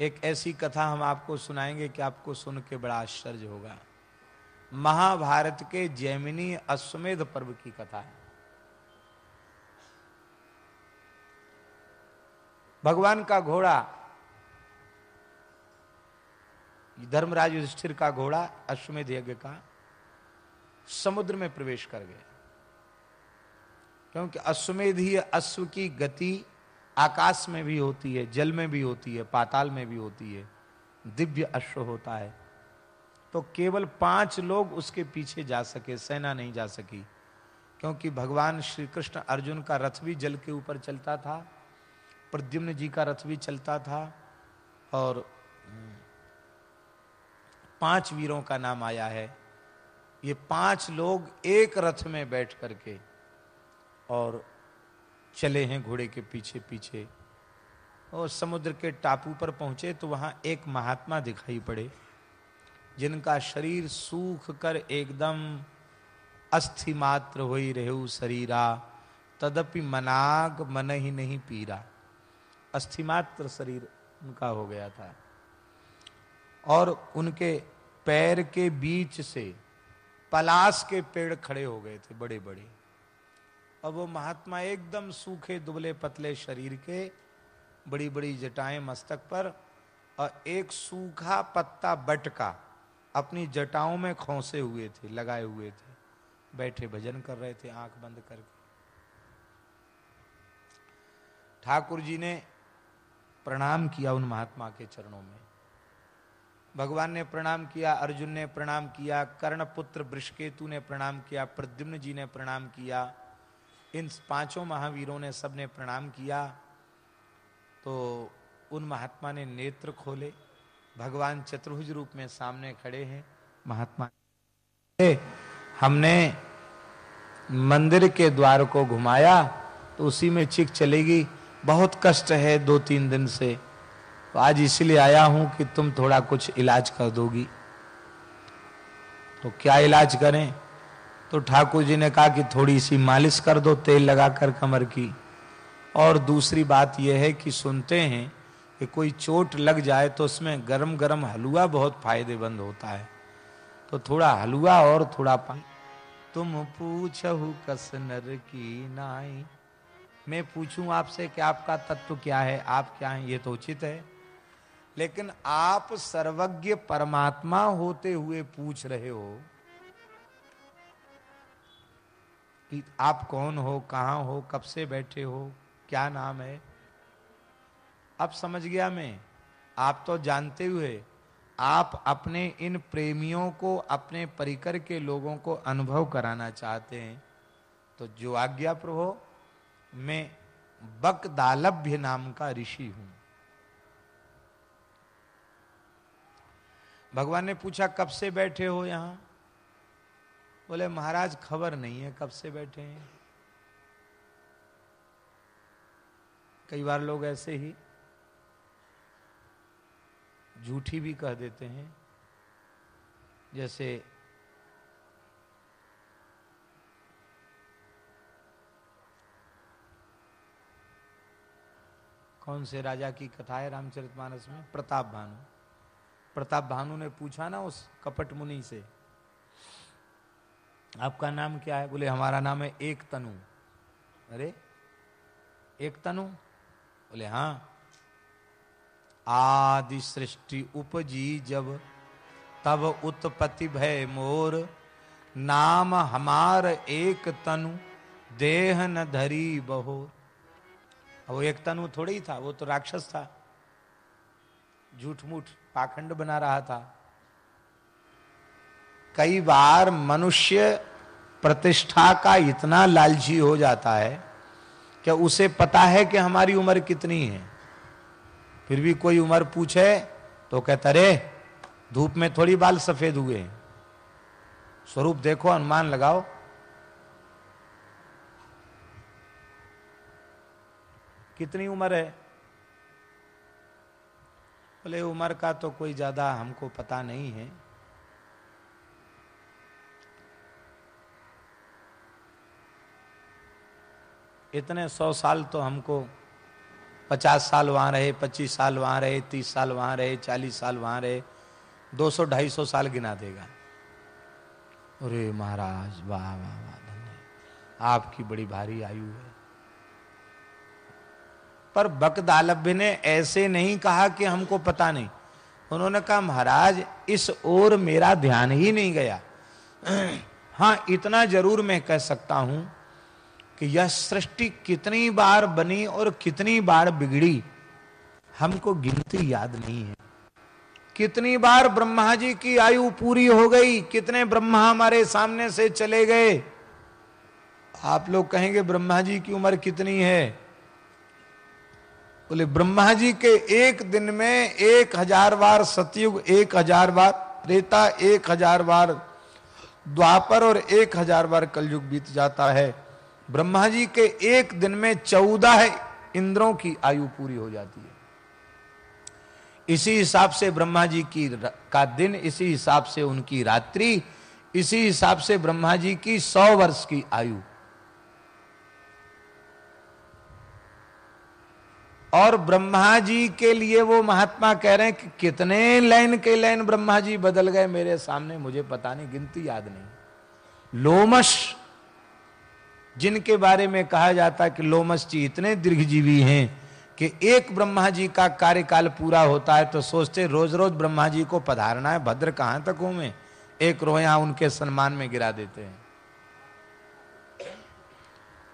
एक ऐसी कथा हम आपको सुनाएँगे कि आपको सुन के बड़ा आश्चर्य होगा। महाभारत के जैमिनी अश्वमेध पर्व की कथा है। भगवान का घोड़ा धर्मराज युधिष्ठिर का घोड़ा अश्वमेध यज्ञ का समुद्र में प्रवेश कर गया। क्योंकि अश्वमेध ही अश्व की गति आकाश में भी होती है, जल में भी होती है, पाताल में भी होती है, दिव्य अश्व होता है। तो केवल पाँच लोग उसके पीछे जा सके, सेना नहीं जा सकी, क्योंकि भगवान श्री कृष्ण अर्जुन का रथ भी जल के ऊपर चलता था, प्रद्युम्न जी का रथ भी चलता था और पाँच वीरों का नाम आया है। ये पाँच लोग एक रथ में बैठ करके और चले हैं घोड़े के पीछे पीछे और समुद्र के टापू पर पहुँचे तो वहाँ एक महात्मा दिखाई पड़े, जिनका शरीर सूख कर एकदम अस्थि मात्र हो रहे शरीरा, तदपि मनाग मन ही नहीं पीरा। अस्थिमात्र शरीर उनका हो गया था। और उनके पैर के बीच से पलाश के पेड़ खड़े हो गए थे बड़े बड़े अब वो महात्मा एकदम सूखे, दुबले, पतले शरीर के बड़ी बड़ी जटाएँ मस्तक पर और एक सूखा पत्ता बटका अपनी जटाओं में खोसे हुए थे, लगाए हुए थे। बैठे, भजन कर रहे थे, आँख बंद करके। ठाकुर जी ने प्रणाम किया उन महात्मा के चरणों में। भगवान ने प्रणाम किया, अर्जुन ने प्रणाम किया कर्ण पुत्र वृषकेतु ने प्रणाम किया, प्रद्युम्न जी ने प्रणाम किया, इन पाँचों महावीरों ने सबने प्रणाम किया। तो उन महात्मा ने नेत्र खोले, भगवान चतुर्भुज रूप में सामने खड़े हैं, महात्मा हमने मंदिर के द्वार को घुमाया तो उसी में चिक चलेगी, बहुत कष्ट है दो तीन दिन से। तो आज इसलिए आया हूँ कि तुम थोड़ा कुछ इलाज कर दोगी। तो क्या इलाज करें? तो ठाकुर जी ने कहा कि थोड़ी सी मालिश कर दो तेल लगाकर कमर की। और दूसरी बात यह है कि सुनते हैं कि कोई चोट लग जाए तो उसमें गरम गरम हलवा बहुत फ़ायदेमंद होता है। तो थोड़ा हलवा और थोड़ा पानी। तुम पूछहु कस नर की नाई। मैं पूछूँ आपसे कि आपका तत्व क्या है? आप क्या हैं? ये तो उचित है। लेकिन आप सर्वज्ञ परमात्मा होते हुए पूछ रहे हो कि आप कौन हो, कहाँ हो, कब से बैठे हो, क्या नाम है? अब समझ गया मैं। आप तो जानते हुए आप अपने इन प्रेमियों को, अपने परिकर के लोगों को अनुभव कराना चाहते हैं। तो जो आज्ञा प्रभो मैं बकदालभ्य नाम का ऋषि हूँ। भगवान ने पूछा, कब से बैठे हो यहाँ? बोले, महाराज, खबर नहीं है कब से बैठे हैं। कई बार लोग ऐसे ही झूठी भी कह देते हैं। जैसे कौन से राजा की कथा है रामचरितमानस में? प्रताप भानु। प्रताप भानु ने पूछा ना उस कपट मुनि से, आपका नाम क्या है? बोले, हमारा नाम है एक तनु। अरे, एक तनु? बोले हाँ। आदि सृष्टि उपजी जब, तब उत्पत्ति भय मोर। नाम हमार एक तनु, देह न धरी बहोर वो एक तनु थोड़ी था, वो तो राक्षस था। झूठ मूठ। पाखंड बना रहा था। कई बार मनुष्य प्रतिष्ठा का इतना लालची हो जाता है कि उसे पता है कि हमारी उम्र कितनी है। फिर भी कोई उम्र पूछे तो कहता रे धूप में थोड़ी बाल सफ़ेद हुए हैं। स्वरूप देखो, अनुमान लगाओ। कितनी उम्र है? बोले उम्र का तो कोई ज़्यादा हमको पता नहीं है। इतने सौ साल तो हमको पचास साल वहाँ रहे, पच्चीस साल वहाँ रहे, तीस साल वहाँ रहे, चालीस साल वहाँ रहे, दो सौ, ढाई सौ साल गिना देगा। अरे महाराज, वाह वाह वाह धन्य आपकी बड़ी भारी आयु है। पर बकदालभ्य ने ऐसे नहीं कहा कि हमको पता नहीं। उन्होंने कहा, महाराज, इस ओर मेरा ध्यान ही नहीं गया। हाँ इतना ज़रूर मैं कह सकता हूँ कि यह सृष्टि कितनी बार बनी और कितनी बार बिगड़ी, हमको गिनती याद नहीं है। कितनी बार ब्रह्मा जी की आयु पूरी हो गई, कितने ब्रह्मा हमारे सामने से चले गए। आप लोग कहेंगे, ब्रह्मा जी की उम्र कितनी है? बोले, ब्रह्मा जी के एक दिन में एक हज़ार बार सतयुग, एक हज़ार बार त्रेता, एक हज़ार बार द्वापर और एक हज़ार बार कलयुग बीत जाता है। ब्रह्मा जी के एक दिन में चौदह इंद्रों की आयु पूरी हो जाती है। इसी हिसाब से ब्रह्मा जी की का दिन, इसी हिसाब से उनकी रात्रि, इसी हिसाब से ब्रह्मा जी की सौ वर्ष की आयु। और ब्रह्मा जी के लिए वो महात्मा कह रहे हैं कि कितने लाइन के लाइन ब्रह्मा जी बदल गए मेरे सामने, मुझे पता नहीं, गिनती याद नहीं। लोमश, जिनके बारे में कहा जाता है कि लोमश जी इतने दीर्घजीवी हैं कि एक ब्रह्मा जी का कार्यकाल पूरा होता है तो सोचते रोज रोज ब्रह्मा जी को पधारना है, भद्र कहाँ तक हूँ मैं? एक रोया उनके सम्मान में गिरा देते हैं।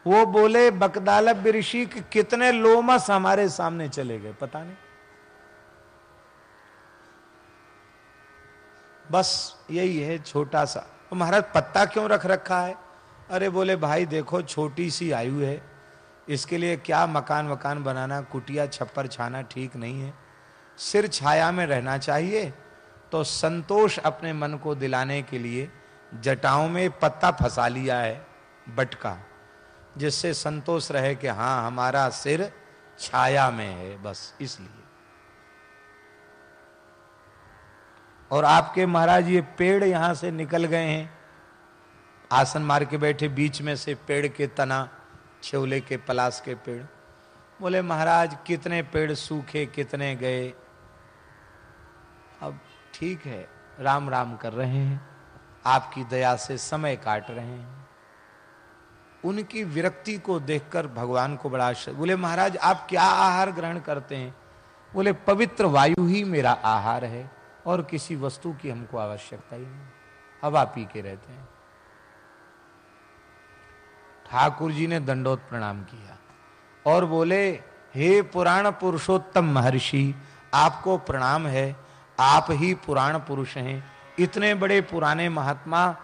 वो बोले बकदालब ऋषि, कि कितने लोमस हमारे सामने चले गए, पता नहीं। बस यही है, छोटा सा। तो महाराज, पत्ता क्यों रख रखा है? अरे बोले, भाई देखो, छोटी सी आयु है। इसके लिए क्या मकान वकान बनाना, कुटिया, छप्पर छाना ठीक नहीं है। सिर छाया में रहना चाहिए। तो संतोष अपने मन को दिलाने के लिए जटाओं में पत्ता फंसा लिया है, बटका। जिससे संतोष रहे कि हाँ हमारा सिर छाया में है, बस इसलिए। और आपके महाराज ये पेड़ यहाँ से निकल गए हैं। आसन मार के बैठे, बीच में से पेड़ के तना, छेवले के पलास के पेड़। बोले, महाराज, कितने पेड़ सूखे, कितने गए? अब ठीक है राम राम कर रहे हैं। आपकी दया से समय काट रहे हैं। उनकी विरक्ति को देखकर भगवान को बड़ा आश्चर्य। बोले, महाराज, आप क्या आहार ग्रहण करते हैं? बोले, पवित्र वायु ही मेरा आहार है और किसी वस्तु की हमको आवश्यकता ही नहीं। हवा पी के रहते हैं। ठाकुर जी ने दंडोत प्रणाम किया और बोले, हे पुराण पुरुषोत्तम महर्षि, आपको प्रणाम है। आप ही पुराण पुरुष हैं। इतने बड़े पुराने महात्मा,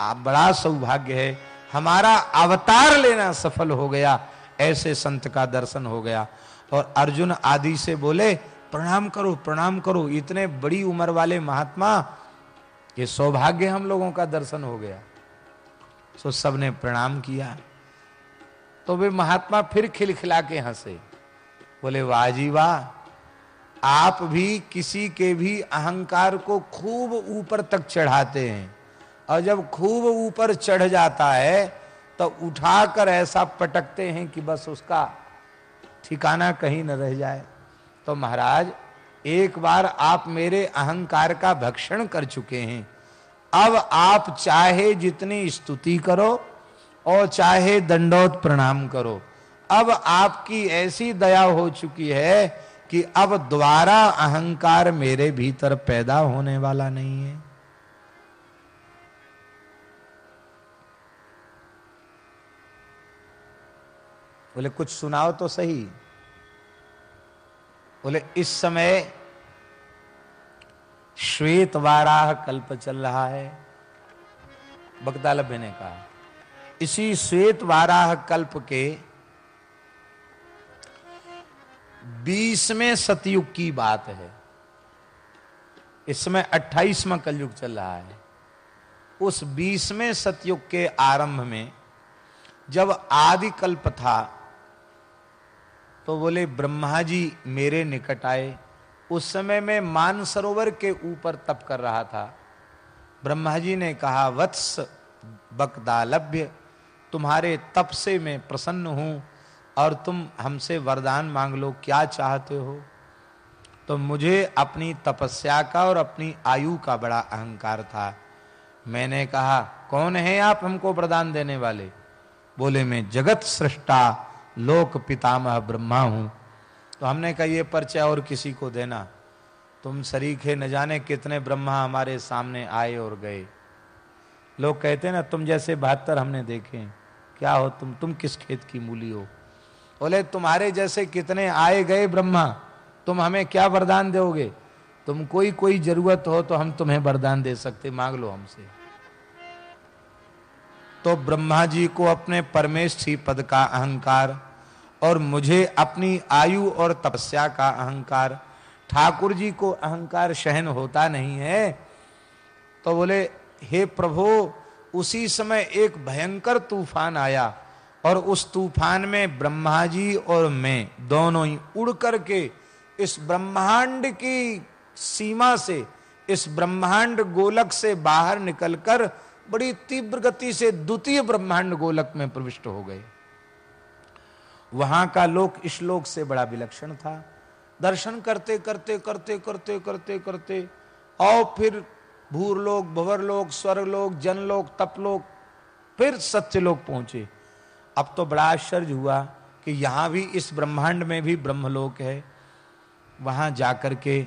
आप बड़ा सौभाग्य है। हमारा अवतार लेना सफल हो गया, ऐसे संत का दर्शन हो गया। और अर्जुन आदि से बोले, प्रणाम करो प्रणाम करो, इतने बड़ी उम्र वाले महात्मा, ये सौभाग्य हम लोगों का दर्शन हो गया। सो सबने प्रणाम किया। तो वे महात्मा फिर खिलखिला के हंसे। बोले जी वाह, आप भी किसी के भी अहंकार को खूब ऊपर तक चढ़ाते हैं। और जब खूब ऊपर चढ़ जाता है तो उठाकर ऐसा पटकते हैं कि बस उसका ठिकाना कहीं न रह जाए। तो महाराज, एक बार आप मेरे अहंकार का भक्षण कर चुके हैं। अब आप चाहे जितनी स्तुति करो और चाहे दंडोत प्रणाम करो। अब आपकी ऐसी दया हो चुकी है कि अब द्वारा अहंकार मेरे भीतर पैदा होने वाला नहीं है। बोले, कुछ सुनाओ तो सही। बोले, इस समय श्वेत वाराह कल्प चल रहा है। बगदालभ्य ने कहा, इसी श्वेत वाराह कल्प के बीसवें सतयुग की बात है। इस समय अट्ठाईसवा कलयुग चल रहा है। उस बीसवें सतयुग के आरंभ में जब आदि कल्प था तो बोले ब्रह्मा जी मेरे निकट आए। उस समय में मानसरोवर के ऊपर तप कर रहा था। ब्रह्मा जी ने कहा, वत्स बकदालभ्य तुम्हारे तप से मैं प्रसन्न हूँ और तुम हमसे वरदान मांग लो, क्या चाहते हो? तो मुझे अपनी तपस्या का और अपनी आयु का बड़ा अहंकार था। मैंने कहा, कौन है आप हमको वरदान देने वाले? बोले, मैं जगत सृष्टा लोक पितामह ब्रह्मा हूँ। तो हमने कहा, ये परिचय और किसी को देना। तुम शरीके न जाने कितने ब्रह्मा हमारे सामने आए और गए। लोग कहते ना, तुम जैसे बहत्तर हमने देखे, क्या हो तुम तुम किस खेत की मूली हो? बोले, तुम्हारे जैसे कितने आए गए ब्रह्मा, तुम हमें क्या वरदान दोगे? तुम कोई कोई ज़रूरत हो तो हम तुम्हें वरदान दे सकते, मांग लो हमसे। तो ब्रह्मा जी को अपने परमेश पद का अहंकार और मुझे अपनी आयु और तपस्या का अहंकार। ठाकुर जी को अहंकार सहन होता नहीं है। तो बोले, हे प्रभु, उसी समय एक भयंकर तूफ़ान आया और उस तूफ़ान में ब्रह्मा जी और मैं दोनों ही उड़ करके इस ब्रह्मांड की सीमा से, इस ब्रह्मांड गोलक से बाहर निकलकर बड़ी तीव्र गति से द्वितीय ब्रह्मांड गोलक में प्रविष्ट हो गए। वहाँ का लोक इस लोक से बड़ा विलक्षण था। दर्शन करते करते करते करते करते करते और फिर भूरलोक, भवरलोक, स्वर्गलोक, जनलोक, तपलोक, फिर सत्यलोक पहुँचे। अब तो बड़ा आश्चर्य हुआ कि यहाँ भी इस ब्रह्मांड में भी ब्रह्मलोक है। वहाँ जाकर के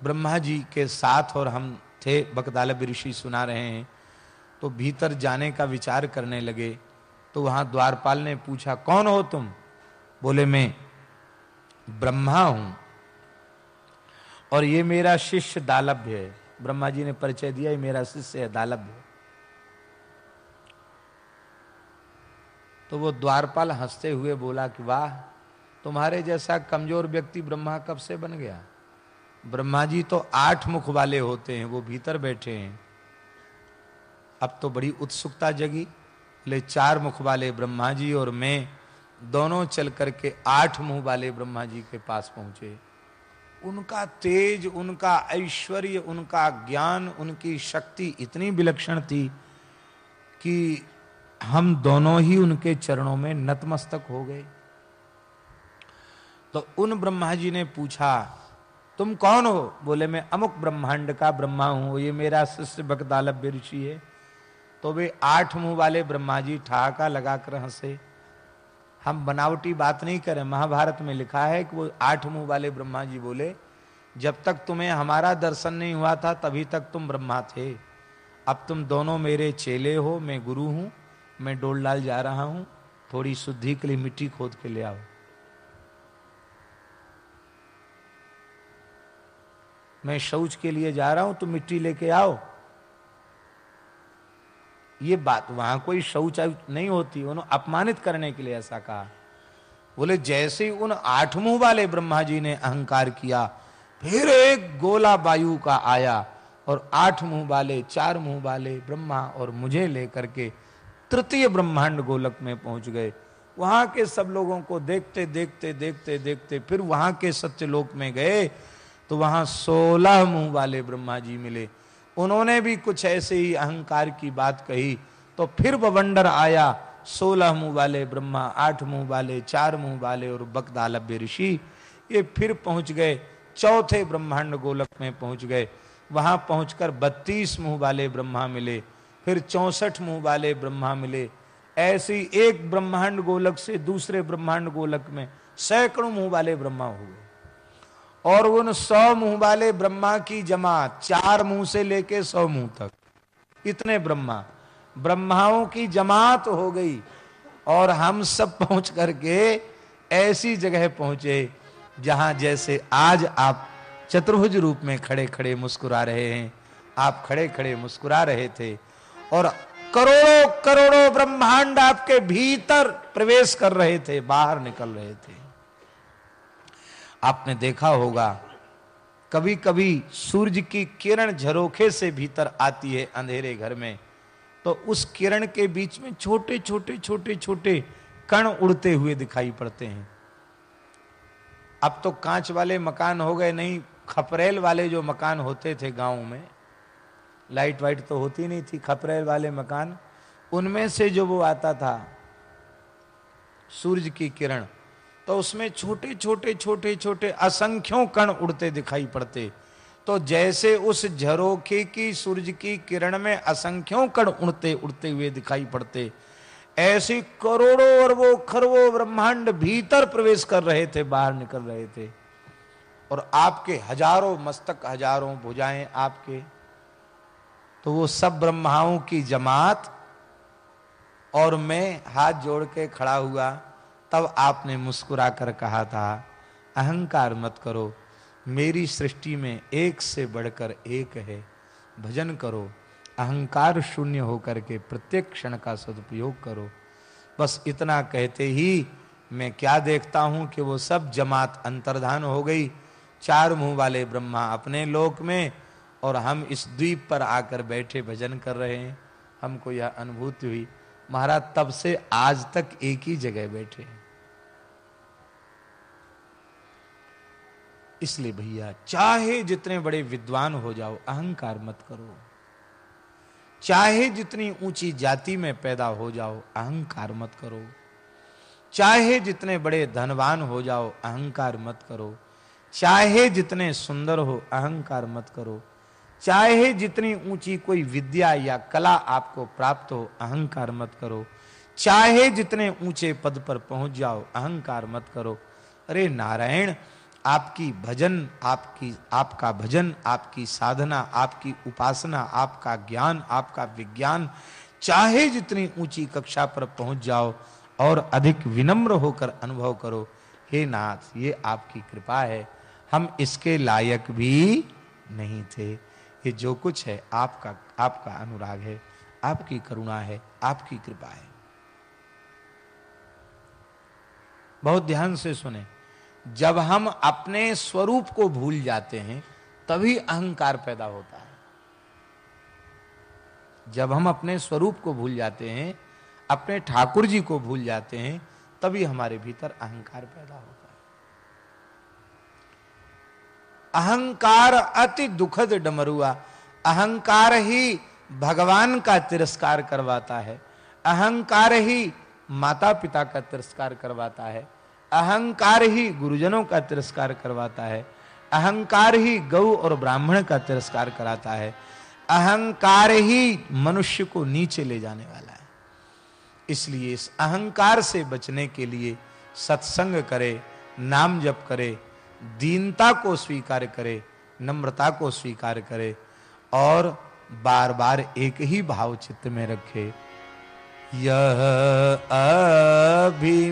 ब्रह्मा जी के साथ और हम थे बकदालब ऋषि सुना रहे हैं तो भीतर जाने का विचार करने लगे। तो वहाँ द्वारपाल ने पूछा, कौन हो तुम? बोले, मैं ब्रह्मा हूँ और ये मेरा शिष्य दालभ्य है। ब्रह्मा जी ने परिचय दिया, ये मेरा शिष्य है, दालभ्य तो वो द्वारपाल हँसते हुए बोला कि, वाह, तुम्हारे जैसा कमज़ोर व्यक्ति ब्रह्मा कब से बन गया? ब्रह्मा जी तो आठ मुख वाले होते हैं, वो भीतर बैठे हैं। अब तो बड़ी उत्सुकता जगी, ले चार मुख वाले ब्रह्मा जी और मैं दोनों चल करके आठ मुँह वाले ब्रह्मा जी के पास पहुँचे। उनका तेज, उनका ऐश्वर्य, उनका ज्ञान, उनकी शक्ति इतनी विलक्षण थी कि हम दोनों ही उनके चरणों में नतमस्तक हो गए। तो उन ब्रह्मा जी ने पूछा, तुम कौन हो? बोले, मैं अमुक ब्रह्मांड का ब्रह्मा हूँ, ये मेरा शिष्य भक्तालभ्य ऋषि है। तो वे आठ मुँह वाले ब्रह्मा जी ठहाका लगाकर हंसे। हम बनावटी बात नहीं करें। महाभारत में लिखा है कि वो आठ मुँह वाले ब्रह्मा जी बोले, जब तक तुम्हें हमारा दर्शन नहीं हुआ था, तभी तक तुम ब्रह्मा थे। अब तुम दोनों मेरे चेले हो, मैं गुरु हूँ, मैं डोलडाल जा रहा हूँ, थोड़ी शुद्धि के लिए मिट्टी खोद के ले आओ। मैं शौच के लिए जा रहा हूँ, तुम मिट्टी लेके आओ। ये बात, वहाँ कोई शौच नहीं होती उन्होंने अपमानित करने के लिए ऐसा कहा। बोले, जैसे ही उन आठ मुँह वाले ब्रह्मा जी ने अहंकार किया, फिर एक गोला वायु का आया और आठ मुँह वाले, चार मुँह वाले ब्रह्मा और मुझे लेकर के तृतीय ब्रह्मांड गोलक में पहुँच गए। वहाँ के सब लोगों को देखते देखते देखते देखते, फिर वहाँ के सत्यलोक में गए तो वहाँ सोलह मुँह वाले ब्रह्मा जी मिले। उन्होंने भी कुछ ऐसे ही अहंकार की बात कही तो फिर बवंडर आया, सोलह मुँह वाले ब्रह्मा, आठ मुँह वाले, चार मुँह वाले और बकदालभ्य ऋषि, ये फिर पहुँच गए, चौथे ब्रह्मांड गोलक में पहुँच गए। वहाँ पहुंचकर बत्तीस मुँह वाले ब्रह्मा मिले, फिर चौसठ मुँह वाले ब्रह्मा मिले। ऐसी एक ब्रह्मांड गोलक से दूसरे ब्रह्मांड गोलक में सैकड़ों मुँह वाले ब्रह्मा हुए और उन सौ मुँह वाले ब्रह्मा की जमात, चार मुँह से लेके सौ मुँह तक। इतने ब्रह्मा। ब्रह्माओं की जमात हो गई और हम सब पहुँच करके ऐसी जगह पहुँचे जहाँ जैसे आज आप चतुर्भुज रूप में खड़े खड़े मुस्कुरा रहे हैं। आप खड़े खड़े मुस्कुरा रहे थे और करोड़ों करोड़ों ब्रह्मांड आपके भीतर प्रवेश कर रहे थे, बाहर निकल रहे थे। आपने देखा होगा कभी कभी सूरज की किरण झरोखे से भीतर आती है अंधेरे घर में। तो उस किरण के बीच में छोटे छोटे छोटे छोटे कण उड़ते हुए दिखाई पड़ते हैं। अब तो कांच वाले मकान हो गए, नहीं, खपरेल वाले जो मकान होते थे गाँव में, लाइट वाइट तो होती नहीं थी, खपरेल वाले मकान, उनमें से जो वो आता था, सूरज की किरण तो उसमें छोटे छोटे छोटे छोटे असंख्यों कण उड़ते दिखाई पड़ते। तो जैसे उस झरोखे की, सूरज की किरण में असंख्यों कण उड़ते उड़ते हुए दिखाई पड़ते। ऐसे करोड़ों और वो खरवों ब्रह्मांड भीतर प्रवेश कर रहे थे, बाहर निकल रहे थे। और आपके हज़ारों मस्तक, हज़ारों भुजाएँ आपके। तो वो सब ब्रह्माओं की जमात और मैं हाथ जोड़ के खड़ा हुआ। तब आपने मुस्कुरा कर कहा था, अहंकार मत करो, मेरी सृष्टि में एक से बढ़कर एक है। भजन करो, अहंकार शून्य होकर के प्रत्येक क्षण का सदुपयोग करो। बस इतना कहते ही मैं क्या देखता हूँ कि वो सब जमात अंतर्धान हो गई। चार मुँह वाले ब्रह्मा अपने लोक में और हम इस द्वीप पर आकर बैठे भजन कर रहे हैं। हमको यह अनुभूति हुई, महाराज, तब से आज तक एक ही जगह बैठे हैं। इसलिए भैया, चाहे जितने बड़े विद्वान हो जाओ, अहंकार मत करो। चाहे जितनी ऊँची जाति में पैदा हो जाओ, अहंकार मत करो। चाहे जितने बड़े धनवान हो जाओ, अहंकार मत करो। चाहे जितने सुंदर हो, अहंकार मत करो। चाहे जितनी ऊँची कोई विद्या या कला आपको प्राप्त हो, अहंकार मत करो। चाहे जितने ऊँचे पद पर पहुँच जाओ, अहंकार मत करो। अरे नारायण आपकी भजन, आपकी, आपका भजन, आपकी साधना, आपकी उपासना, आपका ज्ञान, आपका विज्ञान, चाहे जितनी ऊँची कक्षा पर पहुँच जाओ और अधिक विनम्र होकर अनुभव करो, हे नाथ, ये आपकी कृपा है। हम इसके लायक भी नहीं थे। ये जो कुछ है, आपका आपका अनुराग है, आपकी करुणा है, आपकी कृपा है। बहुत ध्यान से सुने। जब हम अपने स्वरूप को भूल जाते हैं, तभी अहंकार पैदा होता है। जब हम अपने स्वरूप को भूल जाते हैं, अपने ठाकुर जी को भूल जाते हैं, तभी हमारे भीतर अहंकार पैदा होता है। अहंकार अति दुखद डमरुआ, अहंकार ही भगवान का तिरस्कार करवाता है, अहंकार ही माता पिता का तिरस्कार करवाता है। अहंकार ही गुरुजनों का तिरस्कार करवाता है। अहंकार ही गौ और ब्राह्मण का तिरस्कार कराता है। अहंकार ही मनुष्य को नीचे ले जाने वाला है। इसलिए इस अहंकार से बचने के लिए सत्संग करे, नाम जप करे, दीनता को स्वीकार करे, नम्रता को स्वीकार करे और बार बार एक ही भाव चित्त में रखे यह अभिमान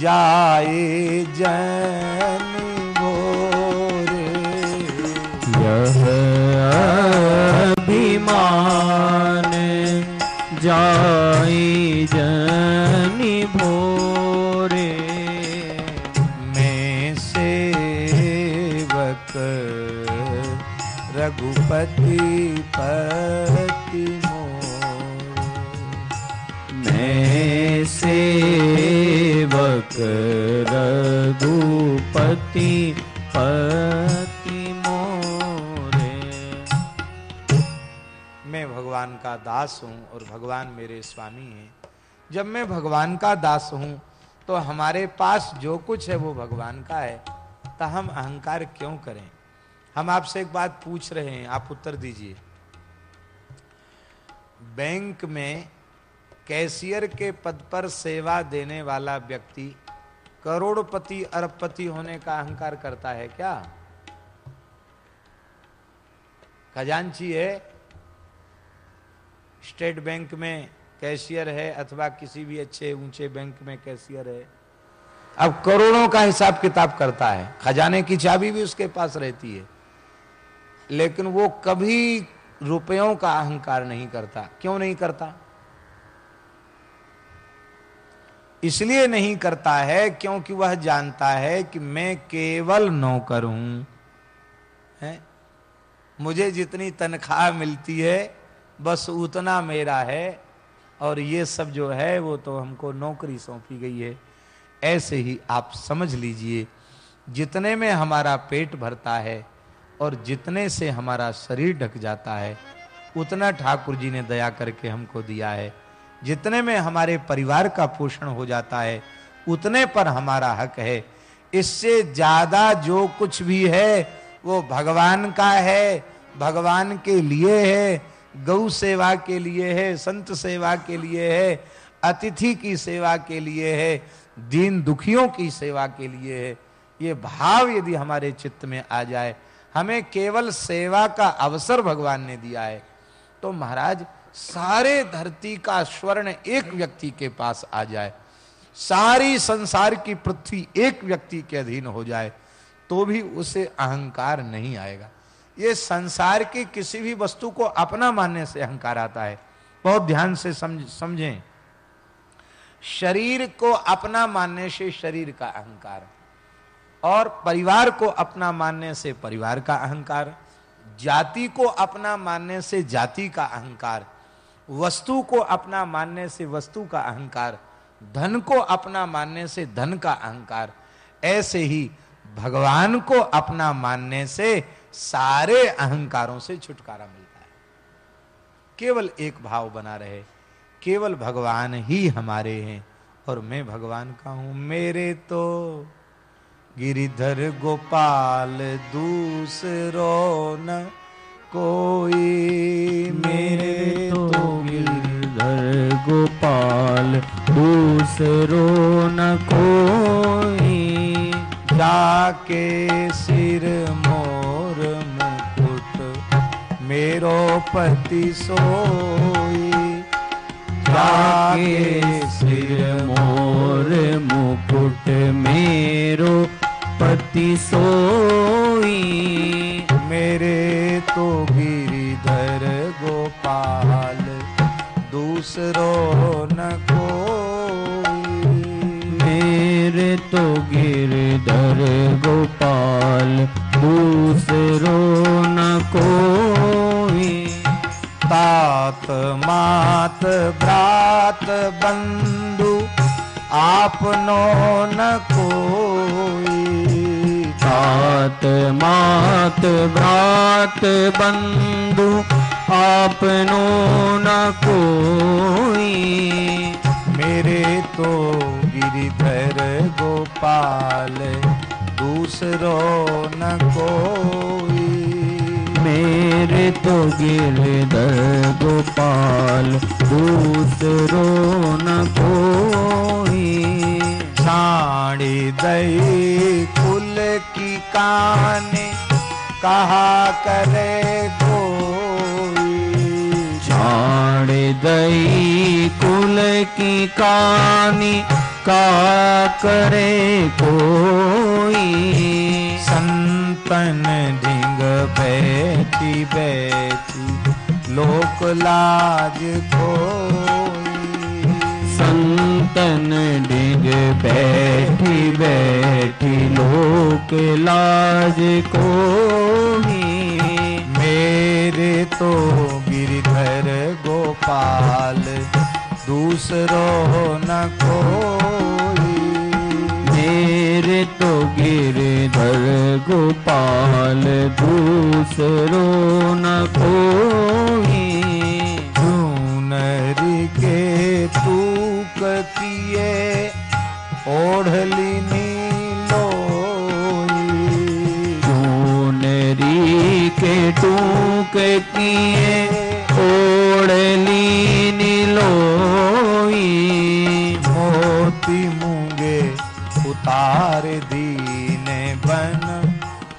जाए जन गोरे। यह अभिमान जाए जन भोरे। मैं सेवक रघुपति पर रघुपति पति मोरे। मैं भगवान का दास हूँ और भगवान मेरे स्वामी हैं। जब मैं भगवान का दास हूँ तो हमारे पास जो कुछ है वो भगवान का है। तो हम अहंकार क्यों करें? हम आपसे एक बात पूछ रहे हैं, आप उत्तर दीजिए। बैंक में कैशियर के पद पर सेवा देने वाला व्यक्ति करोड़पति, अरबपति होने का अहंकार करता है क्या? खजांची है। स्टेट बैंक में कैशियर है अथवा किसी भी अच्छे, ऊँचे बैंक में कैशियर है। अब करोड़ों का हिसाब किताब करता है। खजाने की चाबी भी उसके पास रहती है। लेकिन वो कभी रुपयों का अहंकार नहीं करता। क्यों नहीं करता? इसलिए नहीं करता है क्योंकि वह जानता है कि मैं केवल नौकर हूँ। है? मुझे जितनी तनख्वाह मिलती है, बस उतना मेरा है, और ये सब जो है, वो तो हमको नौकरी सौंपी गई है। ऐसे ही आप समझ लीजिए, जितने में हमारा पेट भरता है और जितने से हमारा शरीर ढक जाता है, उतना ठाकुर जी ने दया करके हमको दिया है। जितने में हमारे परिवार का पोषण हो जाता है, उतने पर हमारा हक है। इससे ज़्यादा जो कुछ भी है, वो भगवान का है, भगवान के लिए है, गौ सेवा के लिए है, संत सेवा के लिए है, अतिथि की सेवा के लिए है, दीन दुखियों की सेवा के लिए है। ये भाव यदि हमारे चित्त में आ जाए, हमें केवल सेवा का अवसर भगवान ने दिया है। तो महाराज सारे धरती का स्वर्ण एक व्यक्ति के पास आ जाए, सारी संसार की पृथ्वी एक व्यक्ति के अधीन हो जाए तो भी उसे अहंकार नहीं आएगा। ये संसार की किसी भी वस्तु को अपना मानने से अहंकार आता है। बहुत ध्यान से समझ, समझें। शरीर को अपना मानने से शरीर का अहंकार, और परिवार को अपना मानने से परिवार का अहंकार, जाति को अपना मानने से जाति का अहंकार वस्तु को अपना मानने से वस्तु का अहंकार, धन को अपना मानने से धन का अहंकार, ऐसे ही भगवान को अपना मानने से सारे अहंकारों से छुटकारा मिलता है। केवल एक भाव बना रहे, केवल भगवान ही हमारे हैं और मैं भगवान का हूँ, मेरे तो गिरिधर गोपाल दूसरो न कोई मेरे तो गिरधर गोपाल, दूसरो न कोई। जाके सिर मोर मुकुट मेरो पति सोई। जाके सिर मोर मुकुट मेरो पति सोई। मेरे तो गिरिधर गोपाल दूसरो न कोई। मेरे तो गिरधर गोपाल दूसरो न कोई। तात मात भ्रात बंधु आपनो न कोई। तात मात भ्रात बंधु आपनो न कोई। मेरे तो गिरिधर गोपाल दूसरो न कोई। मेरे तो गिरधर गोपाल दूसरो न कोई। साड़ी दई कुल की काने कहा करे कोई? छाड़ दई कुल की कहानी का करे कोई? संतन ढिंग बैठी बैठी लोक लाज को संतन डिग बैठी बैठी लोक लाज को मेरे तो गिरधर गोपाल, दूसरो न कोई। मेरे तो गिरधर गोपाल, दूसरो न कोई। ओढ़ली नीलोई। चूनरी के टूक किए ओढ़ली नीलोई। मोती मूँगे उतार दीने बन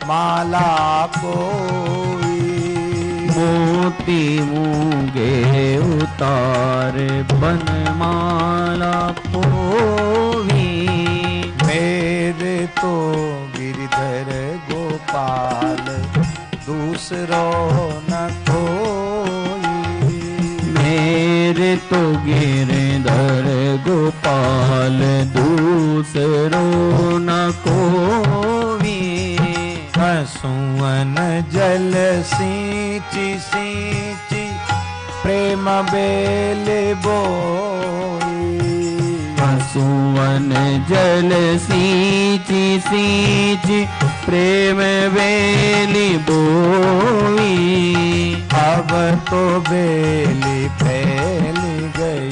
माला कोई। मोती मूँगे उतार बनमाला पोवी मेरे दूसरो न कोई। मेरे तो गिरधर गोपाल दूसरो न कोवी सुवन जल सींची सींची प्रेम बेल बोई। सुवन जल सींची सींची, प्रेम बेली बोई। अब तो बेली फैल गई,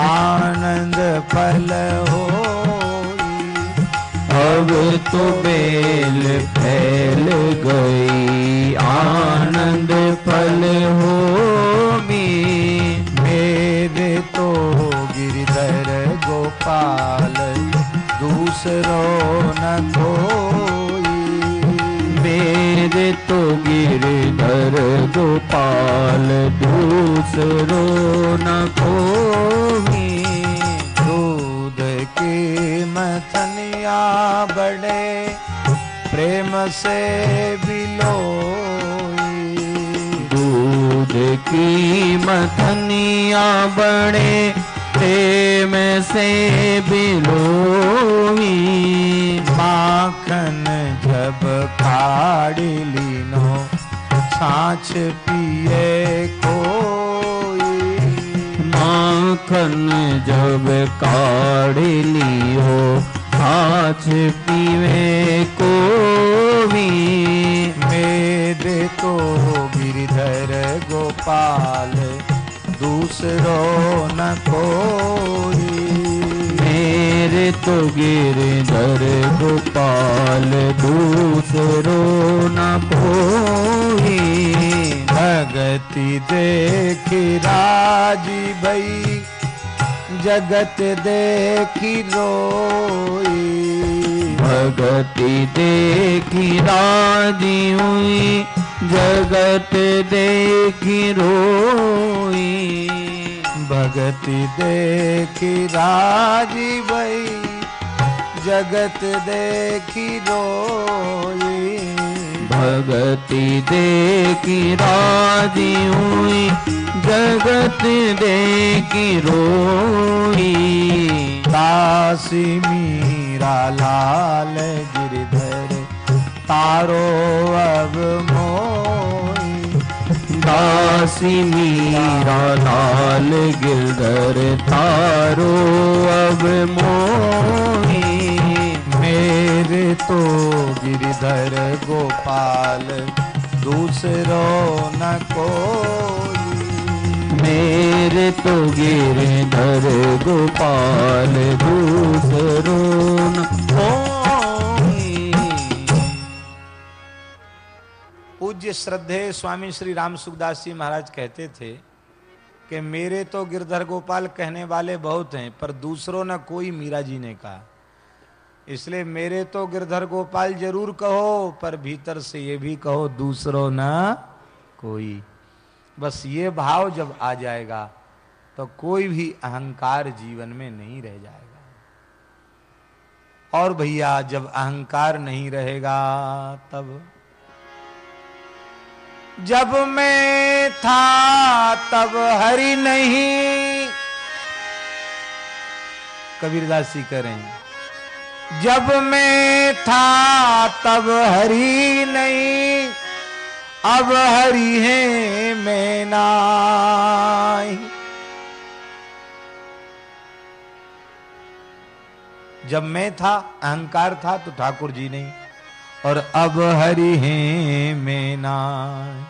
आनंद फल हो अब तो बेल फैल गई, आनंद फल हो गोपाल दूसरो न कोई। मेरे तो गिरधर गोपाल, दूसरो न कोई। दूध के मथनिया बड़े, प्रेम से बिलोई। दूध की मथनिया बड़े प्रेम से बिलोई माखन जब काढ़ लीनो छाछ पिए कोई। माखन जब काढ़ लियो छाछ पीवे को भी मेरे तो गिरधर गोपाल दूसरो न कोई। मेरे तो गिरधर गोपाल, दूसरो न कोई। भगति देखी राज़ी भई, जगत देखी रोई। भगति देखी राज़ी हुई जगत देखी रोई, भगत देखी राज़ी भई, जगत देखी रोई, भगति देखी राज़ी हुई, जगत देखी रोई। दासी मीरा लाल गिरधर तारो अब मोई। दासी मीरा लाल गिरधर तारो अब मोही मेरे तो गिरधर गोपाल दूसरो न कोई। मेरे तो गिरधर गोपाल दूसरो न कोई। पूज्य श्रद्धे स्वामी श्री राम सुखदास जी महाराज कहते थे कि मेरे तो गिरधर गोपाल कहने वाले बहुत हैं, पर दूसरों न कोई मीरा जी ने कहा। इसलिए मेरे तो गिरधर गोपाल ज़रूर कहो, पर भीतर से ये भी कहो, दूसरों न कोई। बस ये भाव जब आ जाएगा तो कोई भी अहंकार जीवन में नहीं रह जाएगा। और भैया, जब अहंकार नहीं रहेगा, तब जब मैं था तब हरि नहीं। कबीरदास जी हैं, जब मैं था तब हरि नहीं, अब हरि है मैं नाई। जब मैं था, अहंकार था तो ठाकुर जी नहीं, और अब हरि है मैं नाई।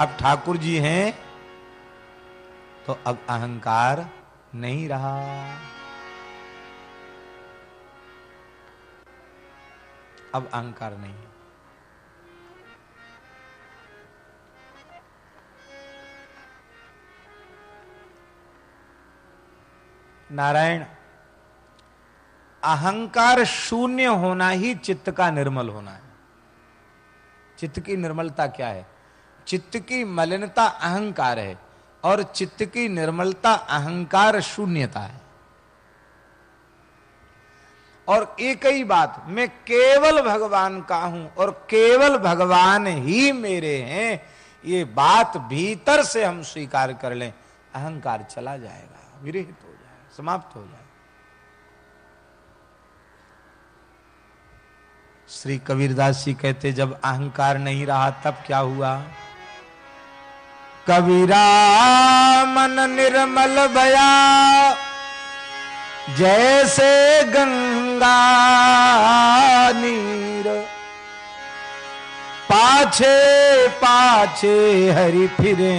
अब ठाकुर जी हैं तो अब अहंकार नहीं रहा। अब अहंकार नहीं। नारायण, अहंकार शून्य होना ही चित्त का निर्मल होना है। चित्त की निर्मलता क्या है? चित्त की मलिनता अहंकार है और चित्त की निर्मलता अहंकार शून्यता है। और एक ही बात, मैं केवल भगवान का हूँ और केवल भगवान ही मेरे हैं, ये बात भीतर से हम स्वीकार कर लें, अहंकार चला जाएगा, विरहित हो जाएगा समाप्त हो जाएगा श्री कबीरदास जी कहते, जब अहंकार नहीं रहा तब क्या हुआ? कबीरा मन निर्मल भया, जैसे गंगा नीर। पाछे पाछे हरि फिरे,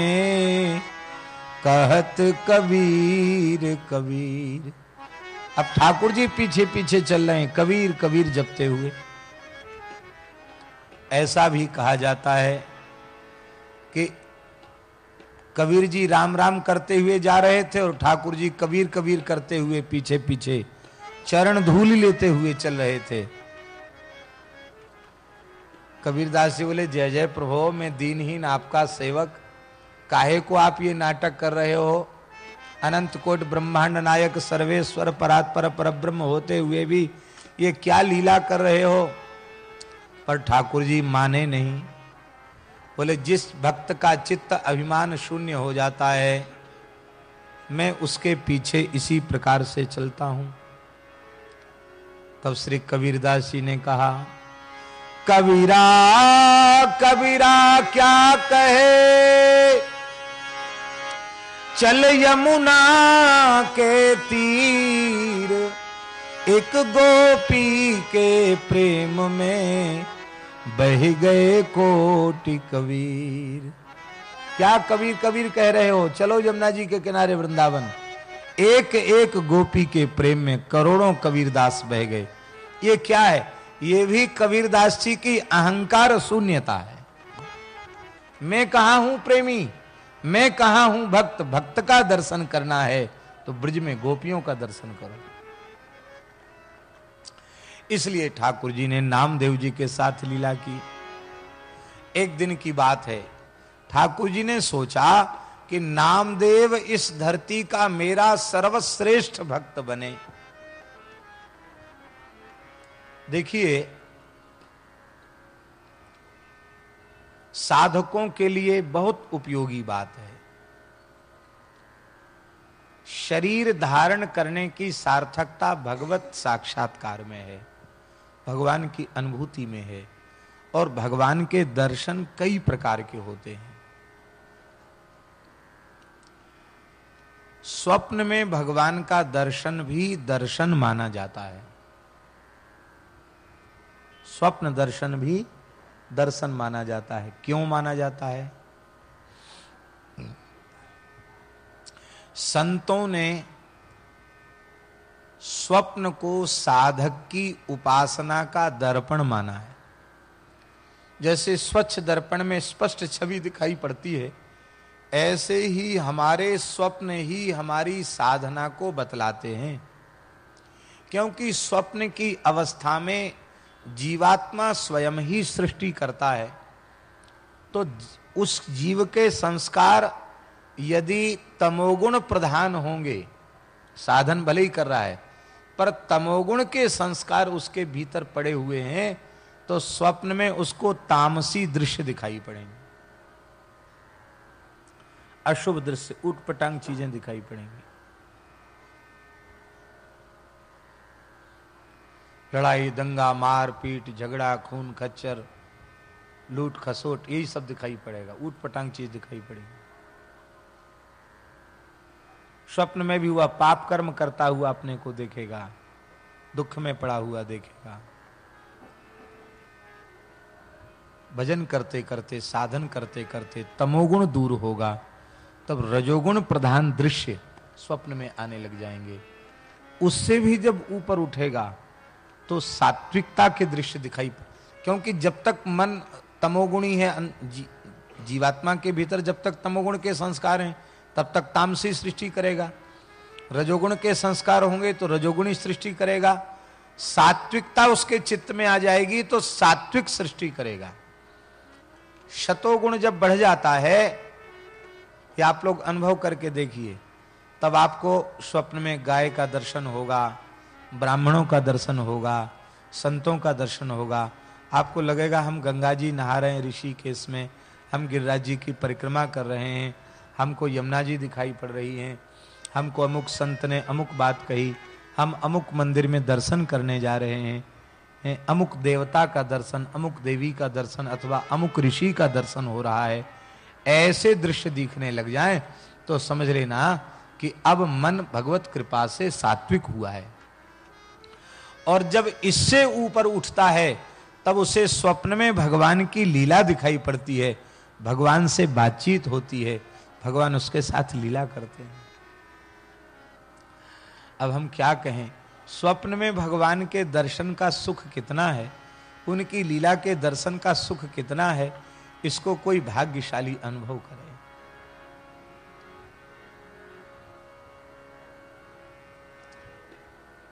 कहत कबीर कबीर। अब ठाकुर जी पीछे पीछे चल रहे हैं, कबीर कबीर जपते हुए। ऐसा भी कहा जाता है कबीर जी राम राम करते हुए जा रहे थे और ठाकुर जी कबीर कबीर करते हुए पीछे पीछे चरण धूल लेते हुए चल रहे थे। कबीरदास जी बोले, जय जय प्रभो, मैं दीनहीन आपका सेवक। काहे को आप ये नाटक कर रहे हो? अनंत कोट ब्रह्मांड नायक सर्वेश्वर परात्पर पर ब्रह्म होते हुए भी ये क्या लीला कर रहे हो? पर ठाकुर जी माने नहीं। बोले, जिस भक्त का चित्त अभिमान शून्य हो जाता है, मैं उसके पीछे इसी प्रकार से चलता हूँ। तब श्री कबीरदास जी ने कहा, कबीरा कबीरा, क्या कहे? चल यमुना के तीर, एक गोपी के प्रेम में बह गए कोटि कबीर। क्या कबीर कबीर कह रहे हो? चलो यमुना जी के किनारे वृंदावन। एक एक गोपी के प्रेम में करोड़ों कबीरदास बह गए। ये क्या है? ये भी कबीरदास जी की अहंकार शून्यता है। मैं कहा हूँ प्रेमी? मैं कहा हूँ भक्त? भक्त का दर्शन करना है। तो ब्रज में गोपियों का दर्शन करो। इसलिए ठाकुर जी ने नामदेव जी के साथ लीला की। एक दिन की बात है। ठाकुर जी ने सोचा कि नामदेव इस धरती का मेरा सर्वश्रेष्ठ भक्त बने। देखिए, साधकों के लिए बहुत उपयोगी बात है। शरीर धारण करने की सार्थकता भगवत साक्षात्कार में है। भगवान की अनुभूति में है और भगवान के दर्शन कई प्रकार के होते हैं। स्वप्न में भगवान का दर्शन भी दर्शन माना जाता है। स्वप्न दर्शन भी दर्शन माना जाता है। क्यों माना जाता है? संतों ने स्वप्न को साधक की उपासना का दर्पण माना है। जैसे स्वच्छ दर्पण में स्पष्ट छवि दिखाई पड़ती है, ऐसे ही हमारे स्वप्न ही हमारी साधना को बतलाते हैं। क्योंकि स्वप्न की अवस्था में जीवात्मा स्वयं ही सृष्टि करता है तो उस जीव के संस्कार यदि तमोगुण प्रधान होंगे, साधन भले ही कर रहा है पर तमोगुण के संस्कार उसके भीतर पड़े हुए हैं तो स्वप्न में उसको तामसी दृश्य दिखाई पड़ेंगे। अशुभ दृश्य उठ पटांग चीज़ें दिखाई पड़ेंगी। लड़ाई, दंगा मार पीट झगड़ा, खून, खच्चर, लूट, खसोट, यही सब दिखाई पड़ेगा ऊट पटांग चीज़ दिखाई पड़ेगी। स्वप्न में भी हुआ पाप कर्म करता हुआ अपने को देखेगा दुख में पड़ा हुआ देखेगा। भजन करते करते साधन करते करते तमोगुण दूर होगा तब रजोगुण प्रधान दृश्य स्वप्न में आने लग जाएँगे। उससे भी जब ऊपर उठेगा तो सात्विकता के दृश्य दिखाई क्योंकि जब तक मन तमोगुणी है जी, जीवात्मा के भीतर जब तक तमोगुण के संस्कार हैं तब तक तामसी सृष्टि करेगा। रजोगुण के संस्कार होंगे तो रजोगुणी सृष्टि करेगा। सात्विकता उसके चित्त में आ जाएगी तो सात्विक सृष्टि करेगा। शतोगुण जब बढ़ जाता है, ये आप लोग अनुभव करके देखिए, तब आपको स्वप्न में गाय का दर्शन होगा, ब्राह्मणों का दर्शन होगा, संतों का दर्शन होगा। आपको लगेगा हम गंगा जी नहा रहे हैं ऋषि केस में, हम गिरिराज जी की परिक्रमा कर रहे हैं हमको यमुना जी दिखाई पड़ रही हैं। हमको अमुक संत ने अमुक बात कही। हम अमुक मंदिर में दर्शन करने जा रहे हैं। अमुक देवता का दर्शन, अमुक देवी का दर्शन अथवा अमुक ऋषि का दर्शन हो रहा है। ऐसे दृश्य दिखने लग जाएँ तो समझ लेना कि अब मन भगवत कृपा से सात्विक हुआ है। और जब इससे ऊपर उठता है, तब उसे स्वप्न में भगवान की लीला दिखाई पड़ती है। भगवान से बातचीत होती है। भगवान उसके साथ लीला करते हैं। अब हम क्या कहें? स्वप्न में भगवान के दर्शन का सुख कितना है? उनकी लीला के दर्शन का सुख कितना है? इसको कोई भाग्यशाली अनुभव करे।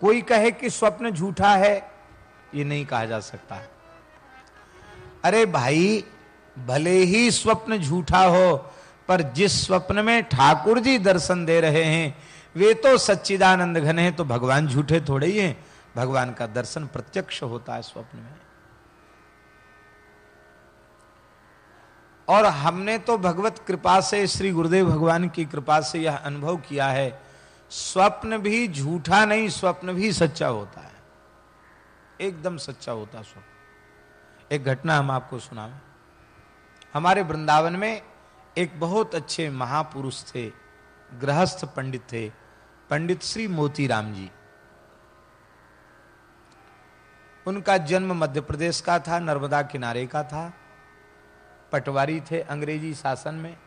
कोई कहे कि स्वप्न झूठा है, ये नहीं कहा जा सकता। अरे भाई, भले ही स्वप्न झूठा हो पर जिस स्वप्न में ठाकुर जी दर्शन दे रहे हैं, वे तो सच्चिदानंद घन है तो भगवान झूठे थोड़े ही हैं। भगवान का दर्शन प्रत्यक्ष होता है स्वप्न में। और हमने तो भगवत कृपा से, श्री गुरुदेव भगवान की कृपा से यह अनुभव किया है, स्वप्न भी झूठा नहीं, स्वप्न भी सच्चा होता है। एकदम सच्चा होता स्वप्न। एक घटना हम आपको सुना हमारे वृंदावन में एक बहुत अच्छे महापुरुष थे, गृहस्थ पंडित थे, पंडित श्री मोतीराम जी। उनका जन्म मध्य प्रदेश का था, नर्मदा किनारे का था। पटवारी थे अंग्रेज़ी शासन में।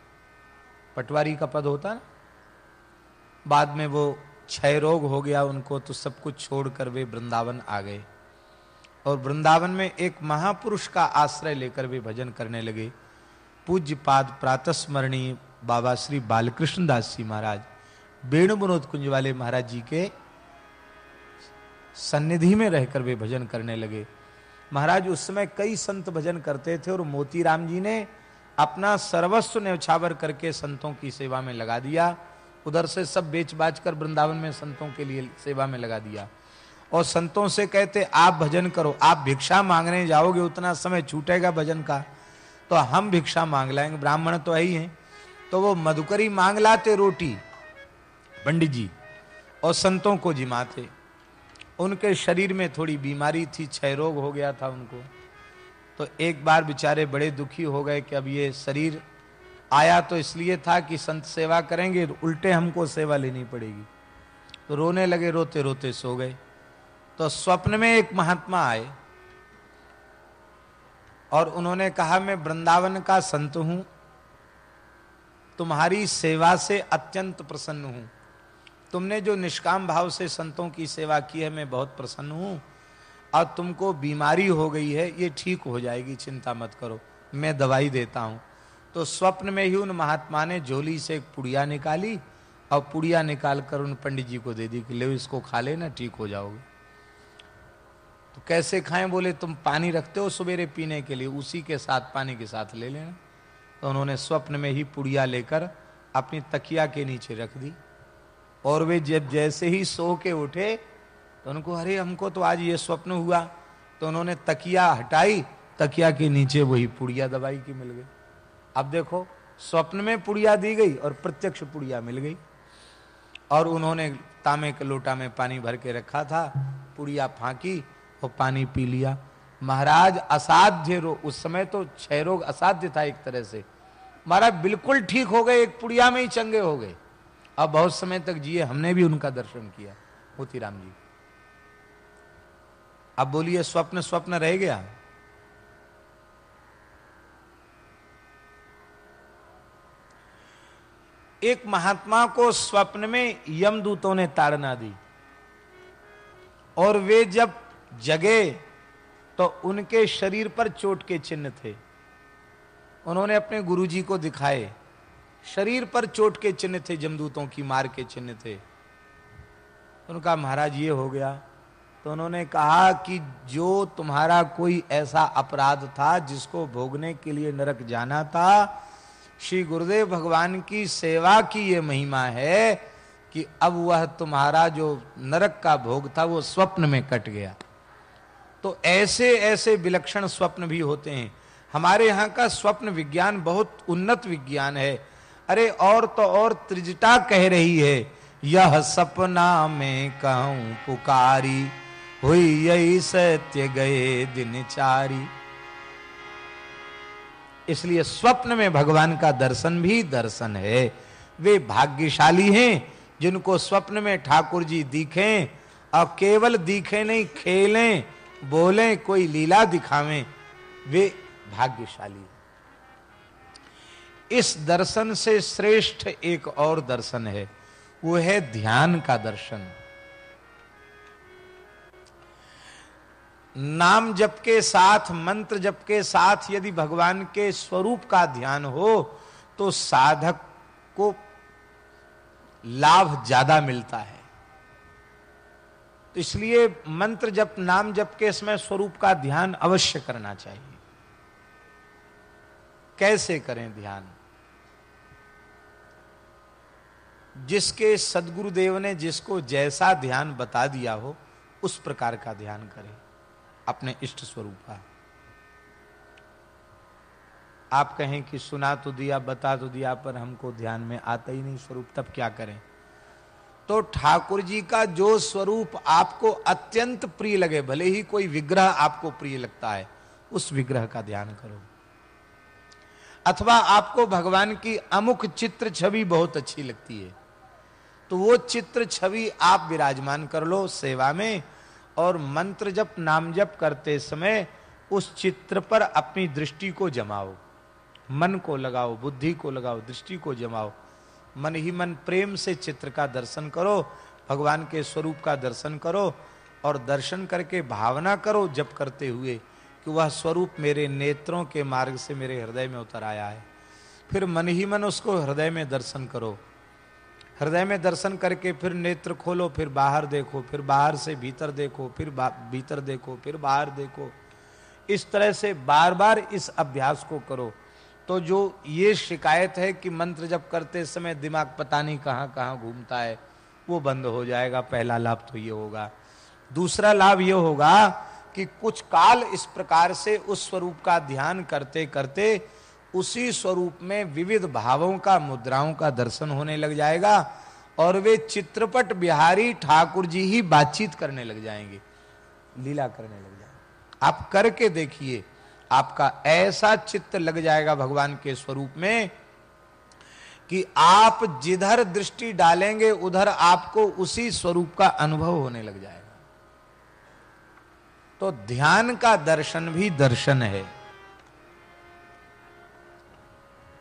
पटवारी का पद होता ना। बाद में वो क्षय रोग हो गया उनको तो सब कुछ छोड़कर वे वृंदावन आ गए। और वृंदावन में एक महापुरुष का आश्रय लेकर वे भजन करने लगे। पूज्य पाद प्रातस्मरणीय बाबा श्री बालकृष्ण दास जी महाराज वेणु विनोद कुंज वाले महाराज जी के सन्निधि में रहकर वे भजन करने लगे। महाराज, उस समय कई संत भजन करते थे और मोतीराम जी ने अपना सर्वस्व न्यौछावर करके संतों की सेवा में लगा दिया। उधर से सब बेच बाच कर वृंदावन में संतों के लिए सेवा में लगा दिया। और संतों से कहते, आप भजन करो, आप भिक्षा मांगने जाओगे, उतना समय छूटेगा भजन का। तो हम भिक्षा मांग लाएँगे। ब्राह्मण तो ही हैं तो वो मधुकरी मांग लाते रोटी, पंडित जी, और संतों को जिमाते। उनके शरीर में थोड़ी बीमारी थी, क्षय रोग हो गया था उनको। तो एक बार बेचारे बड़े दुखी हो गए कि अब ये शरीर आया तो इसलिए था कि संत सेवा करेंगे, उल्टे हमको सेवा लेनी पड़ेगी। तो रोने लगे रोते रोते सो गए। तो स्वप्न में एक महात्मा आए। और उन्होंने कहा, मैं वृंदावन का संत हूँ। तुम्हारी सेवा से अत्यंत प्रसन्न हूँ। तुमने जो निष्काम भाव से संतों की सेवा की है, मैं बहुत प्रसन्न हूँ। और तुमको बीमारी हो गई है, ये ठीक हो जाएगी, चिंता मत करो। मैं दवाई देता हूँ। तो स्वप्न में ही उन महात्मा ने झोली से एक पुड़िया निकाली और पुड़िया निकाल कर उन पंडित जी को दे दी कि, ले, इसको खा लेना, ठीक हो जाओगे। तो कैसे खाएँ? बोले, तुम पानी रखते हो सवेरे पीने के लिए, उसी के साथ पानी के साथ ले लेना। तो उन्होंने स्वप्न में ही पुड़िया लेकर अपनी तकिया के नीचे रख दी। और वे जब जैसे ही सो के उठे तो उनको, अरे, हमको तो आज ये स्वप्न हुआ। तो उन्होंने तकिया हटाई, तकिया के नीचे वही पुड़िया दवाई की मिल गई। अब देखो, स्वप्न में पुड़िया दी गई और प्रत्यक्ष पुड़िया मिल गई। और उन्होंने तांबे के लोटा में पानी भर के रखा था, पुड़िया फांकी और पानी पी लिया। महाराज, असाध्य रोग उस समय तो क्षय रोग असाध्य था एक तरह से। महाराज, बिल्कुल ठीक हो गए, एक पुड़िया में ही चंगे हो गए। अब बहुत समय तक जिए, हमने भी उनका दर्शन किया मोती राम जी। अब बोलिए, स्वप्न स्वप्न रह गया? एक महात्मा को स्वप्न में यमदूतों ने ताड़ना दी। और वे जब जगे तो उनके शरीर पर चोट के चिन्ह थे। उन्होंने अपने गुरुजी को दिखाए। शरीर पर चोट के चिन्ह थे, जमदूतों की मार के चिन्ह थे। उनका महाराज ये हो गया। तो उन्होंने कहा कि जो तुम्हारा कोई ऐसा अपराध था जिसको भोगने के लिए नरक जाना था, श्री गुरुदेव भगवान की सेवा की ये महिमा है कि अब वह तुम्हारा जो नरक का भोग था, वो स्वप्न में कट गया। तो ऐसे ऐसे विलक्षण स्वप्न भी होते हैं। हमारे यहाँ का स्वप्न विज्ञान बहुत उन्नत विज्ञान है। अरे, और तो और त्रिजटा कह रही है, यह सपना में कहूँ पुकारी, हुई यही सत्य गए दिनचारी इसलिए स्वप्न में भगवान का दर्शन भी दर्शन है। वे भाग्यशाली हैं, जिनको स्वप्न में ठाकुर जी दिखें। और केवल दिखे नहीं, खेलें। बोले, कोई लीला दिखावें, वे भाग्यशाली इस दर्शन से श्रेष्ठ एक और दर्शन है, वो है ध्यान का दर्शन। नाम जप के साथ, मंत्र जप के साथ, यदि भगवान के स्वरूप का ध्यान हो तो साधक को लाभ ज़्यादा मिलता है। इसलिए मंत्र जप, नाम जप के समय स्वरूप का ध्यान अवश्य करना चाहिए। कैसे करें ध्यान? जिसके सदगुरुदेव ने जिसको जैसा ध्यान बता दिया हो, उस प्रकार का ध्यान करें, अपने इष्ट स्वरूप का। आप कहें कि सुना तो दिया, बता तो दिया, पर हमको ध्यान में आता ही नहीं स्वरूप, तब क्या करें? तो ठाकुर जी का जो स्वरूप आपको अत्यंत प्रिय लगे, भले ही कोई विग्रह आपको प्रिय लगता है, उस विग्रह का ध्यान करो। अथवा आपको भगवान की अमुख चित्र छवि बहुत अच्छी लगती है तो वो चित्र छवि आप विराजमान कर लो सेवा में, और मंत्र जप, नाम जप करते समय उस चित्र पर अपनी दृष्टि को जमाओ। मन को लगाओ, बुद्धि को लगाओ, दृष्टि को जमाओ मन ही मन प्रेम से चित्र का दर्शन करो, भगवान के स्वरूप का दर्शन करो और दर्शन करके भावना करो जप करते हुए कि वह स्वरूप मेरे नेत्रों के मार्ग से मेरे हृदय में उतर आया है। फिर मन ही मन उसको हृदय में दर्शन करो। हृदय में दर्शन करके फिर नेत्र खोलो, फिर बाहर देखो, फिर बाहर से भीतर देखो, फिर भीतर देखो, फिर बाहर देखो। इस तरह से बार बार इस अभ्यास को करो। तो जो ये शिकायत है कि मंत्र जब करते समय दिमाग पता नहीं कहाँ कहाँ घूमता है, वो बंद हो जाएगा, पहला लाभ तो ये होगा। दूसरा लाभ ये होगा कि कुछ काल इस प्रकार से उस स्वरूप का ध्यान करते करते उसी स्वरूप में विविध भावों का, मुद्राओं का दर्शन होने लग जाएगा और वे चित्रपट बिहारी ठाकुर जी ही बातचीत करने लग जाएँगे, लीला करने लग जाएँगे। आप करके देखिए आपका ऐसा चित्त लग जाएगा भगवान के स्वरूप में कि आप जिधर दृष्टि डालेंगे, उधर आपको उसी स्वरूप का अनुभव होने लग जाएगा। तो ध्यान का दर्शन भी दर्शन है।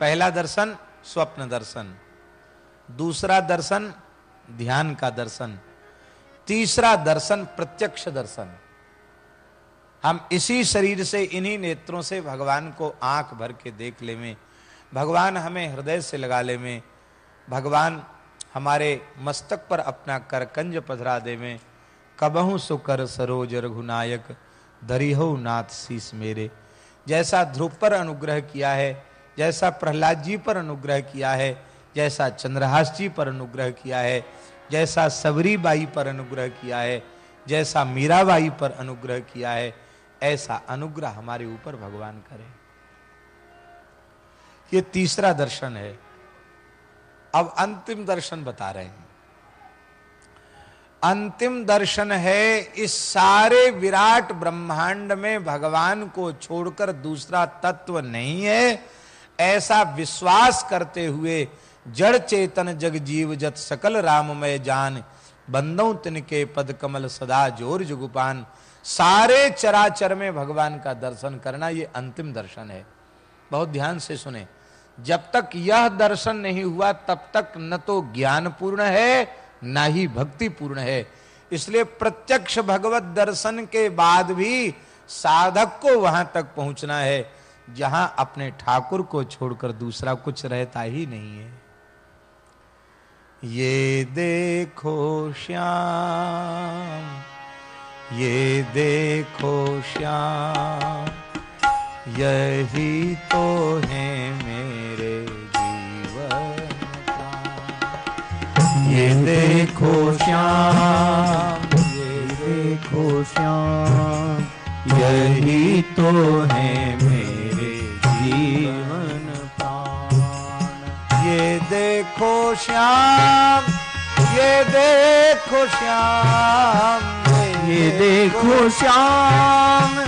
पहला दर्शन, स्वप्न दर्शन। दूसरा दर्शन, ध्यान का दर्शन। तीसरा दर्शन, प्रत्यक्ष दर्शन। हम इसी शरीर से, इन्हीं नेत्रों से भगवान को आँख भर के देख ले में भगवान हमें हृदय से लगा ले में भगवान हमारे मस्तक पर अपना करकंज पधरा दे में कबहू सुकर सरोज रघुनायक, दरिहो नाथ शीस मेरे। जैसा ध्रुव पर अनुग्रह किया है, जैसा प्रहलाद जी पर अनुग्रह किया है, जैसा चंद्रहास जी पर अनुग्रह किया है, जैसा सबरी बाई पर अनुग्रह किया है, जैसा मीराबाई पर अनुग्रह किया है ऐसा अनुग्रह हमारे ऊपर भगवान करे। ये तीसरा दर्शन है। अब अंतिम दर्शन बता रहे हैं। अंतिम दर्शन है इस सारे विराट ब्रह्मांड में भगवान को छोड़कर दूसरा तत्व नहीं है। ऐसा विश्वास करते हुए जड़ चेतन जग जीव जत सकल राममय जान, बंदो तिनके पद कमल सदा ज़ोर जुगुपान सारे चराचर में भगवान का दर्शन करना ये अंतिम दर्शन है। बहुत ध्यान से सुने। जब तक यह दर्शन नहीं हुआ, तब तक न तो ज्ञान पूर्ण है, न ही भक्ति पूर्ण है। इसलिए प्रत्यक्ष भगवत दर्शन के बाद भी साधक को वहाँ तक पहुँचना है। जहाँ अपने ठाकुर को छोड़कर दूसरा कुछ रहता ही नहीं है। ये देखो श्याम ये देखो श्याम, यही तो है मेरे जीवन। का ये देखो श्याम, ये देखो श्याम, यही तो है मेरे जीवन प्राण। ये देखो श्याम, ये देखो श्याम। ये देखो श्याम,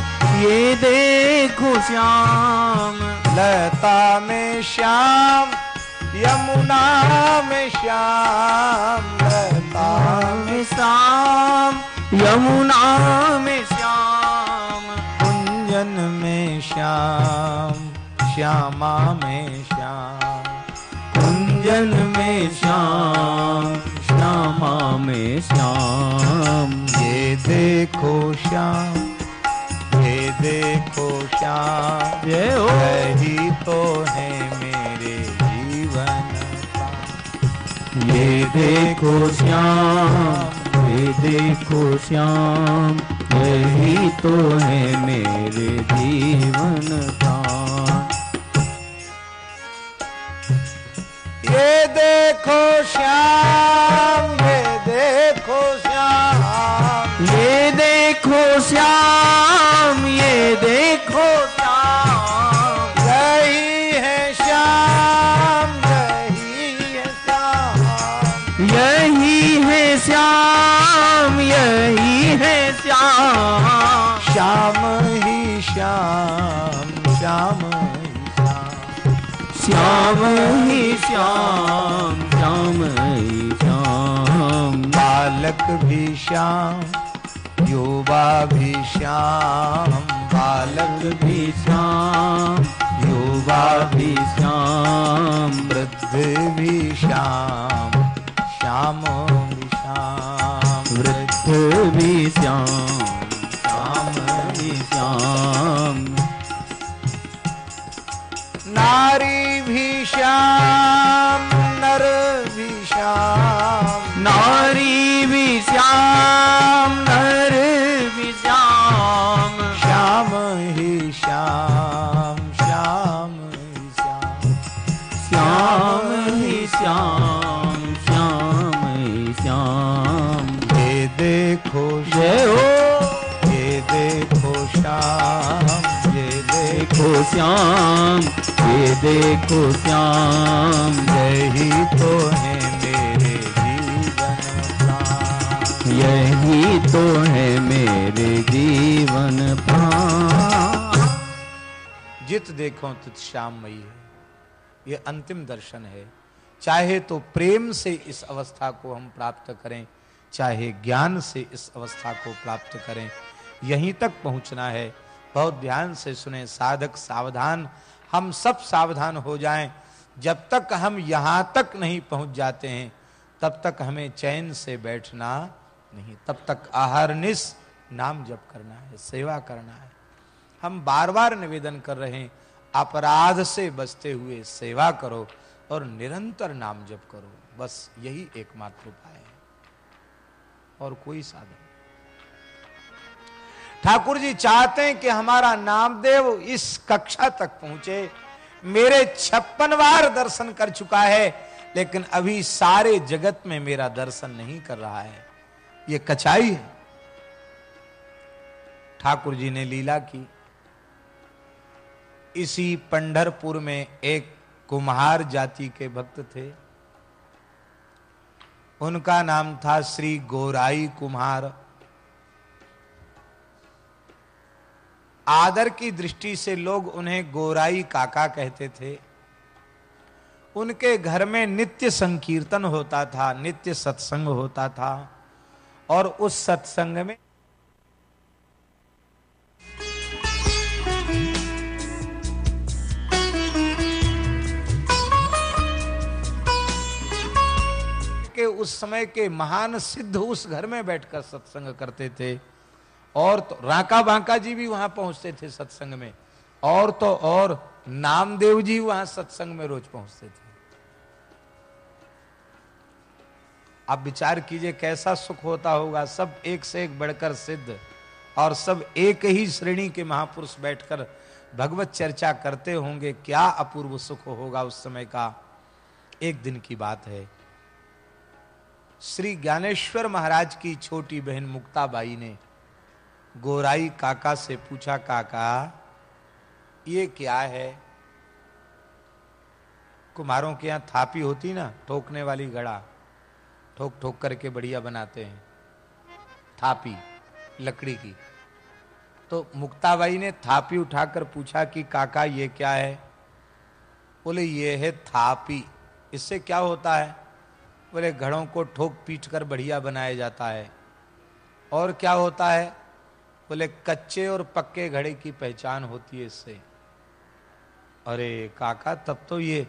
ये देखो श्याम। लता में श्याम, यमुना में श्याम। लता में श्याम, यमुना में श्याम। कुंजन में श्याम, श्यामा में श्याम। कुंजन में श्याम, श्यामा में श्याम। देखो श्याम ये देखो श्याम। जय हो। यही तो है मेरे जीवन का। ये देखो श्याम ये देखो श्याम यही तो है मेरे जीवन का। ये देखो श्याम ये देखो श्याम ये देखो श्याम, ये देखो श्याम यही है श्याम यही यही है श्याम, यही है श्याम श्याम श्याम श्याम ही श्याम। श्याम ही श्याम श्याम ही श्याम। बालक भी श्याम। युवा भी श्याम बालक भी श्याम युवा भी श्याम वृद्ध भी श्याम श्याम भी श्याम वृद्ध भी श्याम श्याम भी श्याम नारी भी श्याम नर भी श्याम नारी भी श्याम श्याम, ये देखो श्याम, यही तो है मेरे जीवन यही तो है मेरे जीवन जित देखो तित श्यामयी है। ये अंतिम दर्शन है। चाहे तो प्रेम से इस अवस्था को हम प्राप्त करें, चाहे ज्ञान से इस अवस्था को प्राप्त करें, यहीं तक पहुँचना है। बहुत ध्यान से सुने, साधक सावधान, हम सब सावधान हो जाएँ। जब तक हम यहाँ तक नहीं पहुँच जाते हैं, तब तक हमें चैन से बैठना नहीं, तब तक आहार निस नाम जप करना है, सेवा करना है। हम बार बार निवेदन कर रहे हैं, अपराध से बचते हुए सेवा करो और निरंतर नाम जप करो। बस यही एकमात्र उपाय है। और कोई साधन ठाकुर जी चाहते हैं कि हमारा नामदेव इस कक्षा तक पहुँचे। मेरे छप्पन बार दर्शन कर चुका है, लेकिन अभी सारे जगत में मेरा दर्शन नहीं कर रहा है। ये कचाई है। ठाकुर जी ने लीला की। इसी पंडरपुर में एक कुम्हार जाति के भक्त थे। उनका नाम था श्री गोराई कुम्हार। आदर की दृष्टि से लोग उन्हें गोराई काका कहते थे। उनके घर में नित्य संकीर्तन होता था, नित्य सत्संग होता था और उस सत्संग में के उस समय के महान सिद्ध उस घर में बैठकर सत्संग करते थे। और तो राका बांका जी भी वहाँ पहुँचते थे सत्संग में। और तो और नामदेव जी वहाँ सत्संग में रोज पहुँचते थे। आप विचार कीजिए कैसा सुख होता होगा, सब एक से एक बढ़कर सिद्ध। और सब एक ही श्रेणी के महापुरुष बैठकर भगवत चर्चा करते होंगे, क्या अपूर्व सुख होगा उस समय का? एक दिन की बात है। श्री ज्ञानेश्वर महाराज की छोटी बहन मुक्ताबाई ने गोराई काका से पूछा, काका, ये क्या है? कुमारों के यहाँ थापी होती ना, ठोकने वाली घड़ा ठोक ठोक करके बढ़िया बनाते हैं, थापी, लकड़ी की। तो मुक्ताबाई ने थापी उठाकर पूछा कि, काका, ये क्या है? बोले, ये है थापी, इससे क्या होता है? बोले, घड़ों को ठोक पीट कर बढ़िया बनाया जाता है, और क्या होता है? बोले, कच्चे और पक्के घड़े की पहचान होती है इससे। अरे काका, तब तो ये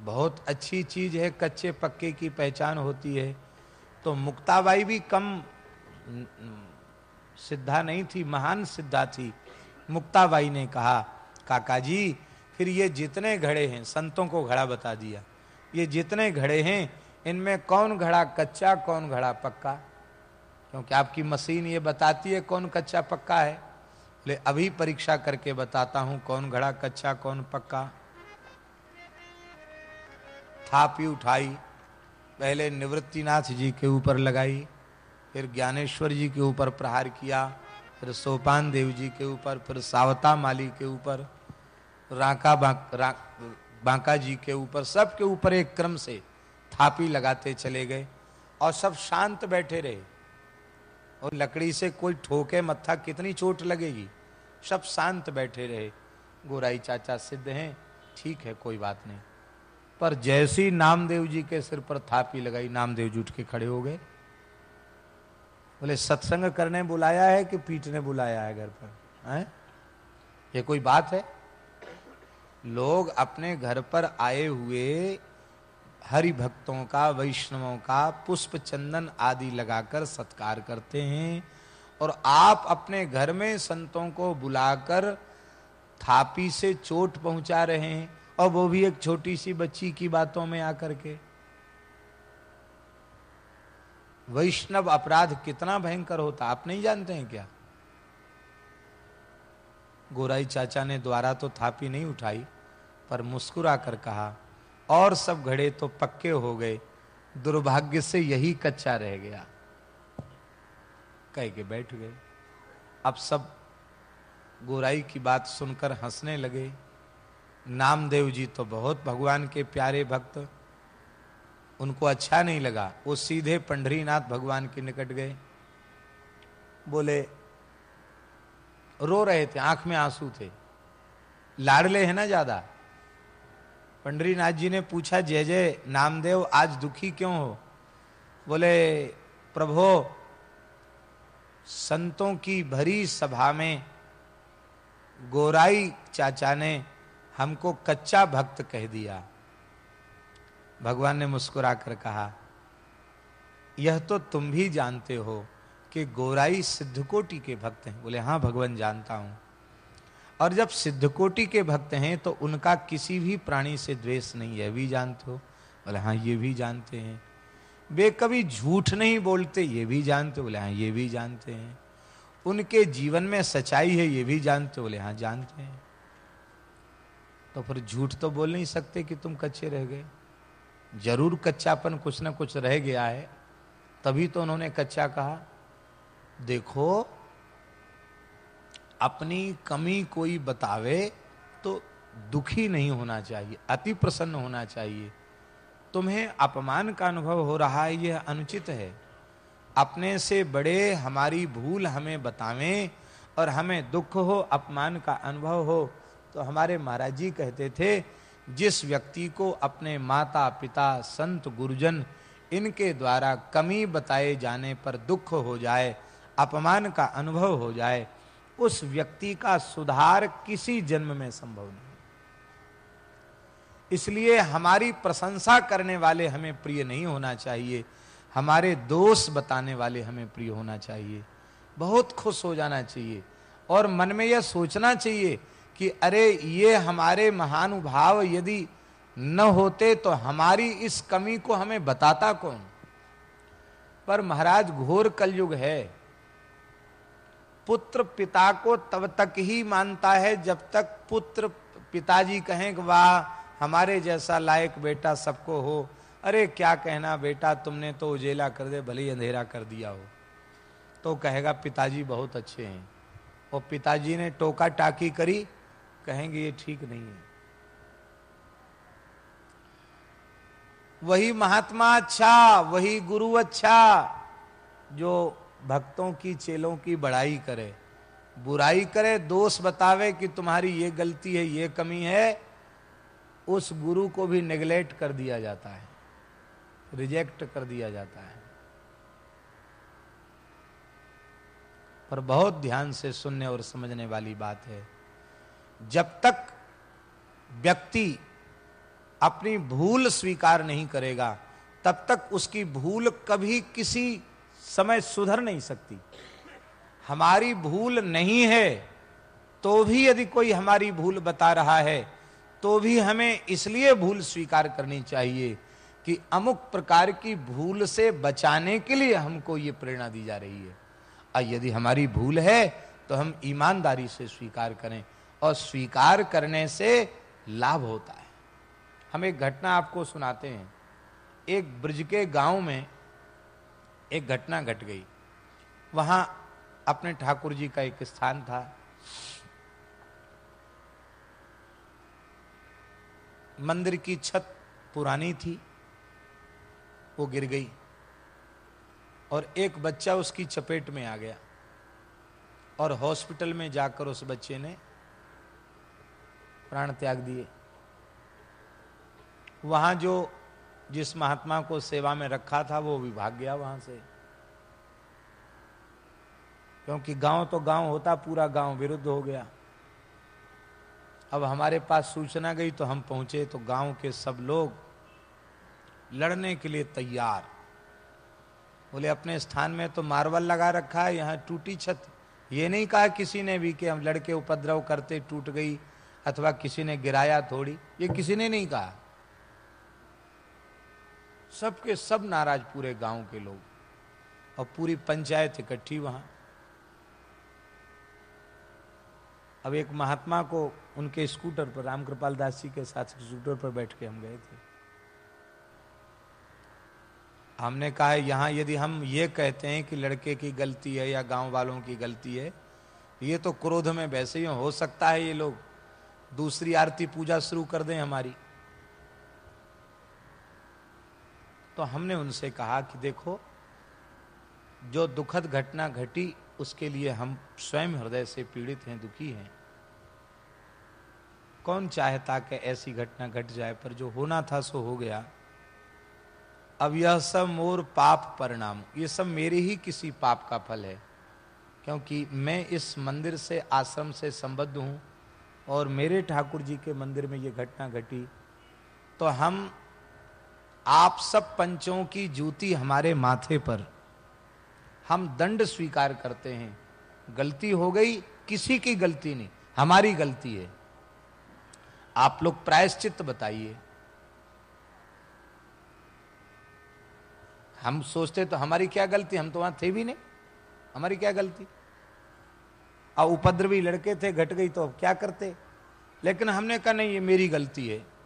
बहुत अच्छी चीज़ है, कच्चे पक्के की पहचान होती है। तो मुक्ताबाई भी कम सिद्धा नहीं थी, महान सिद्धा थी। मुक्ताबाई ने कहा, काका जी, फिर ये जितने घड़े हैं, संतों को घड़ा बता दिया। ये जितने घड़े हैं, इनमें कौन घड़ा कच्चा, कौन घड़ा पक्का? क्योंकि आपकी मशीन ये बताती है कौन कच्चा पक्का है। ले, अभी परीक्षा करके बताता हूँ कौन घड़ा कच्चा, कौन पक्का। थापी उठाई, पहले निवृत्तिनाथ जी के ऊपर लगाई, फिर ज्ञानेश्वर जी के ऊपर प्रहार किया, फिर सोपान देव जी के ऊपर, फिर सावता माली के ऊपर, राका बांका बांका जी के ऊपर, सबके ऊपर एक क्रम से थापी लगाते चले गए और सब शांत बैठे रहे। और लकड़ी से कोई ठोके मत्था कितनी चोट लगेगी? सब शांत बैठे रहे। गोराई चाचा सिद्ध हैं, ठीक है, कोई बात नहीं। पर जैसी नामदेव जी के सिर पर थापी लगाई, नामदेव जी उठ के खड़े हो गए। बोले, सत्संग करने बुलाया है कि पीटने बुलाया है घर पर? है? ये कोई बात है? लोग अपने घर पर आए हुए हरि भक्तों का, वैष्णवों का पुष्प चंदन आदि लगाकर सत्कार करते हैं और आप अपने घर में संतों को बुलाकर थापी से चोट पहुँचा रहे हैं और वो भी एक छोटी सी बच्ची की बातों में आकर के। वैष्णव अपराध कितना भयंकर होता, आप नहीं जानते हैं क्या? गोराई चाचा ने द्वारा तो थापी नहीं उठाई, पर मुस्कुरा कर कहा और सब घड़े तो पक्के हो गए। दुर्भाग्य से यही कच्चा रह गया। कह के बैठ गए। अब सब गोराई की बात सुनकर हंसने लगे। नामदेव जी तो बहुत भगवान के प्यारे भक्त। उनको अच्छा नहीं लगा। वो सीधे पंडरीनाथ भगवान के निकट गए। बोले, रो रहे थे, आँख में आँसू थे। लाडले है ना ज़्यादा? पंडरीनाथ जी ने पूछा, जय जय, नामदेव, आज दुखी क्यों हो? बोले, प्रभो, संतों की भरी सभा में गोराई चाचा ने हमको कच्चा भक्त कह दिया। भगवान ने मुस्कुरा कर कहा, यह तो तुम भी जानते हो कि गोराई सिद्धकोटि के भक्त हैं। बोले हाँ भगवान, जानता हूँ। और जब सिद्धकोटि के भक्त हैं तो उनका किसी भी प्राणी से द्वेष नहीं है। भी जानते हो? बोले हाँ ये भी जानते हैं। वे कभी झूठ नहीं बोलते, ये भी जानते बोले हाँ ये भी जानते हैं। उनके जीवन में सच्चाई है, ये भी जानते बोले हाँ जानते हैं। तो फिर झूठ तो बोल नहीं सकते कि तुम कच्चे रह गए। ज़रूर कच्चापन कुछ ना कुछ रह गया है, तभी तो उन्होंने कच्चा कहा। देखो अपनी कमी कोई बतावे तो दुखी नहीं होना चाहिए, अति प्रसन्न होना चाहिए। तुम्हें अपमान का अनुभव हो रहा है, यह अनुचित है। अपने से बड़े हमारी भूल हमें बतावें और हमें दुख हो, अपमान का अनुभव हो तो हमारे महाराज जी कहते थे, जिस व्यक्ति को अपने माता पिता संत, गुरुजन इनके द्वारा कमी बताए जाने पर दुख हो जाए, अपमान का अनुभव हो जाए उस व्यक्ति का सुधार किसी जन्म में संभव नहीं इसलिए हमारी प्रशंसा करने वाले हमें प्रिय नहीं होना चाहिए। हमारे दोष बताने वाले हमें प्रिय होना चाहिए। बहुत खुश हो जाना चाहिए। और मन में यह सोचना चाहिए कि अरे, ये हमारे महानुभाव यदि न होते तो हमारी इस कमी को हमें बताता कौन? पर महाराज, घोर कलयुग है। पुत्र पिता को तब तक ही मानता है जब तक पुत्र पिताजी कहें कि वाह, हमारे जैसा लायक बेटा सबको हो। अरे, क्या कहना बेटा, तुमने तो उजेला कर दे, भले अंधेरा कर दिया हो। तो कहेगा, पिताजी बहुत अच्छे हैं। और पिताजी ने टोका टाकी करी, कहेंगे, ये ठीक नहीं है। वही महात्मा अच्छा वही गुरु अच्छा जो भक्तों की चेलों की बड़ाई करे। बुराई करे, दोष बतावे कि तुम्हारी ये गलती है, ये कमी है, उस गुरु को भी नेग्लेक्ट कर दिया जाता है। रिजेक्ट कर दिया जाता है। पर बहुत ध्यान से सुनने और समझने वाली बात है। जब तक व्यक्ति अपनी भूल स्वीकार नहीं करेगा, तब तक उसकी भूल कभी किसी समय सुधर नहीं सकती। हमारी भूल नहीं है तो भी यदि कोई हमारी भूल बता रहा है तो भी हमें इसलिए भूल स्वीकार करनी चाहिए कि अमुक प्रकार की भूल से बचाने के लिए हमको ये प्रेरणा दी जा रही है। और यदि हमारी भूल है तो हम ईमानदारी से स्वीकार करें, और स्वीकार करने से लाभ होता है। हम एक घटना आपको सुनाते हैं। एक ब्रज के गाँव में एक घटना घट गई। वहाँ अपने ठाकुर जी का एक स्थान था। मंदिर की छत पुरानी थी, वो गिर गई और एक बच्चा उसकी चपेट में आ गया और हॉस्पिटल में जाकर उस बच्चे ने प्राण त्याग दिए। वहाँ जो जिस महात्मा को सेवा में रखा था, वो भी भाग गया वहाँ से। क्योंकि गाँव तो गाँव होता, पूरा गाँव विरुद्ध हो गया। अब हमारे पास सूचना गई तो हम पहुँचे तो गाँव के सब लोग लड़ने के लिए तैयार। बोले, अपने स्थान में तो मार्बल लगा रखा है, यहाँ टूटी छत। ये नहीं कहा किसी ने भी कि हम लड़के उपद्रव करते, टूट गई, अथवा किसी ने गिराया थोड़ी। ये किसी ने नहीं कहा। सबके सब नाराज़ पूरे गाँव के लोग और पूरी पंचायत इकट्ठी वहाँ। अब एक महात्मा को उनके स्कूटर पर राम कृपाल दास जी के साथ स्कूटर पर बैठ के हम गए थे। हमने कहा, यहाँ यदि हम ये कहते हैं कि लड़के की गलती है या गाँव वालों की गलती है, ये तो क्रोध में वैसे ही हो सकता है ये लोग। दूसरी आरती पूजा शुरू कर दें हमारी। तो हमने उनसे कहा कि देखो, जो दुखद घटना घटी, उसके लिए हम स्वयं हृदय से पीड़ित हैं, दुखी हैं। कौन चाहता कि ऐसी घटना घट जाए, पर जो होना था सो हो गया। अब यह सब मोर पाप परिणाम। ये सब मेरे ही किसी पाप का फल है, क्योंकि मैं इस मंदिर से, आश्रम से संबद्ध हूँ, और मेरे ठाकुर जी के मंदिर में ये घटना घटी। तो हम आप सब पंचों की जूती हमारे माथे पर। हम दंड स्वीकार करते हैं। गलती हो गई, किसी की गलती नहीं, हमारी गलती है। आप लोग प्रायश्चित बताइए। हम सोचते तो हमारी क्या गलती, हम तो वहाँ थे भी नहीं। हमारी क्या गलती? और उपद्रवी लड़के थे, घट गई तो अब क्या करते? लेकिन हमने कहा, नहीं, ये मेरी गलती है।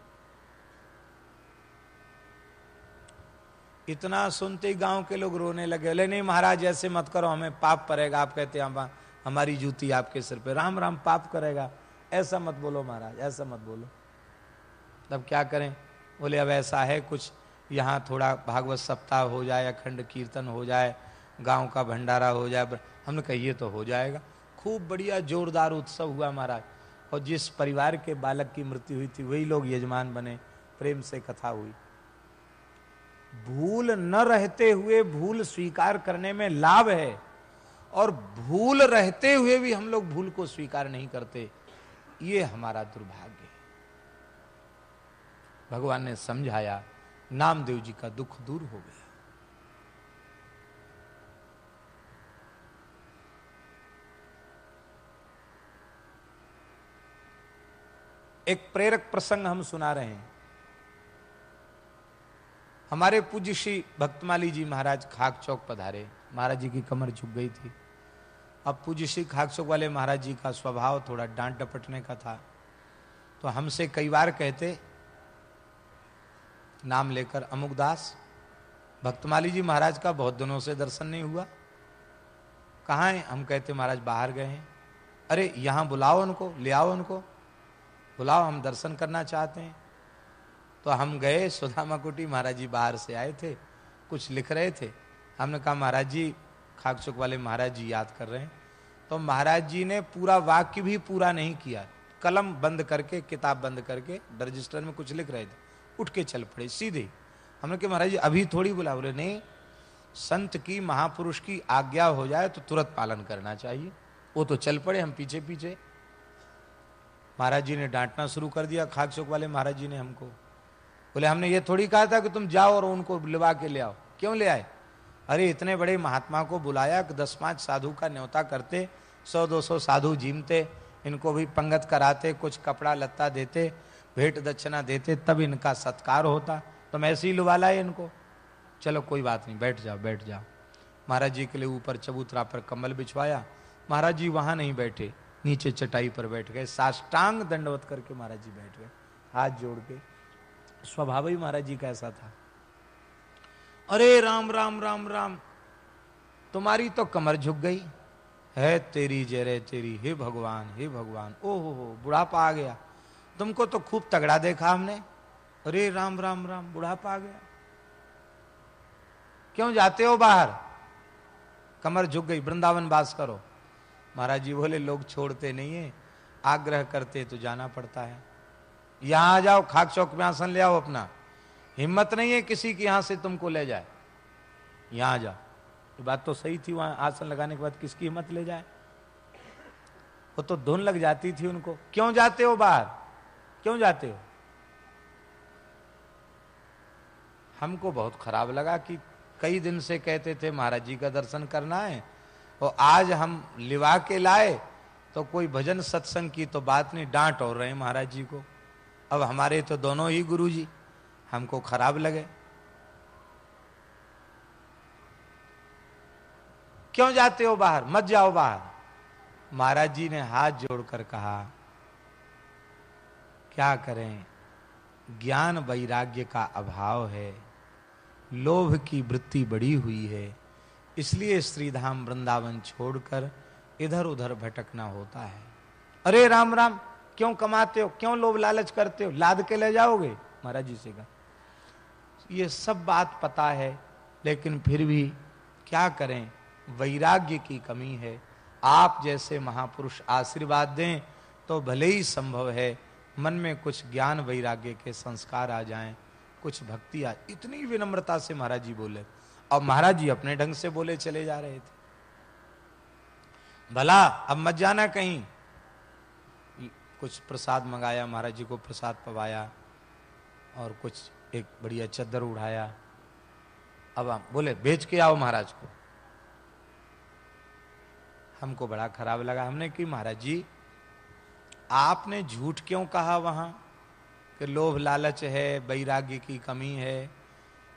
इतना सुनते ही गाँव के लोग रोने लगे। बोले नहीं महाराज, ऐसे मत करो, हमें पाप पड़ेगा। आप कहते हम, हमारी जूती आपके सिर पे। राम राम, पाप करेगा। ऐसा मत बोलो महाराज, ऐसा मत बोलो। तब क्या करें? बोले, अब ऐसा है, कुछ यहाँ थोड़ा भागवत सप्ताह हो जाए अखंड कीर्तन हो जाए, गाँव का भंडारा हो जाए हमने कहिए तो हो जाएगा। खूब बढ़िया जोरदार उत्सव हुआ महाराज। और जिस परिवार के बालक की मृत्यु हुई थी, वही लोग यजमान बने, प्रेम से कथा हुई। भूल न रहते हुए भूल स्वीकार करने में लाभ है और भूल रहते हुए भी हम लोग भूल को स्वीकार नहीं करते, ये हमारा दुर्भाग्य है। भगवान ने समझाया, नामदेव जी का दुख दूर हो गया। एक प्रेरक प्रसंग हम सुना रहे हैं। हमारे पूज्य श्री भक्तमाली जी महाराज खाक चौक पधारे। महाराज जी की कमर झुक गई थी। अब पूज्य श्री खाक चौक वाले महाराज जी का स्वभाव थोड़ा डांट डपटने का था। तो हमसे कई बार कहते, नाम लेकर अमुक दास, भक्तमाली जी महाराज का बहुत दिनों से दर्शन नहीं हुआ। कहाँ है? हम कहते, महाराज बाहर गए हैं। अरे, यहाँ बुलाओ उनको, ले आओ उनको। बुलाओ, हम दर्शन करना चाहते हैं। तो हम गए सुधामा कुटी महाराज जी बाहर से आए थे, कुछ लिख रहे थे। हमने कहा, महाराज जी खाकचुक वाले महाराज जी याद कर रहे हैं। तो महाराज जी ने पूरा वाक्य भी पूरा नहीं किया। कलम बंद करके, किताब बंद करके, रजिस्टर में कुछ लिख रहे थे। उठ के चल पड़े, सीधे। हमने कहा, महाराज जी, अभी थोड़ी बुला। बोले, नहीं, संत की महापुरुष की आज्ञा हो जाए तो तुरंत पालन करना चाहिए। वो तो चल पड़े, हम पीछे पीछे महाराज जी ने डांटना शुरू कर दिया खाक चौक वाले महाराज जी ने हमको। बोले, हमने ये थोड़ी कहा था कि तुम जाओ और उनको लिवा के ले आओ। क्यों ले आए? अरे, इतने बड़े महात्मा को बुलाया कि दस पाँच साधु का न्योता करते, सौ दो सौ साधु जीमते, इनको भी पंगत कराते, कुछ कपड़ा लत्ता देते, भेंट दक्षिणा देते, तब इनका सत्कार होता। तो मैं ऐसे ही लुवा लाए इनको। चलो, कोई बात नहीं, बैठ जाओ बैठ जाओ। महाराज जी के लिए ऊपर चबूतरा पर कम्बल बिछवाया। महाराज जी वहाँ नहीं बैठे, नीचे चटाई पर बैठ गए। साष्टांग दंडवत करके महाराज जी बैठ गए, हाथ जोड़ के। स्वभाव ही महाराज जी का ऐसा था। अरे राम राम राम राम। तुम्हारी तो कमर झुक गई। है तेरी जय, तेरी। हे भगवान हे भगवान। ओ हो हो बुढ़ापा आ गया। तुमको तो खूब तगड़ा देखा हमने। अरे राम राम राम, बुढ़ापा आ गया। क्यों जाते हो बाहर? कमर झुक गई, वृंदावन बास करो। महाराज जी बोले, लोग छोड़ते नहीं है, आग्रह करते तो जाना पड़ता है। यहाँ आ जाओ, खाक चौक में आसन ले आओ अपना। हिम्मत नहीं है किसी की यहाँ से तुमको ले जाए। यहाँ जाओ। ये बात तो सही थी, वहाँ आसन लगाने के बाद किसकी हिम्मत ले जाए? वो तो धुन लग जाती थी उनको। क्यों जाते हो बाहर? क्यों जाते हो? हमको बहुत खराब लगा कि कई दिन से कहते थे, महाराज जी का दर्शन करना है और आज हम लिवा के लाए तो कोई भजन सत्संग की तो बात नहीं, डांट और रहे महाराज जी को। अब हमारे तो दोनों ही गुरु जी हमको खराब लगे। क्यों जाते हो बाहर? मत जाओ बाहर। महाराज जी ने हाथ जोड़कर कहा, क्या करें? ज्ञान वैराग्य का अभाव है। लोभ की वृत्ति बड़ी हुई है। इसलिए श्रीधाम वृंदावन छोड़कर इधर उधर भटकना होता है। अरे राम राम! क्यों कमाते हो? क्यों लोभ लालच करते हो? लाद के ले जाओगे? महाराज जी से कहा, ये सब बात पता है, लेकिन फिर भी क्या करें? वैराग्य की कमी है। आप जैसे महापुरुष आशीर्वाद दें तो भले ही संभव है, मन में कुछ ज्ञान वैराग्य के संस्कार आ जाएँ। कुछ भक्ति आ इतनी विनम्रता से महाराज जी बोले। और महाराज जी अपने ढंग से बोले चले जा रहे थे। भला, अब मत जाना कहीं। कुछ प्रसाद मंगाया, महाराज जी को प्रसाद पवाया और कुछ एक बढ़िया चद्दर उड़ाया अब हम बोले, बेच के आओ महाराज को। हमको बड़ा खराब लगा। हमने कि महाराज जी, आपने झूठ क्यों कहा वहाँ? कि लोभ लालच है, वैराग्य की कमी है।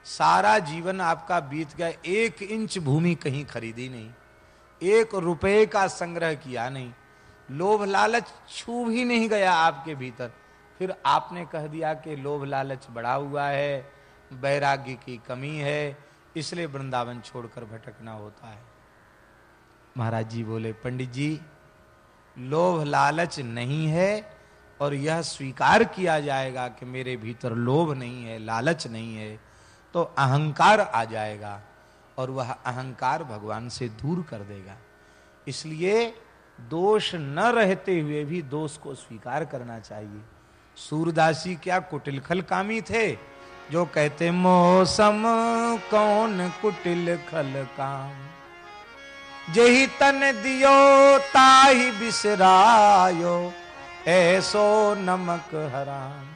सारा जीवन आपका बीत गया, एक इंच भूमि कहीं खरीदी नहीं, एक रुपए का संग्रह किया नहीं। लोभ लालच छू भी नहीं गया आपके भीतर। फिर आपने कह दिया कि लोभ लालच बढ़ा हुआ है, वैराग्य की कमी है, इसलिए वृंदावन छोड़कर भटकना होता है। महाराज जी बोले, पंडित जी, लोभ लालच नहीं है और यह स्वीकार किया जाएगा कि मेरे भीतर लोभ नहीं है, लालच नहीं है तो अहंकार आ जाएगा और वह अहंकार भगवान से दूर कर देगा। इसलिए दोष न रहते हुए भी दोष को स्वीकार करना चाहिए। सूरदासी क्या कुटिलखल कामी थे? जो कहते, मौसम कौन कुटिल खल काम? जही तन दियो, ताही बिसरायो, ऐसो नमक हराम।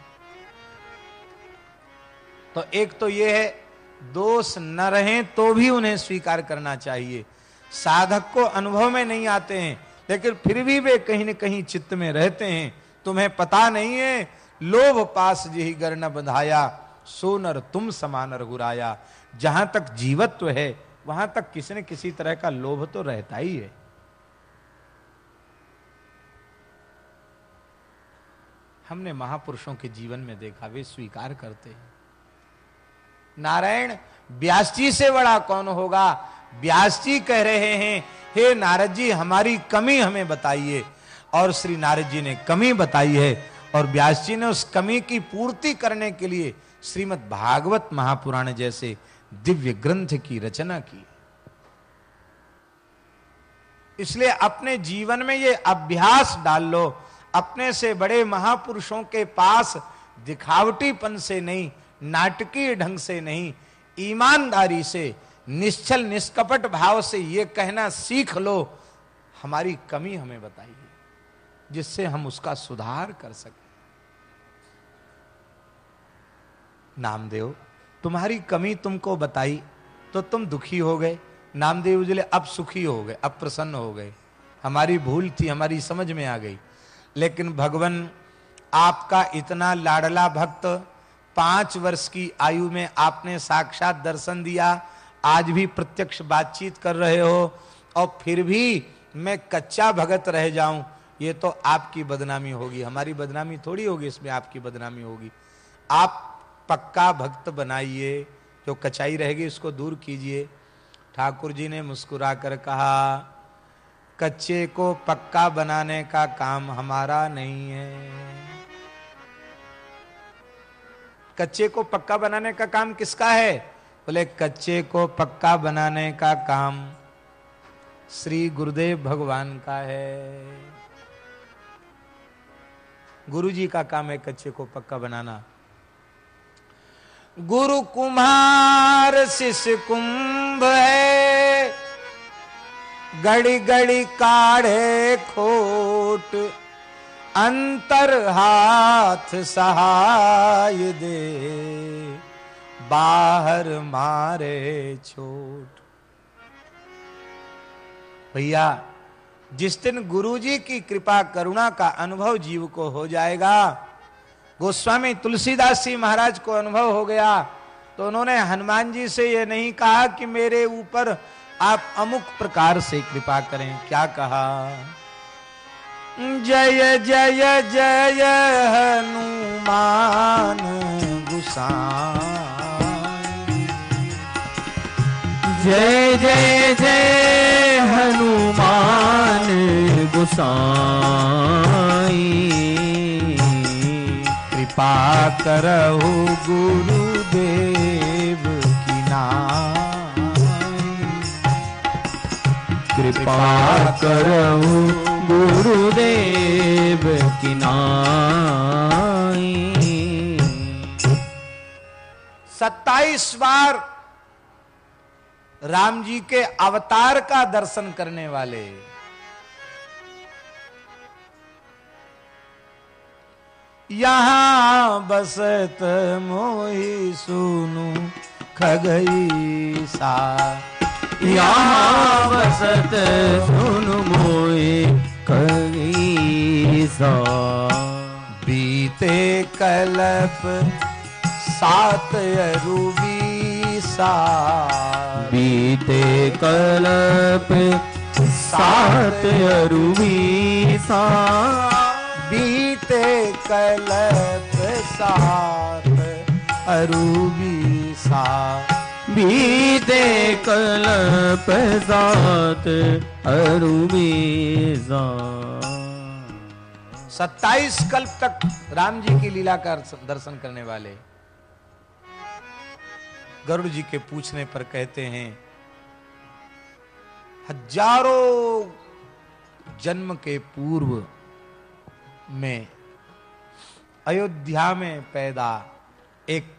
तो एक तो यह है, दोष न रहे तो भी उन्हें स्वीकार करना चाहिए। साधक को अनुभव में नहीं आते हैं। लेकिन फिर भी वे कहीं न कहीं चित्त में रहते हैं। तुम्हें पता नहीं है, लोभ पास यही गर न बंधाया, सोनर तुम समान रघुराया। जहाँ तक जीवत्व है, वहाँ तक किसी न किसी तरह का लोभ तो रहता ही है। हमने महापुरुषों के जीवन में देखा, वे स्वीकार करते हैं। नारायण व्यास जी से बड़ा कौन होगा? व्यास जी कह रहे हैं, हे नारद जी हमारी कमी हमें बताइए। और श्री नारद जी ने कमी बताई है और व्यास जी ने उस कमी की पूर्ति करने के लिए श्रीमद् भागवत महापुराण जैसे दिव्य ग्रंथ की रचना की। इसलिए अपने जीवन में ये अभ्यास डाल लो, अपने से बड़े महापुरुषों के पास दिखावटीपन से नहीं, नाटकीय ढंग से नहीं, ईमानदारी से निश्चल निष्कपट भाव से ये कहना सीख लो, हमारी कमी हमें बताइए, जिससे हम उसका सुधार कर सके। नामदेव, तुम्हारी कमी तुमको बताई तो तुम दुखी हो गए। नामदेव उजले अब सुखी हो गए, अब प्रसन्न हो गए। हमारी भूल थी, हमारी समझ में आ गई। लेकिन भगवान, आपका इतना लाडला भक्त, पाँच वर्ष की आयु में आपने साक्षात दर्शन दिया आज भी प्रत्यक्ष बातचीत कर रहे हो और फिर भी मैं कच्चा भगत रह जाऊँ, ये तो आपकी बदनामी होगी। हमारी बदनामी थोड़ी होगी, इसमें आपकी बदनामी होगी। आप पक्का भक्त बनाइए, जो कचाई रहेगी उसको दूर कीजिए। ठाकुर जी ने मुस्कुरा कर कहा, कच्चे को पक्का बनाने का काम हमारा नहीं है। कच्चे को पक्का बनाने का काम किसका है? बोले, कच्चे को पक्का बनाने का काम श्री गुरुदेव भगवान का है। गुरु जी का काम है कच्चे को पक्का बनाना। गुरु कुम्हार शिष्य कुंभ है गड़ी गड़ी काढ़े खोट, अंतर हाथ सहाय दे। बाहर मारे छोट भैया, जिस दिन गुरुजी की कृपा, करुणा का अनुभव जीव को हो जाएगा, गोस्वामी तुलसीदास जी महाराज को अनुभव हो गया तो उन्होंने हनुमान जी से यह नहीं कहा कि मेरे ऊपर आप अमुक प्रकार से कृपा करें। क्या कहा? जय जय जय हनुमान गुसाई। जय जय जय, हनुमान गुसाई। कृपा करहु गुरुदेव की कृपा करहु गुरुदेव की सत्ताईस बार राम जी के अवतार का दर्शन करने वाले। यहाँ बसत मोही सुनु खगई यहाँ बसत सुन मोए कई सा। बीते कलप सात अरूबी सा बीते कल्प सात अरुवी सा बीते कल्प सात अरूबी सा बीते कल्प सात अरुमेजा सत्ताईस कल्प तक राम जी की लीला का दर्शन करने वाले गरुड़ जी के पूछने पर कहते हैं, हज़ारों जन्म के पूर्व में अयोध्या में पैदा एक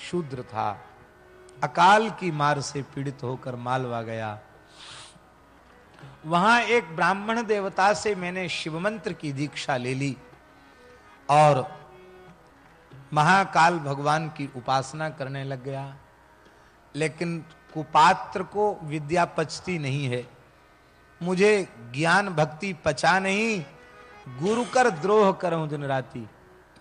शूद्र था। अकाल की मार से पीड़ित होकर मालवा गया। वहाँ एक ब्राह्मण देवता से मैंने शिव मंत्र की दीक्षा ले ली और महाकाल भगवान की उपासना करने लग गया। लेकिन कुपात्र को विद्या पचती नहीं है। मुझे ज्ञान भक्ति पचा नहीं, गुरु कर द्रोह करूँ दिन राति।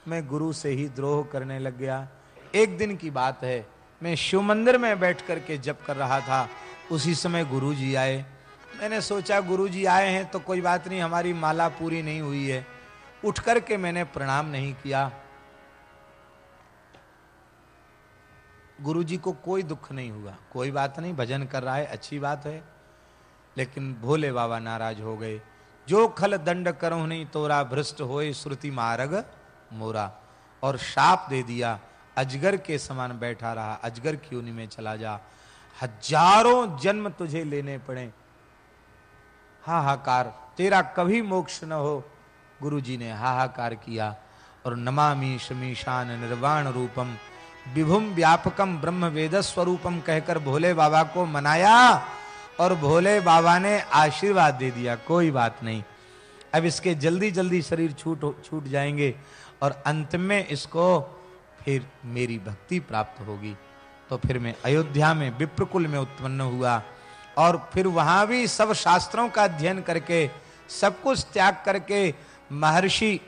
मैं गुरु से ही द्रोह करने लग गया। एक दिन की बात है, मैं शिव मंदिर में बैठ करके जप कर रहा था। उसी समय गुरु जी आए। मैंने सोचा गुरु जी आए हैं तो कोई बात नहीं, हमारी माला पूरी नहीं हुई है। उठ करके मैंने प्रणाम नहीं किया। गुरु जी को कोई दुख नहीं हुआ। कोई बात नहीं, भजन कर रहा है, अच्छी बात है। लेकिन भोले बाबा नाराज़ हो गए। जो खल दंड करो नहीं, तोरा भ्रष्ट होए, श्रुति मार्ग मोरा। और शाप दे दिया, अजगर के समान बैठा रहा, अजगर की उन्हीं में चला जा। हज़ारों जन्म तुझे लेने पड़े। हाहाकार, तेरा कभी मोक्ष न हो गुरु जी ने हाहाकार किया। और नमामि शमीशान निर्वाण रूपम विभुम व्यापकम ब्रह्म वेद स्वरूपम कहकर भोले बाबा को मनाया और भोले बाबा ने आशीर्वाद दे दिया, कोई बात नहीं। अब इसके जल्दी जल्दी शरीर छूट छूट जाएँगे और अंत में इसको फिर मेरी भक्ति प्राप्त होगी। तो फिर मैं अयोध्या में विप्रकुल में उत्पन्न हुआ और फिर वहाँ भी सब शास्त्रों का अध्ययन करके, सब कुछ त्याग करके महर्षि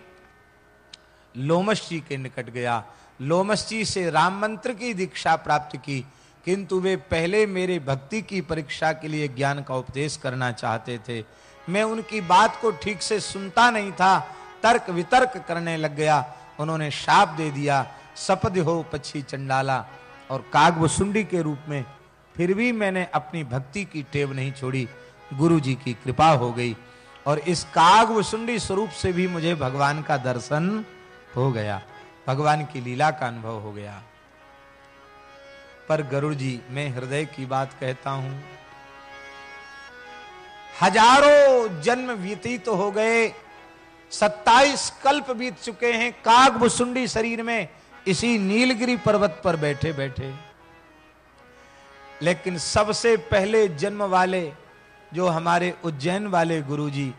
लोमस जी के निकट गया लोमस जी से राम मंत्र की दीक्षा प्राप्त की, किंतु वे पहले मेरे भक्ति की परीक्षा के लिए ज्ञान का उपदेश करना चाहते थे। मैं उनकी बात को ठीक से सुनता नहीं था, तर्क वितर्क करने लग गया। उन्होंने शाप दे दिया, सपद हो पक्षी चंडाला, और कागवसुंडी के रूप में फिर भी मैंने अपनी भक्ति की टेव नहीं छोड़ी। गुरु जी की कृपा हो गई, और इस कागवसुंडी स्वरूप से भी मुझे भगवान का दर्शन हो गया। भगवान की लीला का अनुभव हो गया। पर गरुड़ जी मैं हृदय की बात कहता हूँ। हज़ारों जन्म व्यतीत तो हो गए, सत्ताईस कल्प बीत चुके हैं, काग सुंडी शरीर में, इसी नीलगिरी पर्वत पर बैठे बैठे लेकिन सबसे पहले जन्म वाले, जो हमारे उज्जैन वाले गुरुजी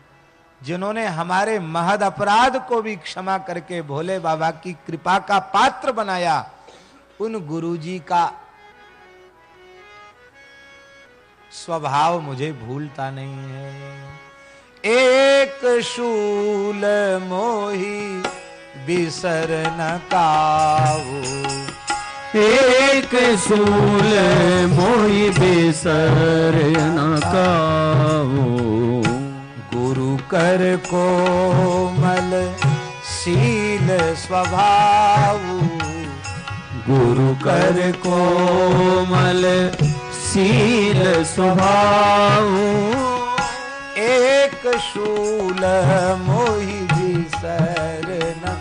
जिन्होंने हमारे महद अपराध को भी क्षमा करके भोले बाबा की कृपा का पात्र बनाया, उन गुरुजी का स्वभाव मुझे भूलता नहीं है। एक शूल मोही बिसर न एक सूल मोही बिसर न काऊ गुरु कर को मल शील स्वभाव। गुरु कर को मल शील स्वभाव। एक शूल मोही बिसर न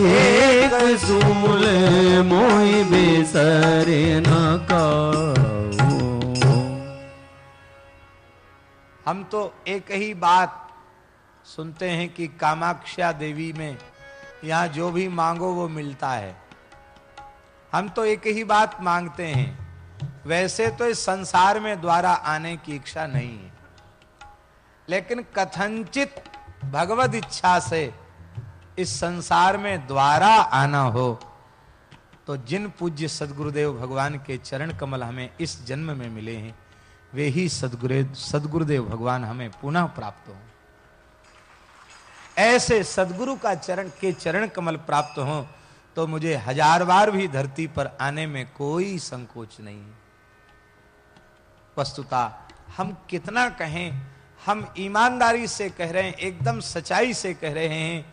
एक शूल मोही बिसर न हम तो एक ही बात सुनते हैं कि कामाक्षा देवी में यहाँ जो भी मांगो वो मिलता है। हम तो एक ही बात मांगते हैं, वैसे तो इस संसार में द्वारा आने की इच्छा नहीं है। लेकिन कथनचित भगवत इच्छा से इस संसार में द्वारा आना हो तो जिन पूज्य सदगुरुदेव भगवान के चरण कमल हमें इस जन्म में मिले हैं वे ही सदगुरु, सदगुरुदेव भगवान हमें पुनः प्राप्त हो। ऐसे सदगुरु का चरण, के चरण कमल प्राप्त हो तो मुझे हज़ार बार भी धरती पर आने में कोई संकोच नहीं वस्तुता हम कितना कहें, हम ईमानदारी से कह रहे हैं, एकदम सच्चाई से कह रहे हैं,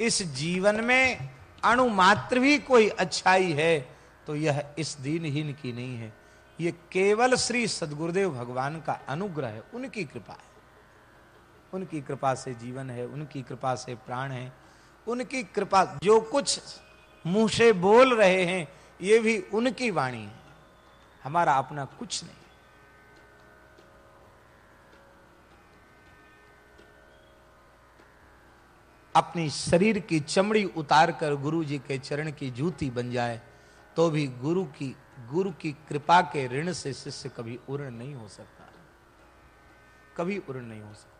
इस जीवन में अणु मात्र भी कोई अच्छाई है तो यह इस दीनहीन की नहीं है। ये केवल श्री सदगुरुदेव भगवान का अनुग्रह है, उनकी कृपा है। उनकी कृपा से जीवन है, उनकी कृपा से प्राण है, उनकी कृपा, जो कुछ मुँह से बोल रहे हैं, ये भी उनकी वाणी है। हमारा अपना कुछ नहीं। अपनी शरीर की चमड़ी उतारकर गुरु जी के चरण की जूती बन जाए तो भी गुरु की गुरु की कृपा के ऋण से शिष्य कभी उर्ण नहीं हो सकता। कभी उर्ण नहीं हो सकता।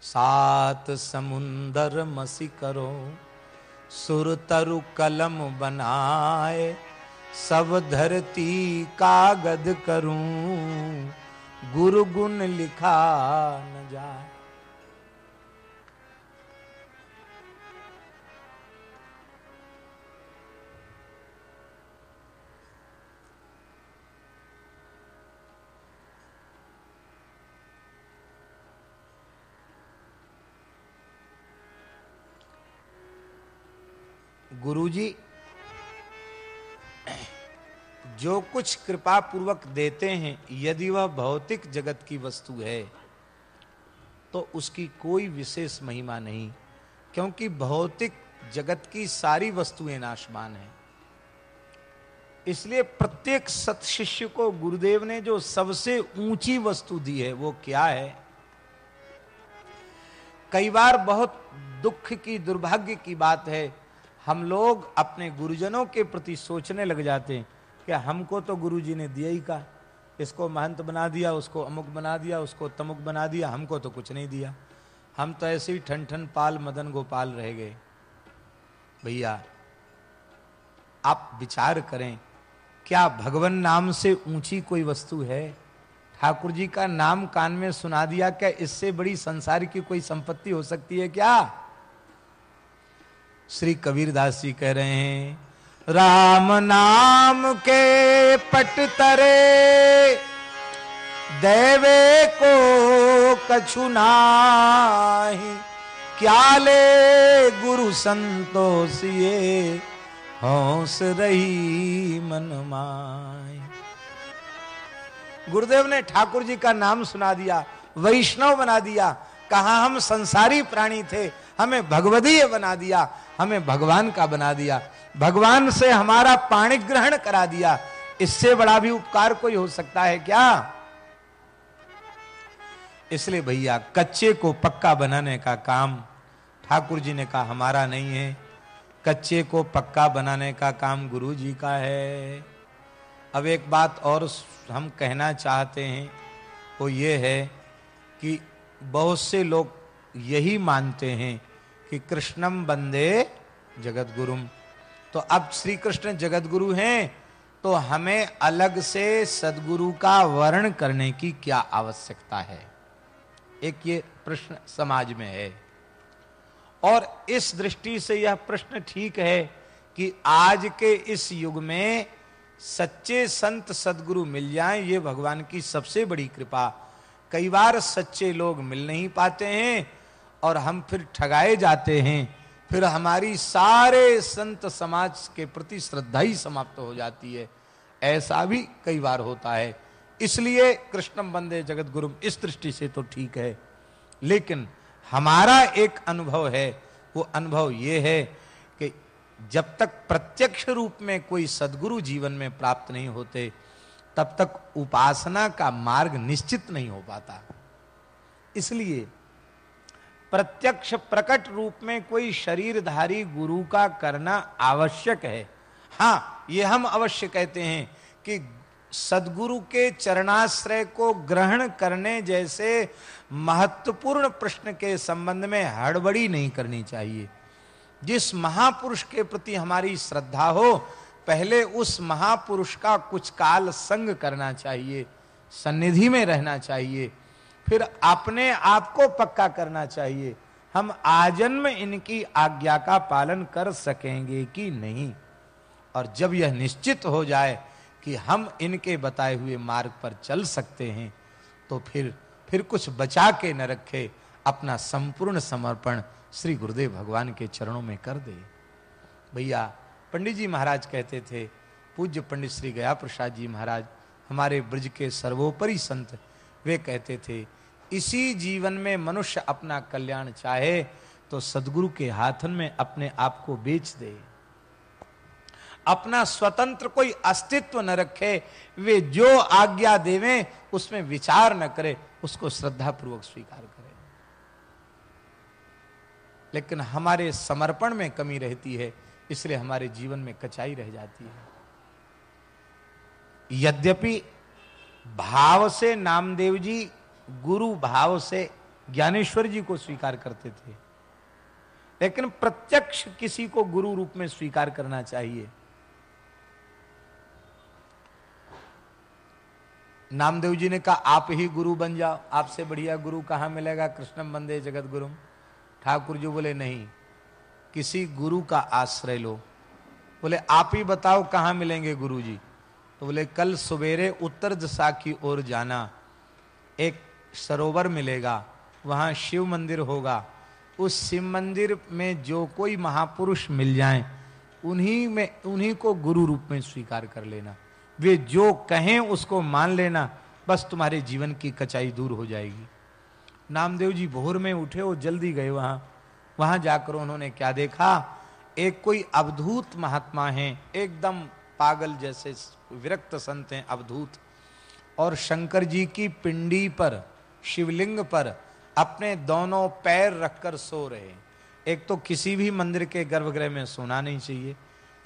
सात समुंदर मसी करो, सुर तरु कलम बनाए, सब धरती कागद करूँ गुरु गुण लिखा न जाए। गुरुजी, जो कुछ कृपा पूर्वक देते हैं, यदि वह भौतिक जगत की वस्तु है तो उसकी कोई विशेष महिमा नहीं, क्योंकि भौतिक जगत की सारी वस्तुएँ नाशमान हैं। इसलिए प्रत्येक सत शिष्य को गुरुदेव ने जो सबसे ऊँची वस्तु दी है, वो क्या है? कई बार बहुत दुख की, दुर्भाग्य की बात है हम लोग अपने गुरुजनों के प्रति सोचने लग जाते हैं कि हमको तो गुरुजी ने दिया ही का इसको महंत बना दिया, उसको अमुक बना दिया, उसको तमुक बना दिया, हमको तो कुछ नहीं दिया। हम तो ऐसे ही ठन ठन पाल मदन गोपाल रह गए। भैया, आप विचार करें, क्या भगवान नाम से ऊँची कोई वस्तु है? ठाकुर जी का नाम कान में सुना दिया, क्या इससे बड़ी संसार की कोई संपत्ति हो सकती है क्या? श्री कबीरदास जी कह रहे हैं, राम नाम के पट तरे, देवे को कछु नाही, क्या ले गुरु संतोषिए, हौस रही मन माय गुरुदेव ने ठाकुर जी का नाम सुना दिया, वैष्णव बना दिया कहा हम संसारी प्राणी थे? हमें भगवदीय बना दिया, हमें भगवान का बना दिया। भगवान से हमारा पाणी ग्रहण करा दिया। इससे बड़ा भी उपकार कोई हो सकता है क्या? इसलिए भैया, कच्चे को पक्का बनाने का काम ठाकुर जी ने कहा, हमारा नहीं है। कच्चे को पक्का बनाने का काम गुरु जी का है। अब एक बात और हम कहना चाहते हैं, वो ये है कि बहुत से लोग यही मानते हैं कि कृष्णम बंदे जगत तो अब श्री कृष्ण जगत गुरु हैं तो हमें अलग से सदगुरु का वर्ण करने की क्या आवश्यकता है? एक ये प्रश्न समाज में है। और इस दृष्टि से यह प्रश्न ठीक है कि आज के इस युग में सच्चे संत सदगुरु मिल जाएँ, ये भगवान की सबसे बड़ी कृपा कई बार सच्चे लोग मिल नहीं पाते हैं और हम फिर ठगाए जाते हैं। फिर हमारी सारे संत समाज के प्रति श्रद्धा ही समाप्त हो जाती है। ऐसा भी कई बार होता है। इसलिए कृष्णम बंदे जगत गुरु इस दृष्टि से तो ठीक है। लेकिन हमारा एक अनुभव है, वो अनुभव ये है कि जब तक प्रत्यक्ष रूप में कोई सदगुरु जीवन में प्राप्त नहीं होते तब तक उपासना का मार्ग निश्चित नहीं हो पाता। इसलिए प्रत्यक्ष प्रकट रूप में कोई शरीरधारी गुरु का करना आवश्यक है। हाँ, ये हम अवश्य कहते हैं कि सदगुरु के चरणाश्रय को ग्रहण करने जैसे महत्वपूर्ण प्रश्न के संबंध में हड़बड़ी नहीं करनी चाहिए। जिस महापुरुष के प्रति हमारी श्रद्धा हो पहले उस महापुरुष का कुछ काल संग करना चाहिए, सन्निधि में रहना चाहिए, फिर अपने आप को पक्का करना चाहिए। हम आजन्म इनकी आज्ञा का पालन कर सकेंगे कि नहीं? और जब यह निश्चित हो जाए कि हम इनके बताए हुए मार्ग पर चल सकते हैं तो फिर फिर कुछ बचा के न रखे, अपना संपूर्ण समर्पण श्री गुरुदेव भगवान के चरणों में कर दे। भैया पंडित जी महाराज कहते थे, पूज्य पंडित श्री गया प्रसाद जी महाराज, हमारे ब्रज के सर्वोपरि संत, वे कहते थे, इसी जीवन में मनुष्य अपना कल्याण चाहे तो सदगुरु के हाथन में अपने आप को बेच दे। अपना स्वतंत्र कोई अस्तित्व न रखे, वे जो आज्ञा देवे, उसमें विचार न करे, उसको श्रद्धा पूर्वक स्वीकार करे। लेकिन हमारे समर्पण में कमी रहती है इसलिए हमारे जीवन में कचाई रह जाती है। यद्यपि भाव से नामदेव जी, गुरु भाव से ज्ञानेश्वर जी को स्वीकार करते थे, लेकिन प्रत्यक्ष किसी को गुरु रूप में स्वीकार करना चाहिए। नामदेव जी ने कहा, आप ही गुरु बन जाओ, आपसे बढ़िया गुरु कहाँ मिलेगा? कृष्णम बंदे जगत गुरु ठाकुर जी बोले, नहीं किसी गुरु का आश्रय लो। बोले, आप ही बताओ कहाँ मिलेंगे गुरु जी तो बोले, कल सवेरे उत्तर दिशा की ओर जाना। एक सरोवर मिलेगा, वहाँ शिव मंदिर होगा। उस शिव मंदिर में जो कोई महापुरुष मिल जाए, उन्हीं में, उन्हीं को गुरु रूप में स्वीकार कर लेना। वे जो कहें उसको मान लेना, बस तुम्हारे जीवन की कचाई दूर हो जाएगी। नामदेव जी भोर में उठे और जल्दी गए वहाँ। वहाँ जाकर उन्होंने क्या देखा? एक कोई अवधूत महात्मा है, एकदम पागल जैसे विरक्त संत हैं, अवधूत। और शंकर जी की पिंडी पर, शिवलिंग पर अपने दोनों पैर रखकर सो रहे। एक तो किसी भी मंदिर के गर्भगृह में सोना नहीं चाहिए,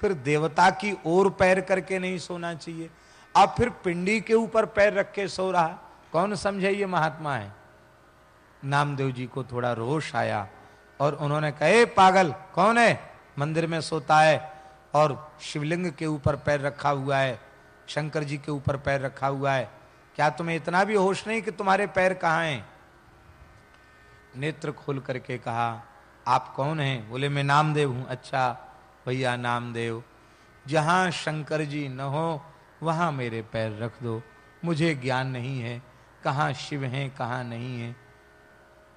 फिर देवता की ओर पैर करके नहीं सोना चाहिए, अब फिर पिंडी के ऊपर पैर रख के सो रहा। कौन समझे ये महात्मा है? नामदेव जी को थोड़ा रोष आया। और उन्होंने कहे पागल, कौन है? मंदिर में सोता है और शिवलिंग के ऊपर पैर रखा हुआ है, शंकर जी के ऊपर पैर रखा हुआ है। क्या तुम्हें इतना भी होश नहीं कि तुम्हारे पैर कहाँ हैं? नेत्र खोल करके कहा, आप कौन हैं? बोले, मैं नामदेव हूँ। अच्छा भैया नामदेव, जहाँ शंकर जी न हो, वहाँ मेरे पैर रख दो। मुझे ज्ञान नहीं है, कहाँ शिव हैं, कहाँ नहीं है।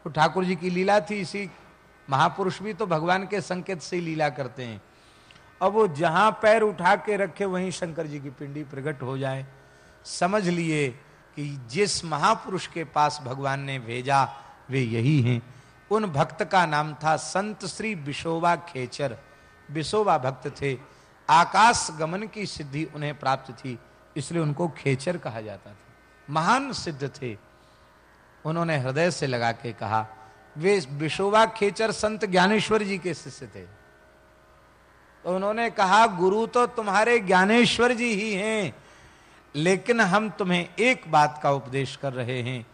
तो ठाकुर जी की लीला थी इसी महापुरुष भी तो भगवान के संकेत से लीला करते हैं। अब वो जहाँ पैर उठा के रखे, वहीं शंकर जी की पिंडी प्रकट हो जाए। समझ लिए कि जिस महापुरुष के पास भगवान ने भेजा, वे यही हैं। उन भक्त का नाम था संत श्री बिशोबा खेचर। बिशोबा भक्त थे। आकाश गमन की सिद्धि उन्हें प्राप्त थी, इसलिए उनको खेचर कहा जाता था। महान सिद्ध थे। उन्होंने हृदय से लगा के कहा वे विशोबा खेचर संत ज्ञानेश्वर जी के शिष्य थे। तो उन्होंने कहा, गुरु तो तुम्हारे ज्ञानेश्वर जी ही हैं, लेकिन हम तुम्हें एक बात का उपदेश कर रहे हैं।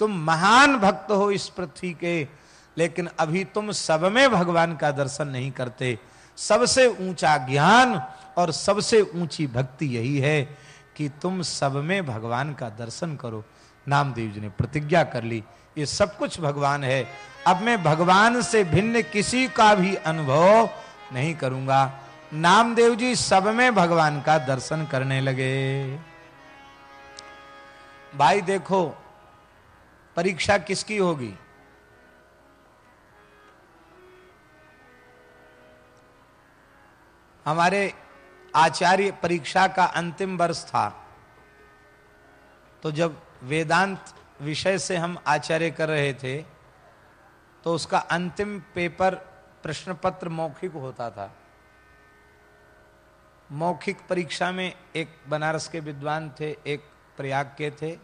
तुम महान भक्त हो इस पृथ्वी के, लेकिन अभी तुम सब में भगवान का दर्शन नहीं करते। सबसे ऊँचा ज्ञान और सबसे ऊँची भक्ति यही है कि तुम सब में भगवान का दर्शन करो। नामदेव जी ने प्रतिज्ञा कर ली, ये सब कुछ भगवान है अब मैं भगवान से भिन्न किसी का भी अनुभव नहीं करूँगा। नामदेव जी सब में भगवान का दर्शन करने लगे। भाई देखो, परीक्षा किसकी होगी? हमारे आचार्य परीक्षा का अंतिम वर्ष था। तो जब वेदांत विषय से हम आचार्य कर रहे थे तो उसका अंतिम पेपर प्रश्न पत्र मौखिक होता था। मौखिक परीक्षा में एक बनारस के विद्वान थे, एक प्रयाग के थे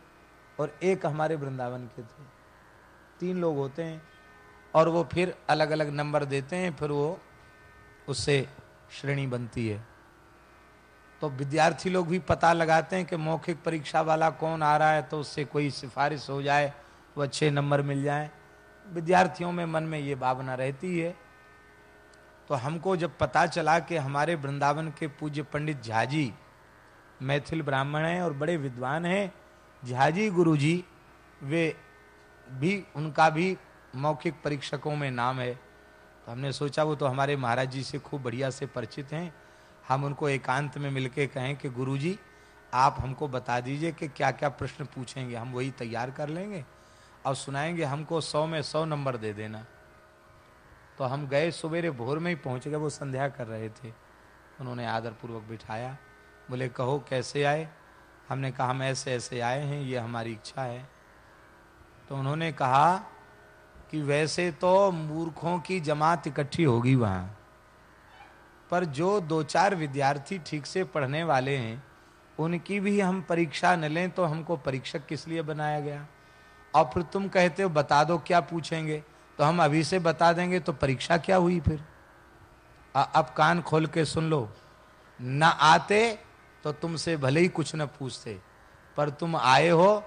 और एक हमारे वृंदावन के थे। तीन लोग होते हैं और वो फिर अलग अलग नंबर देते हैं, फिर वो उससे श्रेणी बनती है। तो विद्यार्थी लोग भी पता लगाते हैं कि मौखिक परीक्षा वाला कौन आ रहा है तो उससे कोई सिफारिश हो जाए तो अच्छे नंबर मिल जाए। विद्यार्थियों में मन में ये भावना रहती है तो हमको जब पता चला कि हमारे वृंदावन के पूज्य पंडित झाजी मैथिल ब्राह्मण हैं और बड़े विद्वान हैं, झाजी गुरु जी वे भी, उनका भी मौखिक परीक्षकों में नाम है। तो हमने सोचा वो तो हमारे महाराज जी से खूब बढ़िया से परिचित हैं। हम उनको एकांत में मिलके कहें कि गुरु जी आप हमको बता दीजिए कि क्या क्या प्रश्न पूछेंगे, हम वही तैयार कर लेंगे। और सुनाएँगे, हमको सौ में सौ नंबर दे देना। तो हम गए, सवेरे भोर में ही पहुँच गए, वो संध्या कर रहे थे। उन्होंने आदरपूर्वक बिठाया। बोले, कहो, कैसे आए? हमने कहा, हम ऐसे ऐसे आए हैं, ये हमारी इच्छा है। तो उन्होंने कहा कि वैसे तो मूर्खों की जमात इकट्ठी होगी वहाँ। पर जो दो चार विद्यार्थी ठीक से पढ़ने वाले हैं, उनकी भी हम परीक्षा न लें तो हमको परीक्षक किस लिए बनाया गया? और फिर तुम कहते हो, बता दो क्या पूछेंगे? तो हम अभी से बता देंगे तो परीक्षा क्या हुई फिर? अब कान खोल के सुन लो। न आते तो तुमसे भले ही कुछ न पूछते, पर तुम आए हो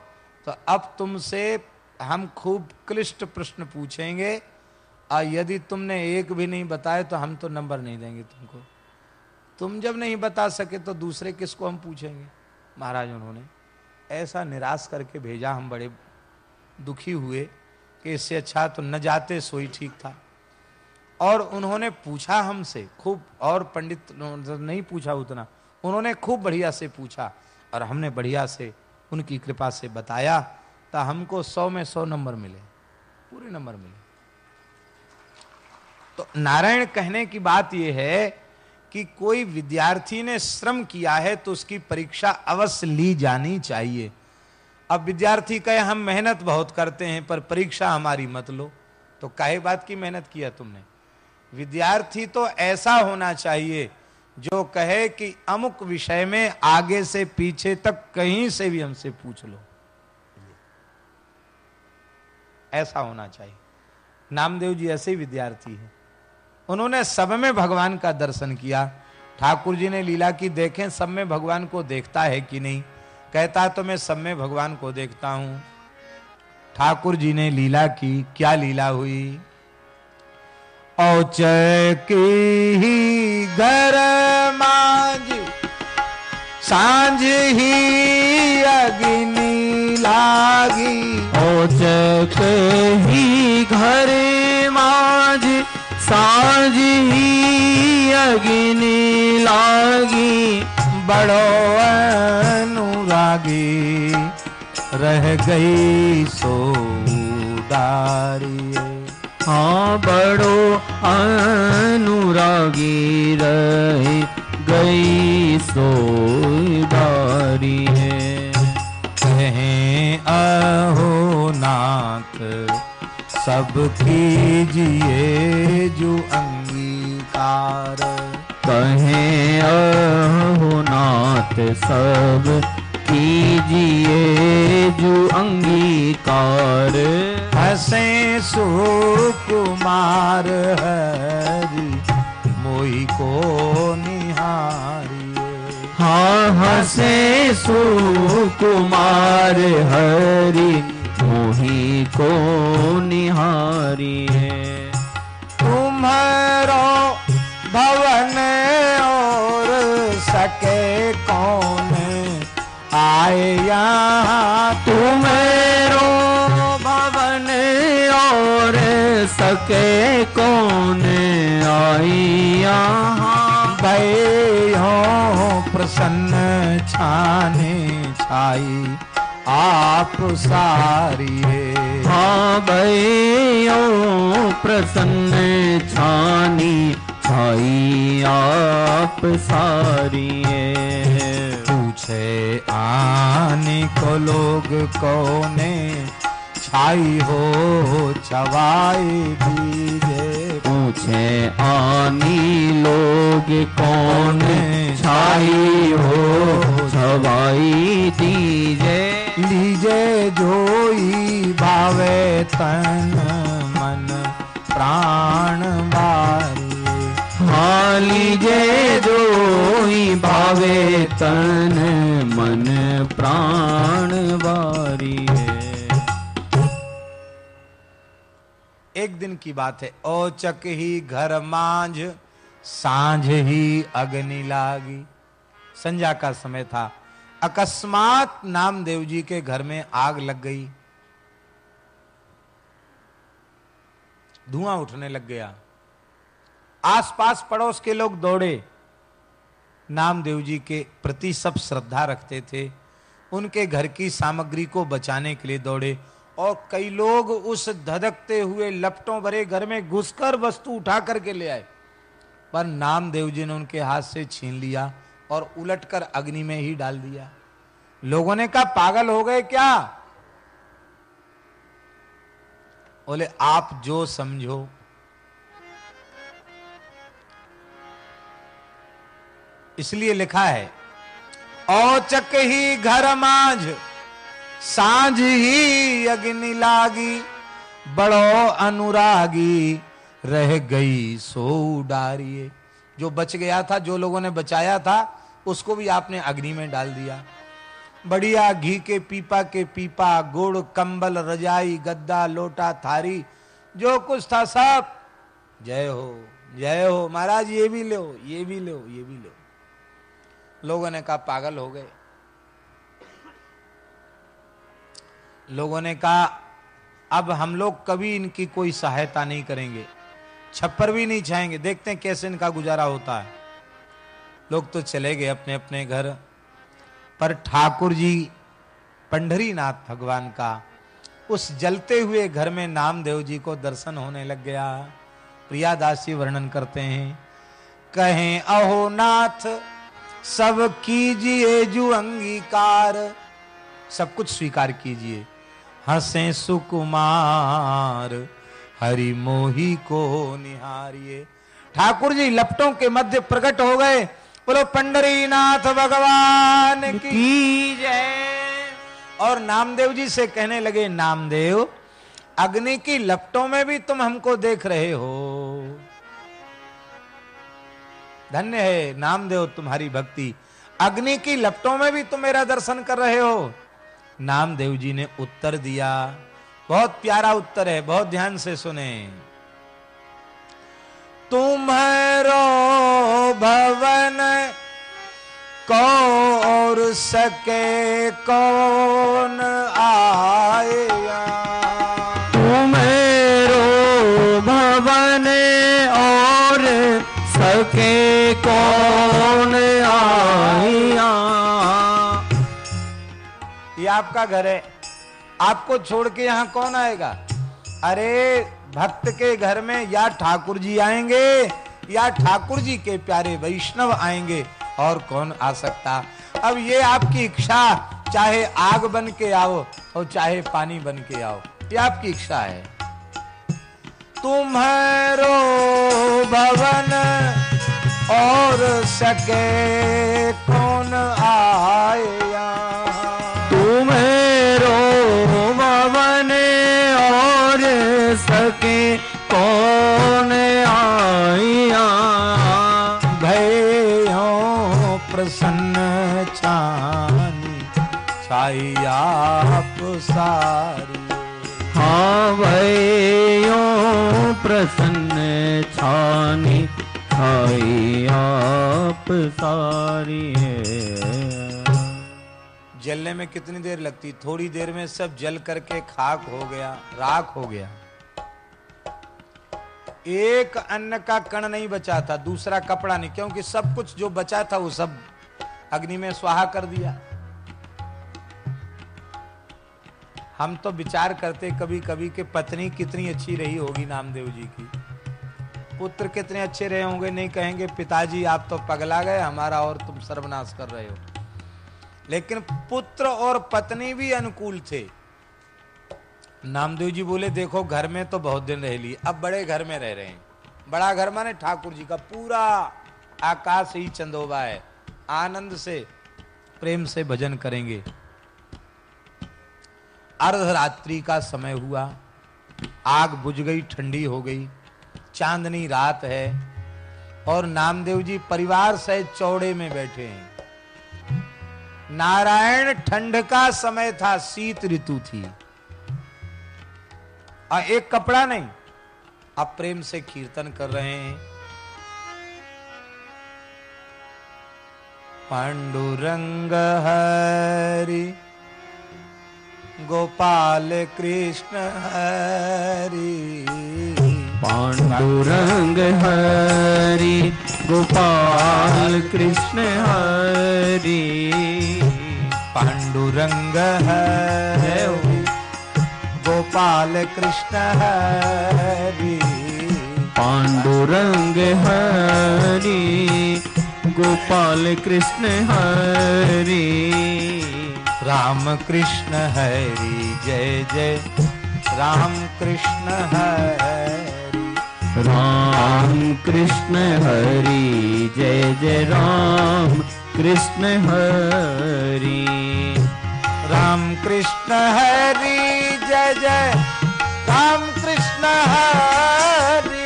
तो अब तुमसे हम खूब क्लिष्ट प्रश्न पूछेंगे। और यदि तुमने एक भी नहीं बताए तो हम तो नंबर नहीं देंगे तुमको। तुम जब नहीं बता सके तो दूसरे किसको हम पूछेंगे? महाराज उन्होंने ऐसा निराश करके भेजा हम बड़े दुखी हुए कि इससे अच्छा तो न जाते सोई ठीक था। और उन्होंने पूछा हमसे, खूब, और पंडित नहीं पूछा उतना, उन्होंने खूब बढ़िया से पूछा, और हमने बढ़िया से उनकी कृपा से बताया तो हमको सौ में सौ नंबर मिले, पूरे नंबर मिले। तो नारायण कहने की बात यह है कि कोई विद्यार्थी ने श्रम किया है तो उसकी परीक्षा अवश्य ली जानी चाहिए। अब विद्यार्थी कहे, हम मेहनत बहुत करते हैं, पर परीक्षा हमारी मत लो। तो काहे बात की मेहनत किया तुमने? विद्यार्थी तो ऐसा होना चाहिए, जो कहे कि अमुक विषय में आगे से पीछे तक कहीं से भी हमसे पूछ लो। ऐसा होना चाहिए। नामदेव जी ऐसे ही विद्यार्थी हैं। उन्होंने सब में भगवान का दर्शन किया। ठाकुर जी ने लीला की देखें, सब में भगवान को देखता है कि नहीं? कहता तो मैं सब में भगवान को देखता हूँ। ठाकुर जी ने लीला की, क्या लीला हुई? औचकी ही घर मांझ, साँझ ही अग्नि लागी। औचक ही घर माझ, साझ ही अग्नि लागी। बड़ो अनुरागी रह गई सो सोदारी। हाँ बड़ो अनुरागी रह गई सो सोदारी है। कहें, अहो नाथ, सब कीजिए जो अंगीकार। कहें, अहो नाथ, सब कीजिए जो अंगीकार। हसे सुकुमार हरि मोही को निहारिए। हाँ हसे सुकुमार हरि मोही को निहारिए। तुम्हारो भवन और सके कौन आए यहाँ तुम्हेरो भवन और सके कौन आई यहाँ? हो प्रसन्न छाने छाई, आप सारिए हाँ। भयो प्रसन्न छानी छाई, आप सारी पूछे आने को लोग कोने? छाई हो छवाई दीजे। पूछे आनी लोग कौन? छाई हो छवाई दीजे। लीजे जोई भावे तन मन प्राण बारी लीजे जो ही भावे तन मन प्राण वारी है। एक दिन की बात है, औचक ही घर मांझ, साँझ ही अग्नि लागी। संजा का समय था, अकस्मात नामदेव जी के घर में आग लग गई। धुआँ उठने लग गया। आसपास पड़ोस के लोग दौड़े। नामदेव जी के प्रति सब श्रद्धा रखते थे। उनके घर की सामग्री को बचाने के लिए दौड़े और कई लोग उस धधकते हुए लपटों भरे घर में घुसकर वस्तु उठा करके ले आए। पर नामदेव जी ने उनके हाथ से छीन लिया और उलटकर अग्नि में ही डाल दिया। लोगों ने कहा, पागल हो गए क्या? बोले, आप जो समझो इसलिए लिखा है, औचक ही घर मांझ, साँझ ही अग्नि लागी, बड़ो अनुरागी, रह गई सो डारिये जो बच गया था, जो लोगों ने बचाया था, उसको भी आपने अग्नि में डाल दिया। बढ़िया घी के पीपा के पीपा, गुड़, कंबल, रजाई, गद्दा, लोटा, थारी, जो कुछ था सब। जय हो जय हो, महाराज, ये भी लो, ये भी लो, ये भी लो। लोगों ने कहा, पागल हो गए। लोगों ने कहा, अब हम लोग कभी इनकी कोई सहायता नहीं करेंगे। छप्पर भी नहीं छाएँगे। देखते हैं कैसे इनका गुजारा होता है। लोग तो चले गए अपने अपने घर। पर ठाकुर जी पंडरी नाथ भगवान का, उस जलते हुए घर में नामदेव जी को दर्शन होने लग गया। प्रियादासी वर्णन करते हैं, कहें, अहो नाथ सब कीजिए जु अंगीकार। सब कुछ स्वीकार कीजिए। हंसे सुकुमार हरि मोही को निहारिए। ठाकुर जी लपटों के मध्य प्रकट हो गए। बोलो पंडरी नाथ भगवान की की जय। और नामदेव जी से कहने लगे नामदेव अग्नि की लपटों में भी तुम हमको देख रहे हो। धन्य है, नामदेव तुम्हारी भक्ति। अग्नि की लपटों में भी तुम मेरा दर्शन कर रहे हो। नामदेव जी ने उत्तर दिया। बहुत प्यारा उत्तर है, बहुत ध्यान से सुने। तुम्हारो भवन कौर सके कौन आया? आपका घर है। आपको छोड़ के यहाँ कौन आएगा? अरे, भक्त के घर में या ठाकुर जी आएँगे, या ठाकुर जी के प्यारे वैष्णव आएँगे, और कौन आ सकता? अब ये आपकी इच्छा, चाहे आग बन के आओ, और चाहे पानी बन के आओ, ये आपकी इच्छा है। तुम्हारो भवन, और सके कौन आया सके कौन आइया भयो प्रसन्न छानी छाई आप सारी। हाँ भयो प्रसन्न छानी छाई आप सारी है। जलने में कितनी देर लगती? थोड़ी देर में सब जल करके खाक हो गया, राख हो गया। एक अन्न का कण नहीं बचा था, दूसरा कपड़ा नहीं, क्योंकि सब कुछ जो बचा था वो सब अग्नि में स्वाहा कर दिया। हम तो विचार करते कभी कभी कि पत्नी कितनी अच्छी रही होगी नामदेव जी की। पुत्र कितने अच्छे रहे होंगे, नहीं कहेंगे, पिताजी आप तो पगला गए, हमारा और तुम सर्वनाश कर रहे हो। लेकिन पुत्र और पत्नी भी अनुकूल थे। नामदेव जी बोले, देखो, घर में तो बहुत दिन रह लिए, अब बड़े घर में रह रहे हैं। बड़ा घर माने ठाकुर जी का पूरा आकाश ही चंदोबा है। आनंद से, प्रेम से भजन करेंगे। अर्धरात्रि का समय हुआ, आग बुझ गई, ठंडी हो गई, चांदनी रात है और नामदेव जी परिवार सहित चौड़े में बैठे हैं। नारायण ठंड का समय था, शीत ऋतु थी। और एक कपड़ा नहीं। आप प्रेम से कीर्तन कर रहे हैं। पांडुरंग हरि गोपाल कृष्ण हरि पांडुरंग हरि गोपाल कृष्ण हरि पांडुरंग हरि गोपाल कृष्ण हरि। पांडुरंग हरि, गोपाल कृष्ण हरि। राम कृष्ण हरि, जय जय। राम कृष्ण हरि। राम कृष्ण हरि, जय जय। राम कृष्ण हरि। राम कृष्ण हरि जय जय। राम कृष्ण हरि।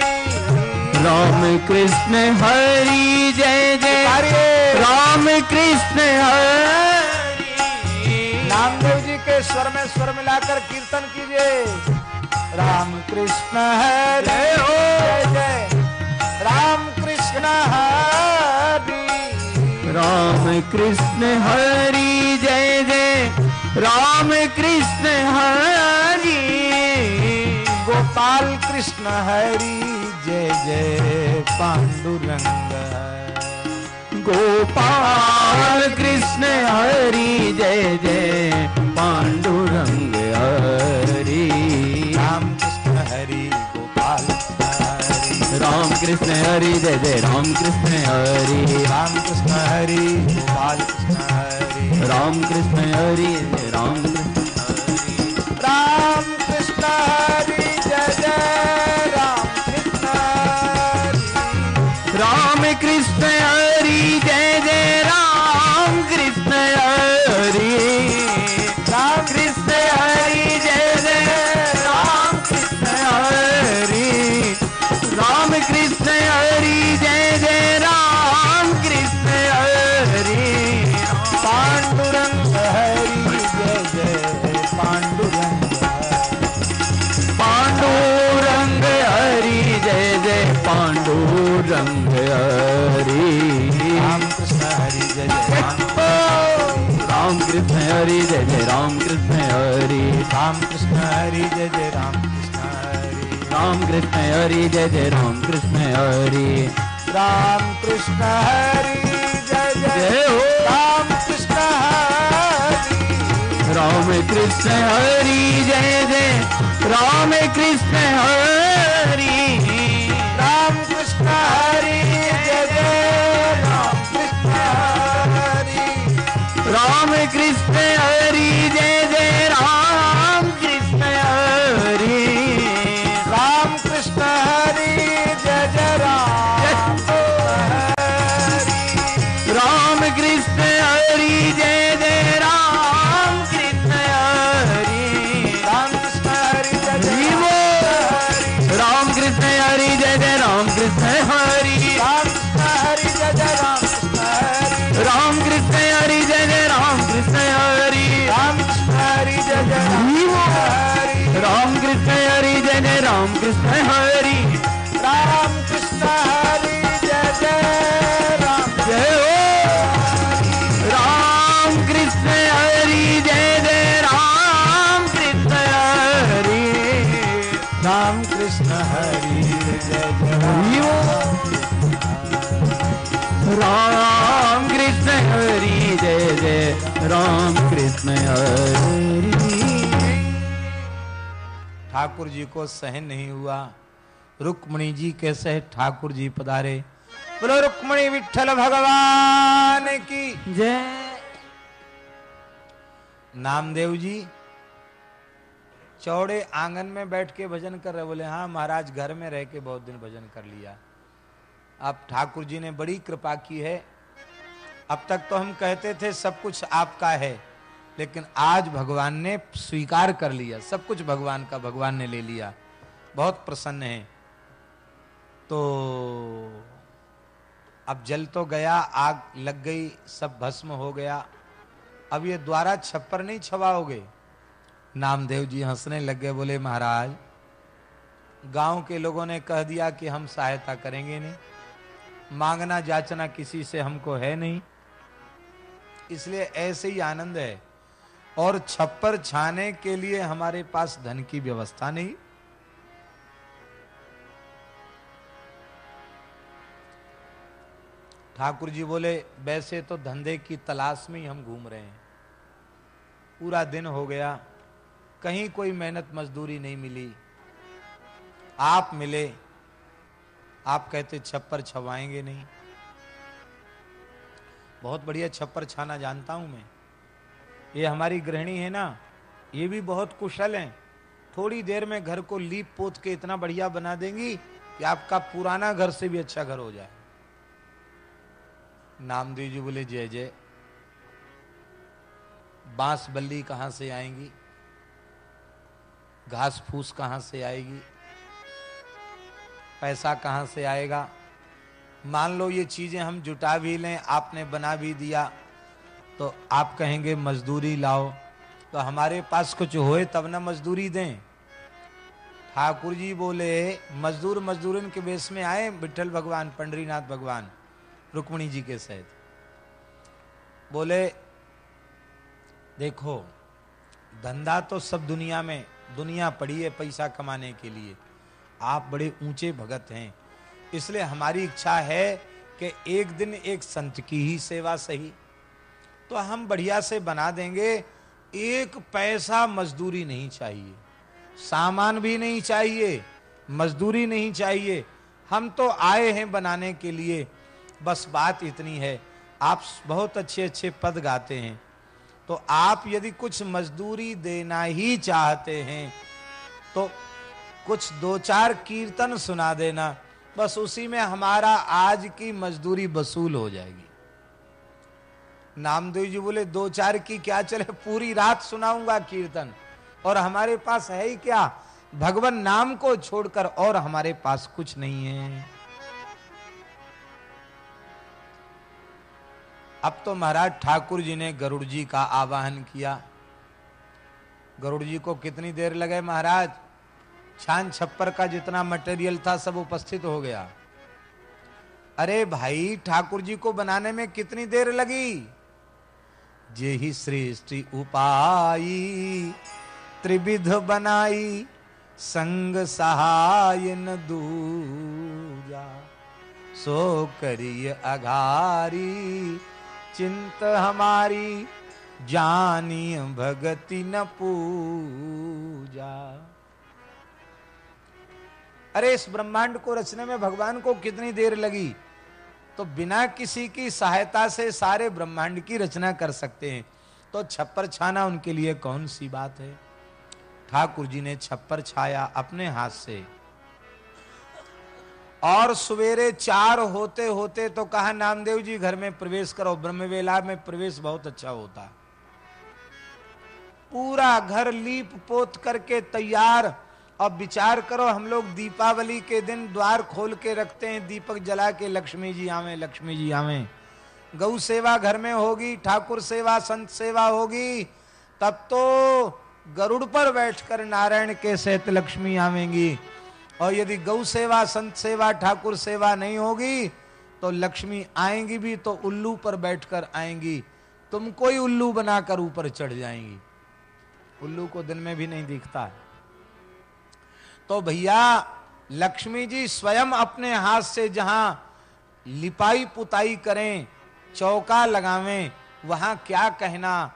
राम कृष्ण हरि जय जय। हरे राम कृष्ण हरि। नामदेव जी के स्वर में स्वर मिलाकर कीर्तन कीजिए। राम कृष्ण हरे जय जय राम कृष्ण हरि। राम कृष्ण हरि जय राम कृष्ण हरि, गोपाल कृष्ण हरि, जय जय पांडुरंग। गोपाल कृष्ण हरि, जय जय पांडुरंग हरि। राम कृष्ण हरि, गोपाल राम कृष्ण हरि, जय जय राम कृष्ण हरि। राम कृष्ण हरि, गोपाल कृष्ण हरि। राम कृष्ण हरी राम हरि जय जय राम कृष्ण हरि। राम कृष्ण हरि जय जय हो। राम कृष्ण हरि। राम कृष्ण हरि जय जय। राम कृष्ण हरि। राम कृष्ण हरि जय जय। राम कृष्ण हरि। राम कृष्ण हरि जय ठाकुर जी को सहन नहीं हुआ। रुक्मणी जी के सह ठाकुर जी पधारे? बोलो रुक्मणी विठल भगवान की। जय। नामदेव जी चौड़े आँगन में बैठ के भजन कर रहे बोले हाँ महाराज घर में रह के बहुत दिन भजन कर लिया। अब ठाकुर जी ने बड़ी कृपा की है। अब तक तो हम कहते थे सब कुछ आपका है। लेकिन आज भगवान ने स्वीकार कर लिया। सब कुछ भगवान का, भगवान ने ले लिया। बहुत प्रसन्न है। तो अब जल तो गया, आग लग गई, सब भस्म हो गया। अब ये द्वारा छप्पर नहीं छवाओगे नामदेव जी हंसने लग गए, बोले, महाराज, गाँव के लोगों ने कह दिया कि हम सहायता करेंगे नहीं। मांगना जाचना किसी से हमको है नहीं। इसलिए ऐसे ही आनंद है। और छप्पर छाने के लिए हमारे पास धन की व्यवस्था नहीं। ठाकुर जी बोले, वैसे तो धंधे की तलाश में ही हम घूम रहे हैं। पूरा दिन हो गया, कहीं कोई मेहनत मजदूरी नहीं मिली। आप मिले, आप कहते छप्पर छवाएँगे नहीं। बहुत बढ़िया छप्पर छाना जानता हूँ मैं। ये हमारी गृहिणी है ना, ये भी बहुत कुशल हैं। थोड़ी देर में घर को लीप पोत के इतना बढ़िया बना देंगी कि आपका पुराना घर से भी अच्छा घर हो जाए। नामदेव जी बोले, जय जय। बाँस बल्ली कहाँ से आएँगी? घास फूस कहाँ से आएगी? पैसा कहाँ से आएगा? मान लो ये चीज़ें हम जुटा भी लें, आपने बना भी दिया तो आप कहेंगे, मजदूरी लाओ। तो हमारे पास कुछ होए तब ना मजदूरी दें। ठाकुर जी बोले, मजदूर मजदूरन के बेस में आए विठल भगवान, पंडरीनाथ भगवान, रुक्मणी जी के सहित। बोले, देखो, धंधा तो सब दुनिया में, दुनिया पड़ी है पैसा कमाने के लिए। आप बड़े ऊँचे भगत हैं। इसलिए हमारी इच्छा है कि एक दिन एक संत की ही सेवा सही। तो हम बढ़िया से बना देंगे। एक पैसा मजदूरी नहीं चाहिए। सामान भी नहीं चाहिए, मजदूरी नहीं चाहिए। हम तो आए हैं बनाने के लिए। बस बात इतनी है। आप बहुत अच्छे अच्छे पद गाते हैं। तो आप यदि कुछ मजदूरी देना ही चाहते हैं तो कुछ दो चार कीर्तन सुना देना। बस उसी में हमारा आज की मजदूरी वसूल हो जाएगी। नामदेव जी बोले, दो चार की क्या चले? पूरी रात सुनाऊँगा कीर्तन। और हमारे पास है ही क्या? भगवान नाम को छोड़कर और हमारे पास कुछ नहीं है। अब तो महाराज ठाकुर जी ने गरुड़ जी का आवाहन किया। गरुड़ जी को कितनी देर लगे महाराज? छान छप्पर का जितना मटेरियल था सब उपस्थित हो गया। अरे भाई, ठाकुर जी को बनाने में कितनी देर लगी? जे ही सृष्टि उपाई त्रिविध बनाई, संग सहाय न दूजा। सो करिय अघारी, चिंत हमारी जानी भगति न पूजा। अरे इस ब्रह्मांड को रचने में भगवान को कितनी देर लगी? तो बिना किसी की सहायता से सारे ब्रह्मांड की रचना कर सकते हैं। तो छप्पर छाना उनके लिए कौन सी बात है? ठाकुर जी ने छप्पर छाया अपने हाथ से। और सवेरे चार होते होते तो कहा, नामदेव जी घर में प्रवेश करो, ब्रह्मवेला में प्रवेश बहुत अच्छा होता। पूरा घर लीप पोत करके तैयार अब विचार करो, हम लोग दीपावली के दिन द्वार खोल के रखते हैं, दीपक जला के लक्ष्मी जी आवे, लक्ष्मी जी आवे। गौ सेवा घर में होगी, ठाकुर सेवा, संत सेवा होगी, तब तो गरुड़ पर बैठकर नारायण के सहित लक्ष्मी आवेंगी। और यदि गौ सेवा, संत सेवा, ठाकुर सेवा नहीं होगी तो लक्ष्मी आएँगी भी तो उल्लू पर बैठकर आएँगी। तुमको ही उल्लू बनाकर ऊपर चढ़ जाएँगी। उल्लू को दिन में भी नहीं दिखता। है तो भैया, लक्ष्मी जी स्वयं अपने हाथ से जहाँ लिपाई पुताई करें, चौका लगावें, वहाँ क्या कहना?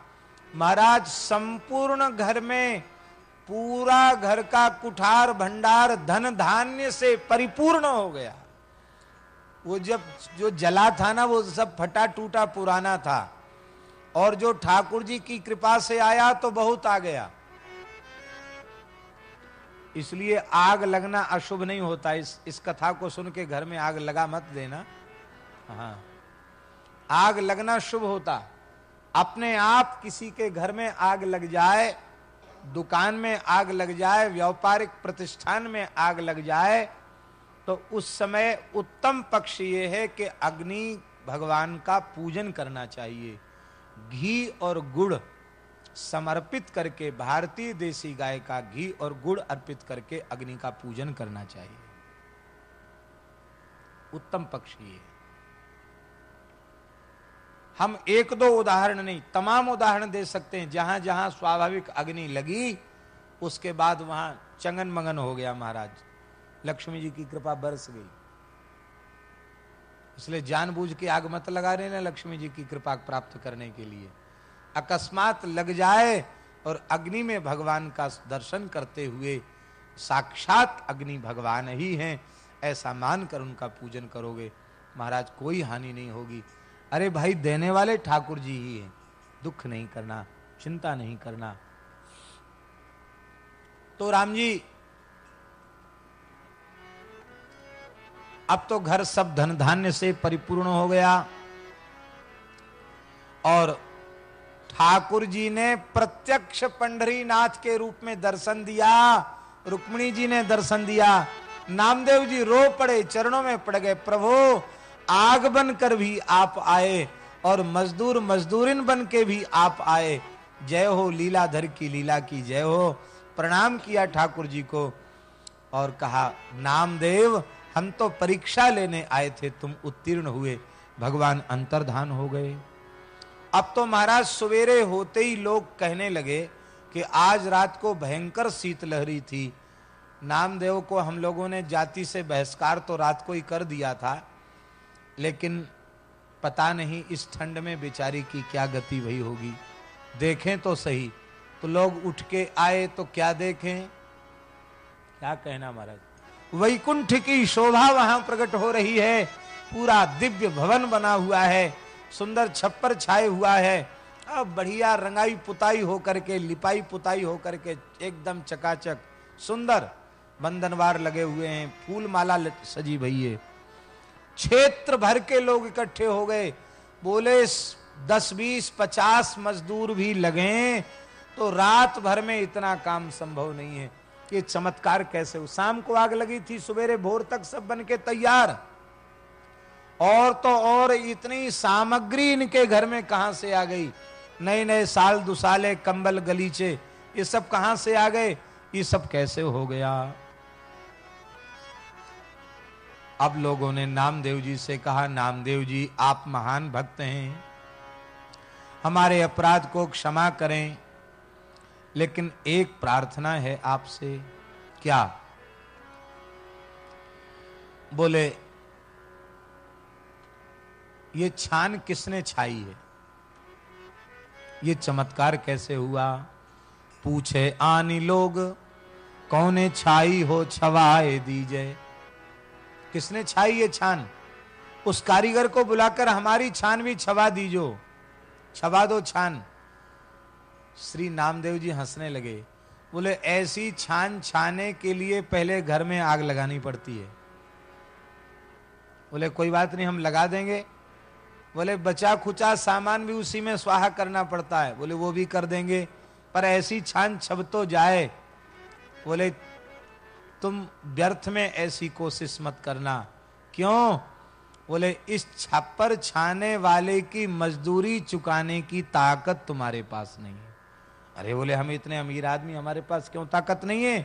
महाराज, संपूर्ण घर में पूरा घर का कुठार भंडार धन धान्य से परिपूर्ण हो गया। वो जब जो जला था ना, वो सब फटा टूटा पुराना था। और जो ठाकुर जी की कृपा से आया तो बहुत आ गया। इसलिए आग लगना अशुभ नहीं होता। इस इस कथा को सुन के घर में आग लगा मत देना। हाँ। आग लगना शुभ होता। अपने आप किसी के घर में आग लग जाए, दुकान में आग लग जाए, व्यापारिक प्रतिष्ठान में आग लग जाए तो उस समय उत्तम पक्ष ये है कि अग्नि भगवान का पूजन करना चाहिए। घी और गुड़ समर्पित करके भारतीय देसी गाय का घी और गुड़ अर्पित करके अग्नि का पूजन करना चाहिए। उत्तम पक्ष ये हम एक दो उदाहरण नहीं, तमाम उदाहरण दे सकते हैं। जहाँ जहाँ स्वाभाविक अग्नि लगी, उसके बाद वहाँ चंगन मंगन हो गया महाराज। लक्ष्मी जी की कृपा बरस गई। इसलिए जानबूझ के आग मत लगा रहे ना लक्ष्मी जी की कृपा प्राप्त करने के लिए। अकस्मात लग जाए और अग्नि में भगवान का दर्शन करते हुए साक्षात अग्नि भगवान ही हैं, ऐसा मानकर उनका पूजन करोगे। महाराज, कोई हानि नहीं होगी। अरे भाई, देने वाले ठाकुर जी ही हैं। दुख नहीं करना, चिंता नहीं करना। तो राम जी, अब तो घर सब धन धान्य से परिपूर्ण हो गया और ठाकुर जी ने प्रत्यक्ष पंडरी नाथ के रूप में दर्शन दिया, रुक्मणी जी ने दर्शन दिया, नामदेव जी रो पड़े, चरणों में पड़ गए, प्रभु, आग बन कर भी आप आए और मजदूर मजदूरिन बन के भी आप आए। जय हो लीलाधर की लीला की, जय हो। प्रणाम किया ठाकुर जी को और कहा, नामदेव, हम तो परीक्षा लेने आए थे, तुम उत्तीर्ण हुए। भगवान अंतर्धान हो गए। अब तो महाराज सवेरे होते ही लोग कहने लगे कि आज रात को भयंकर शीतलहरी थी। नामदेव को हम लोगों ने जाति से बहिष्कार तो रात को ही कर दिया था लेकिन पता नहीं इस ठंड में बेचारी की क्या गति भई होगी। देखें तो सही तो लोग उठ के आए तो क्या देखें? क्या कहना महाराज? वैकुंठ की शोभा वहाँ प्रकट हो रही है पूरा दिव्य भवन बना हुआ है। सुंदर छप्पर छाए हुआ है। अब बढ़िया रंगाई पुताई होकर के, लिपाई पुताई होकर के, एकदम चकाचक, सुंदर बंधनवार लगे हुए हैं। फूल माला सजी भई है क्षेत्र भर के लोग इकट्ठे हो गए। बोले, दस, बीस, पचास मजदूर भी लगे तो रात भर में इतना काम संभव नहीं है। ये चमत्कार कैसे? हो शाम को आग लगी थी, सवेरे भोर तक सब बन के तैयार। और तो और इतनी सामग्री इनके घर में कहाँ से आ गई? नए नए साल दुसाले, कंबल, गलीचे, ये सब कहाँ से आ गए? ये सब कैसे हो गया? अब लोगों ने नामदेव जी से कहा, नामदेव जी, आप महान भक्त हैं। हमारे अपराध को क्षमा करें, लेकिन एक प्रार्थना है आपसे। क्या? बोले ये छान किसने छाई है? ये चमत्कार कैसे हुआ? पूछे आनी लोग, कौने छाई हो छवाए दीजे? किसने छाई ये छान? उस कारीगर को बुलाकर हमारी छान भी छवा दीजो। छवा दो छान। श्री नामदेव जी हंसने लगे। बोले, ऐसी छान छाने के लिए पहले घर में आग लगानी पड़ती है। बोले, कोई बात नहीं, हम लगा देंगे। बोले, बचा खुचा सामान भी उसी में स्वाहा करना पड़ता है। बोले, वो भी कर देंगे, पर ऐसी छान छब तो जाए। बोले, तुम व्यर्थ में ऐसी कोशिश मत करना। क्यों? बोले, इस छप्पर छाने वाले की मजदूरी चुकाने की ताकत तुम्हारे पास नहीं है। अरे बोले, हम इतने अमीर आदमी, हमारे पास क्यों ताकत नहीं है?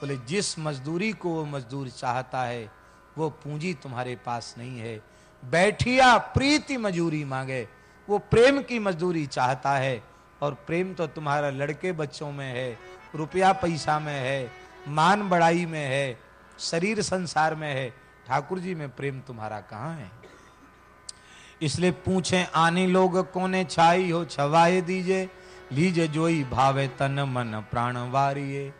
बोले, जिस मजदूरी को वो मजदूर चाहता है, वो पूंजी तुम्हारे पास नहीं है। बैठिया प्रीति मजूरी मांगे। वो प्रेम की मजदूरी चाहता है और प्रेम तो तुम्हारा लड़के बच्चों में है, रुपया पैसा में है, मान बड़ाई में है, शरीर संसार में है। ठाकुर जी में प्रेम तुम्हारा कहाँ है? इसलिए पूछे, आने लोग कोने छाई हो, छवाए दीजे, लीजे जोई भावे तन मन प्राण वारिये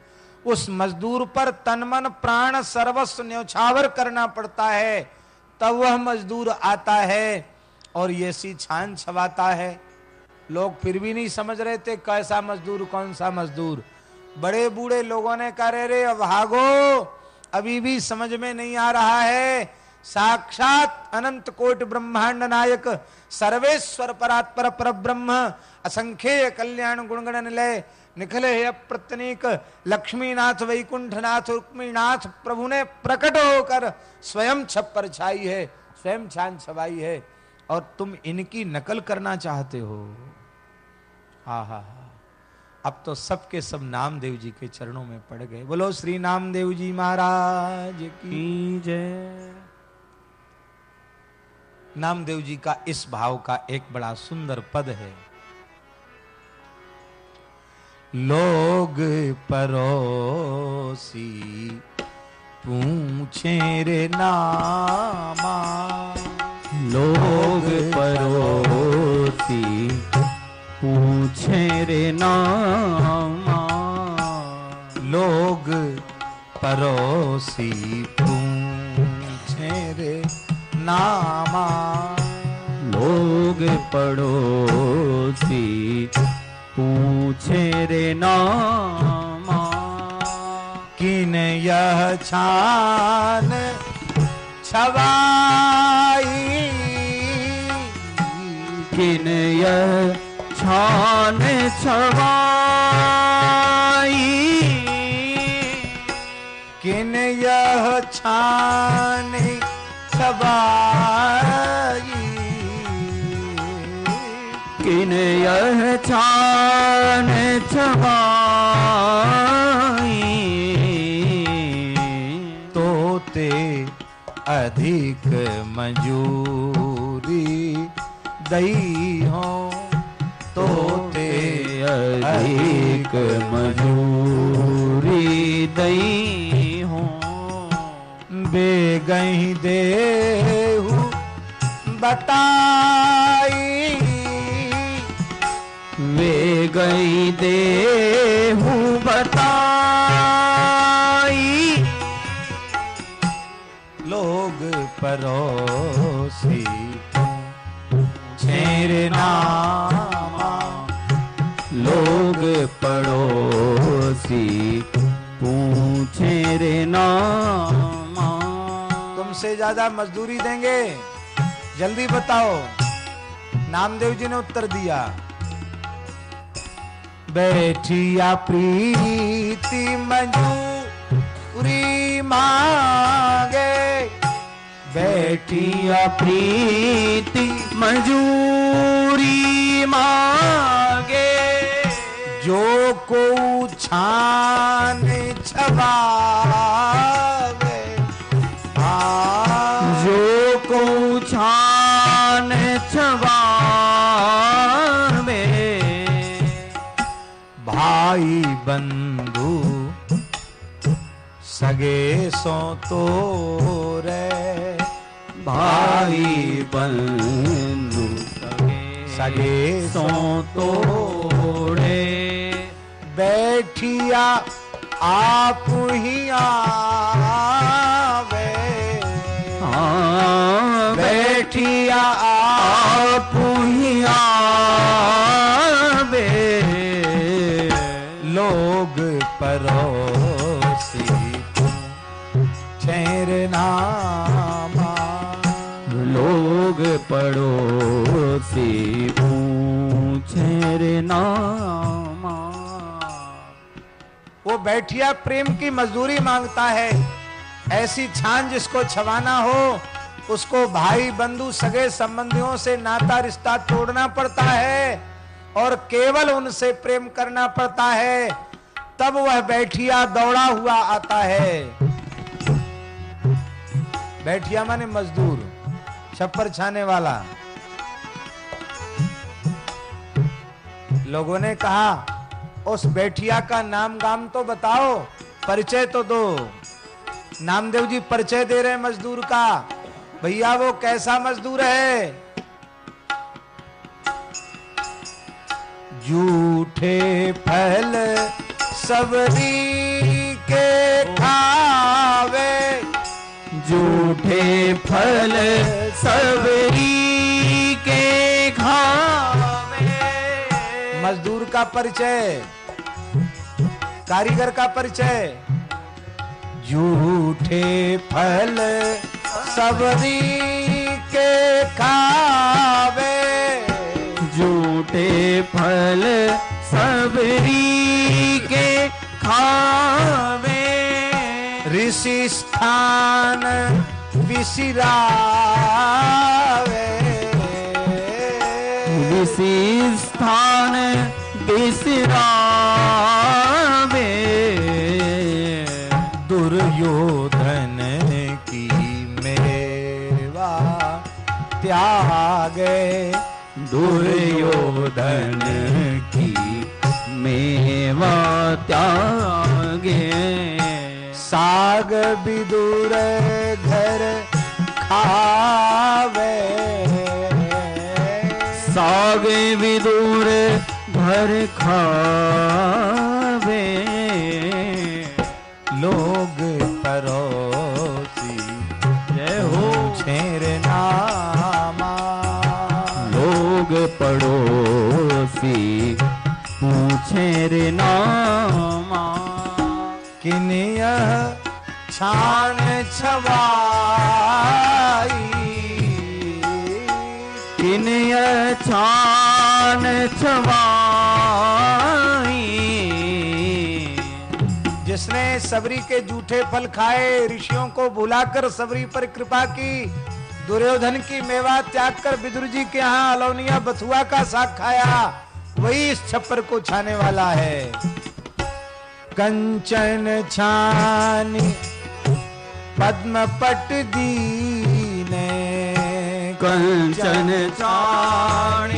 उस मजदूर पर तन मन प्राण सर्वस्व न्यौछावर करना पड़ता है। तब वह मजदूर आता है और ये सी छान छवाता है। लोग फिर भी नहीं समझ रहे थे कैसा मजदूर, कौन सा मजदूर। बड़े बूढ़े लोगों ने कह, रे भागो। अभी भी समझ में नहीं आ रहा है। साक्षात अनंत कोट ब्रह्मांड नायक, सर्वेश्वर परात्पर पर ब्रह्म असंख्य कल्याण गुणगण निलय निखले अप्रतनीक लक्ष्मीनाथ, वैकुंठनाथ, रुक्मीनाथ, प्रभु ने प्रकट होकर स्वयं छप्पर छाई है, स्वयं छान छवाई है, और तुम इनकी नकल करना चाहते हो। हा हा हा। अब तो सबके सब नामदेव जी के चरणों में पड़ गए। बोलो, श्री नामदेव जी महाराज की जय। नामदेव जी का इस भाव का एक बड़ा सुंदर पद है। लोग परोसी पूछे रे नामा। लोग परोसी पूछे रे नामा। लोग परोसी पूछे रे नामा। लोग पड़ोसी पूछे रे नामा किन यह छान छवाई? किन यह छान छवाई? किन यह छान छवाई? यह छान छवाई तोते अधिक मजूरी दई हो। तोते अधिक मजूरी दई हो। बेगही देहु बताई गई देहू बताई। लोग परोसी नामा। लोग पड़ोसी पूछे रे नामा। तुमसे ज़्यादा मजदूरी देंगे। जल्दी बताओ। नामदेव जी ने उत्तर दिया। बैठिया प्रीति मंजूरी मांगे। बैठिया प्रीति मजूरी मांगे। जो को छान छबावे बंधु सगे सो तो रे। भाई बंधु सगे सो तोड़े बैठिया आप ही आवे। हाँ बैठिया आप आप ही आवे। परोसी छेर नामा, लोग पड़ोसी पूछे रे नामा। वो बैठिया प्रेम की मजदूरी माँगता है। ऐसी छान जिसको छवाना हो, उसको भाई बंधु सगे संबंधियों से नाता रिश्ता तोड़ना पड़ता है और केवल उनसे प्रेम करना पड़ता है। तब वह बैठिया दौड़ा हुआ आता है। बैठिया माने मजदूर, छप्पर छाने वाला। लोगों ने कहा, उस बैठिया का नाम गाम तो बताओ, परिचय तो दो। नामदेव जी परिचय दे रहे मजदूर का। भैया, वो कैसा मजदूर है? झूठे फल सबरी के खावे झूठे फल सबरी के खावे। मजदूर का परिचय, कारीगर का परिचय झूठे फल सबरी के खावे झूठे फल सबरी के खावे। ऋषि स्थान विसिरावे ऋषि स्थान बिसरावे। दुर्योधन की मेवा त्यागे। दुर्योधन लागे साग विदुर घर खावे। साग विदुर घर खावे। लोग परो पड़ोसी पूछे रे ना छान छवाई। छान छवाई। जिसने सबरी के जूठे फल खाए, ऋषियों को बुलाकर सबरी पर कृपा की, दुर्योधन की मेवा त्याग कर विदुर जी के यहाँ अलौनिया बथुआ का साग खाया, वही इस छप्पर को छाने वाला है। कंचन छान पद्म पट दीने कंचन छान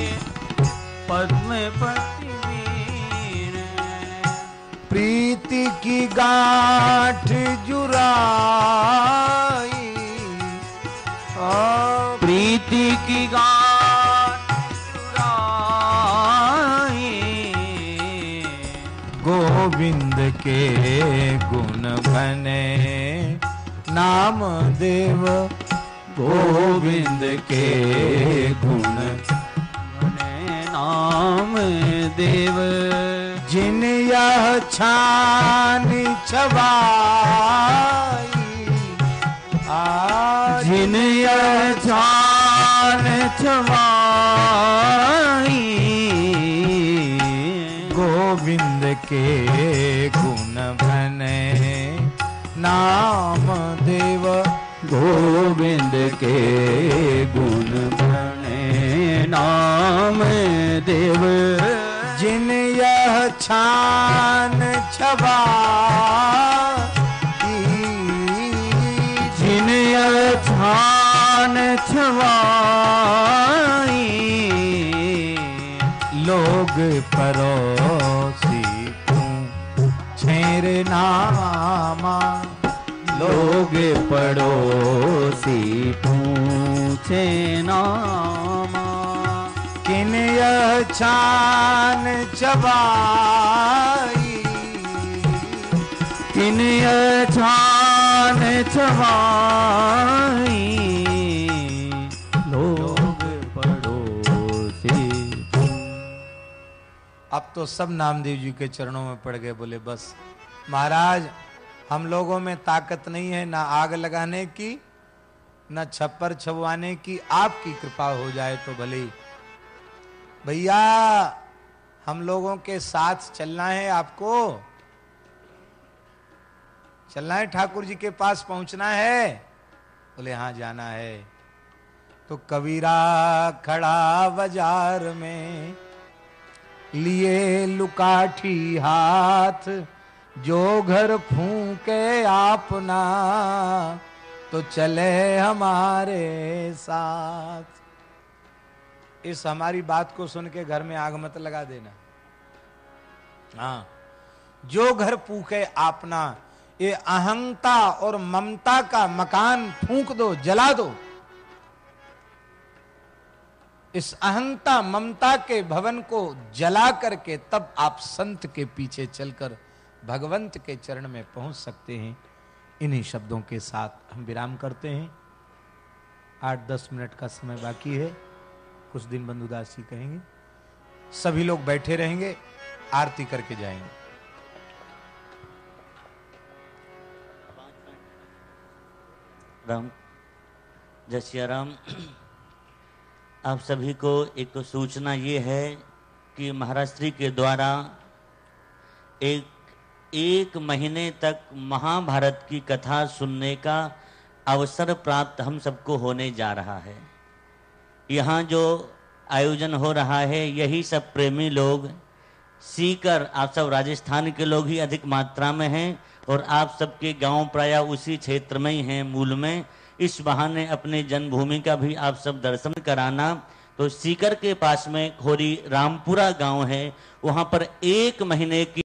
पद्म पति वीण। प्रीति की गांठ जुराई गोविंद के गुण बने। नाम देव गोविंद के गुण बने। नाम देव। जिन यह छान छवाई जिन यह छान छवाई के गुण बने। नाम देव गोविंद के गुण बने। नाम देव जिन यह छान छवाई जिन यह छान लोग परोसी नामा, लोग पड़ोसी पूछे नामा, किन यह छवाई किन यह लोग पड़ोसी। अब तो सब नामदेव जी के चरणों में पड़ गए, बोले बस। महाराज, हम लोगों में ताकत नहीं है ना आग लगाने की, ना छप्पर छुवाने की। आपकी कृपा हो जाए तो भले भैया, हम लोगों के साथ चलना है आपको? चलना है? ठाकुर जी के पास पहुँचना है? बोले हाँ जाना है। तो कबीरा खड़ा बाज़ार में लिए लुकाठी हाथ जो घर फूके आपना तो चले हमारे साथ। इस हमारी बात को सुन के घर में आग मत लगा देना। हाँ जो घर फूके आपना, ये अहंता और ममता का मकान फूंक दो, जला दो। इस अहंता ममता के भवन को जला करके तब आप संत के पीछे चलकर भगवंत के चरण में पहुँच सकते हैं। इन्हीं शब्दों के साथ हम विराम करते हैं। आठ दस मिनट का समय बाकी है। कुछ दिन बंधुदास जी कहेंगे, सभी लोग बैठे रहेंगे, आरती करके जाएँगे। राम, जय सिया राम। आप सभी को एक सूचना ये है कि महाराष्ट्री के द्वारा एक एक महीने तक महाभारत की कथा सुनने का अवसर प्राप्त हम सबको होने जा रहा है। यहाँ जो आयोजन हो रहा है, यही सब प्रेमी लोग, सीकर, आप सब राजस्थान के लोग ही अधिक मात्रा में हैं और आप सबके गाँव प्राय उसी क्षेत्र में ही हैं, मूल में। इस बहाने अपने जन्मभूमि का भी आप सब दर्शन कराना। तो सीकर के पास में खोरी रामपुरा गाँव है, वहाँ पर एक महीने की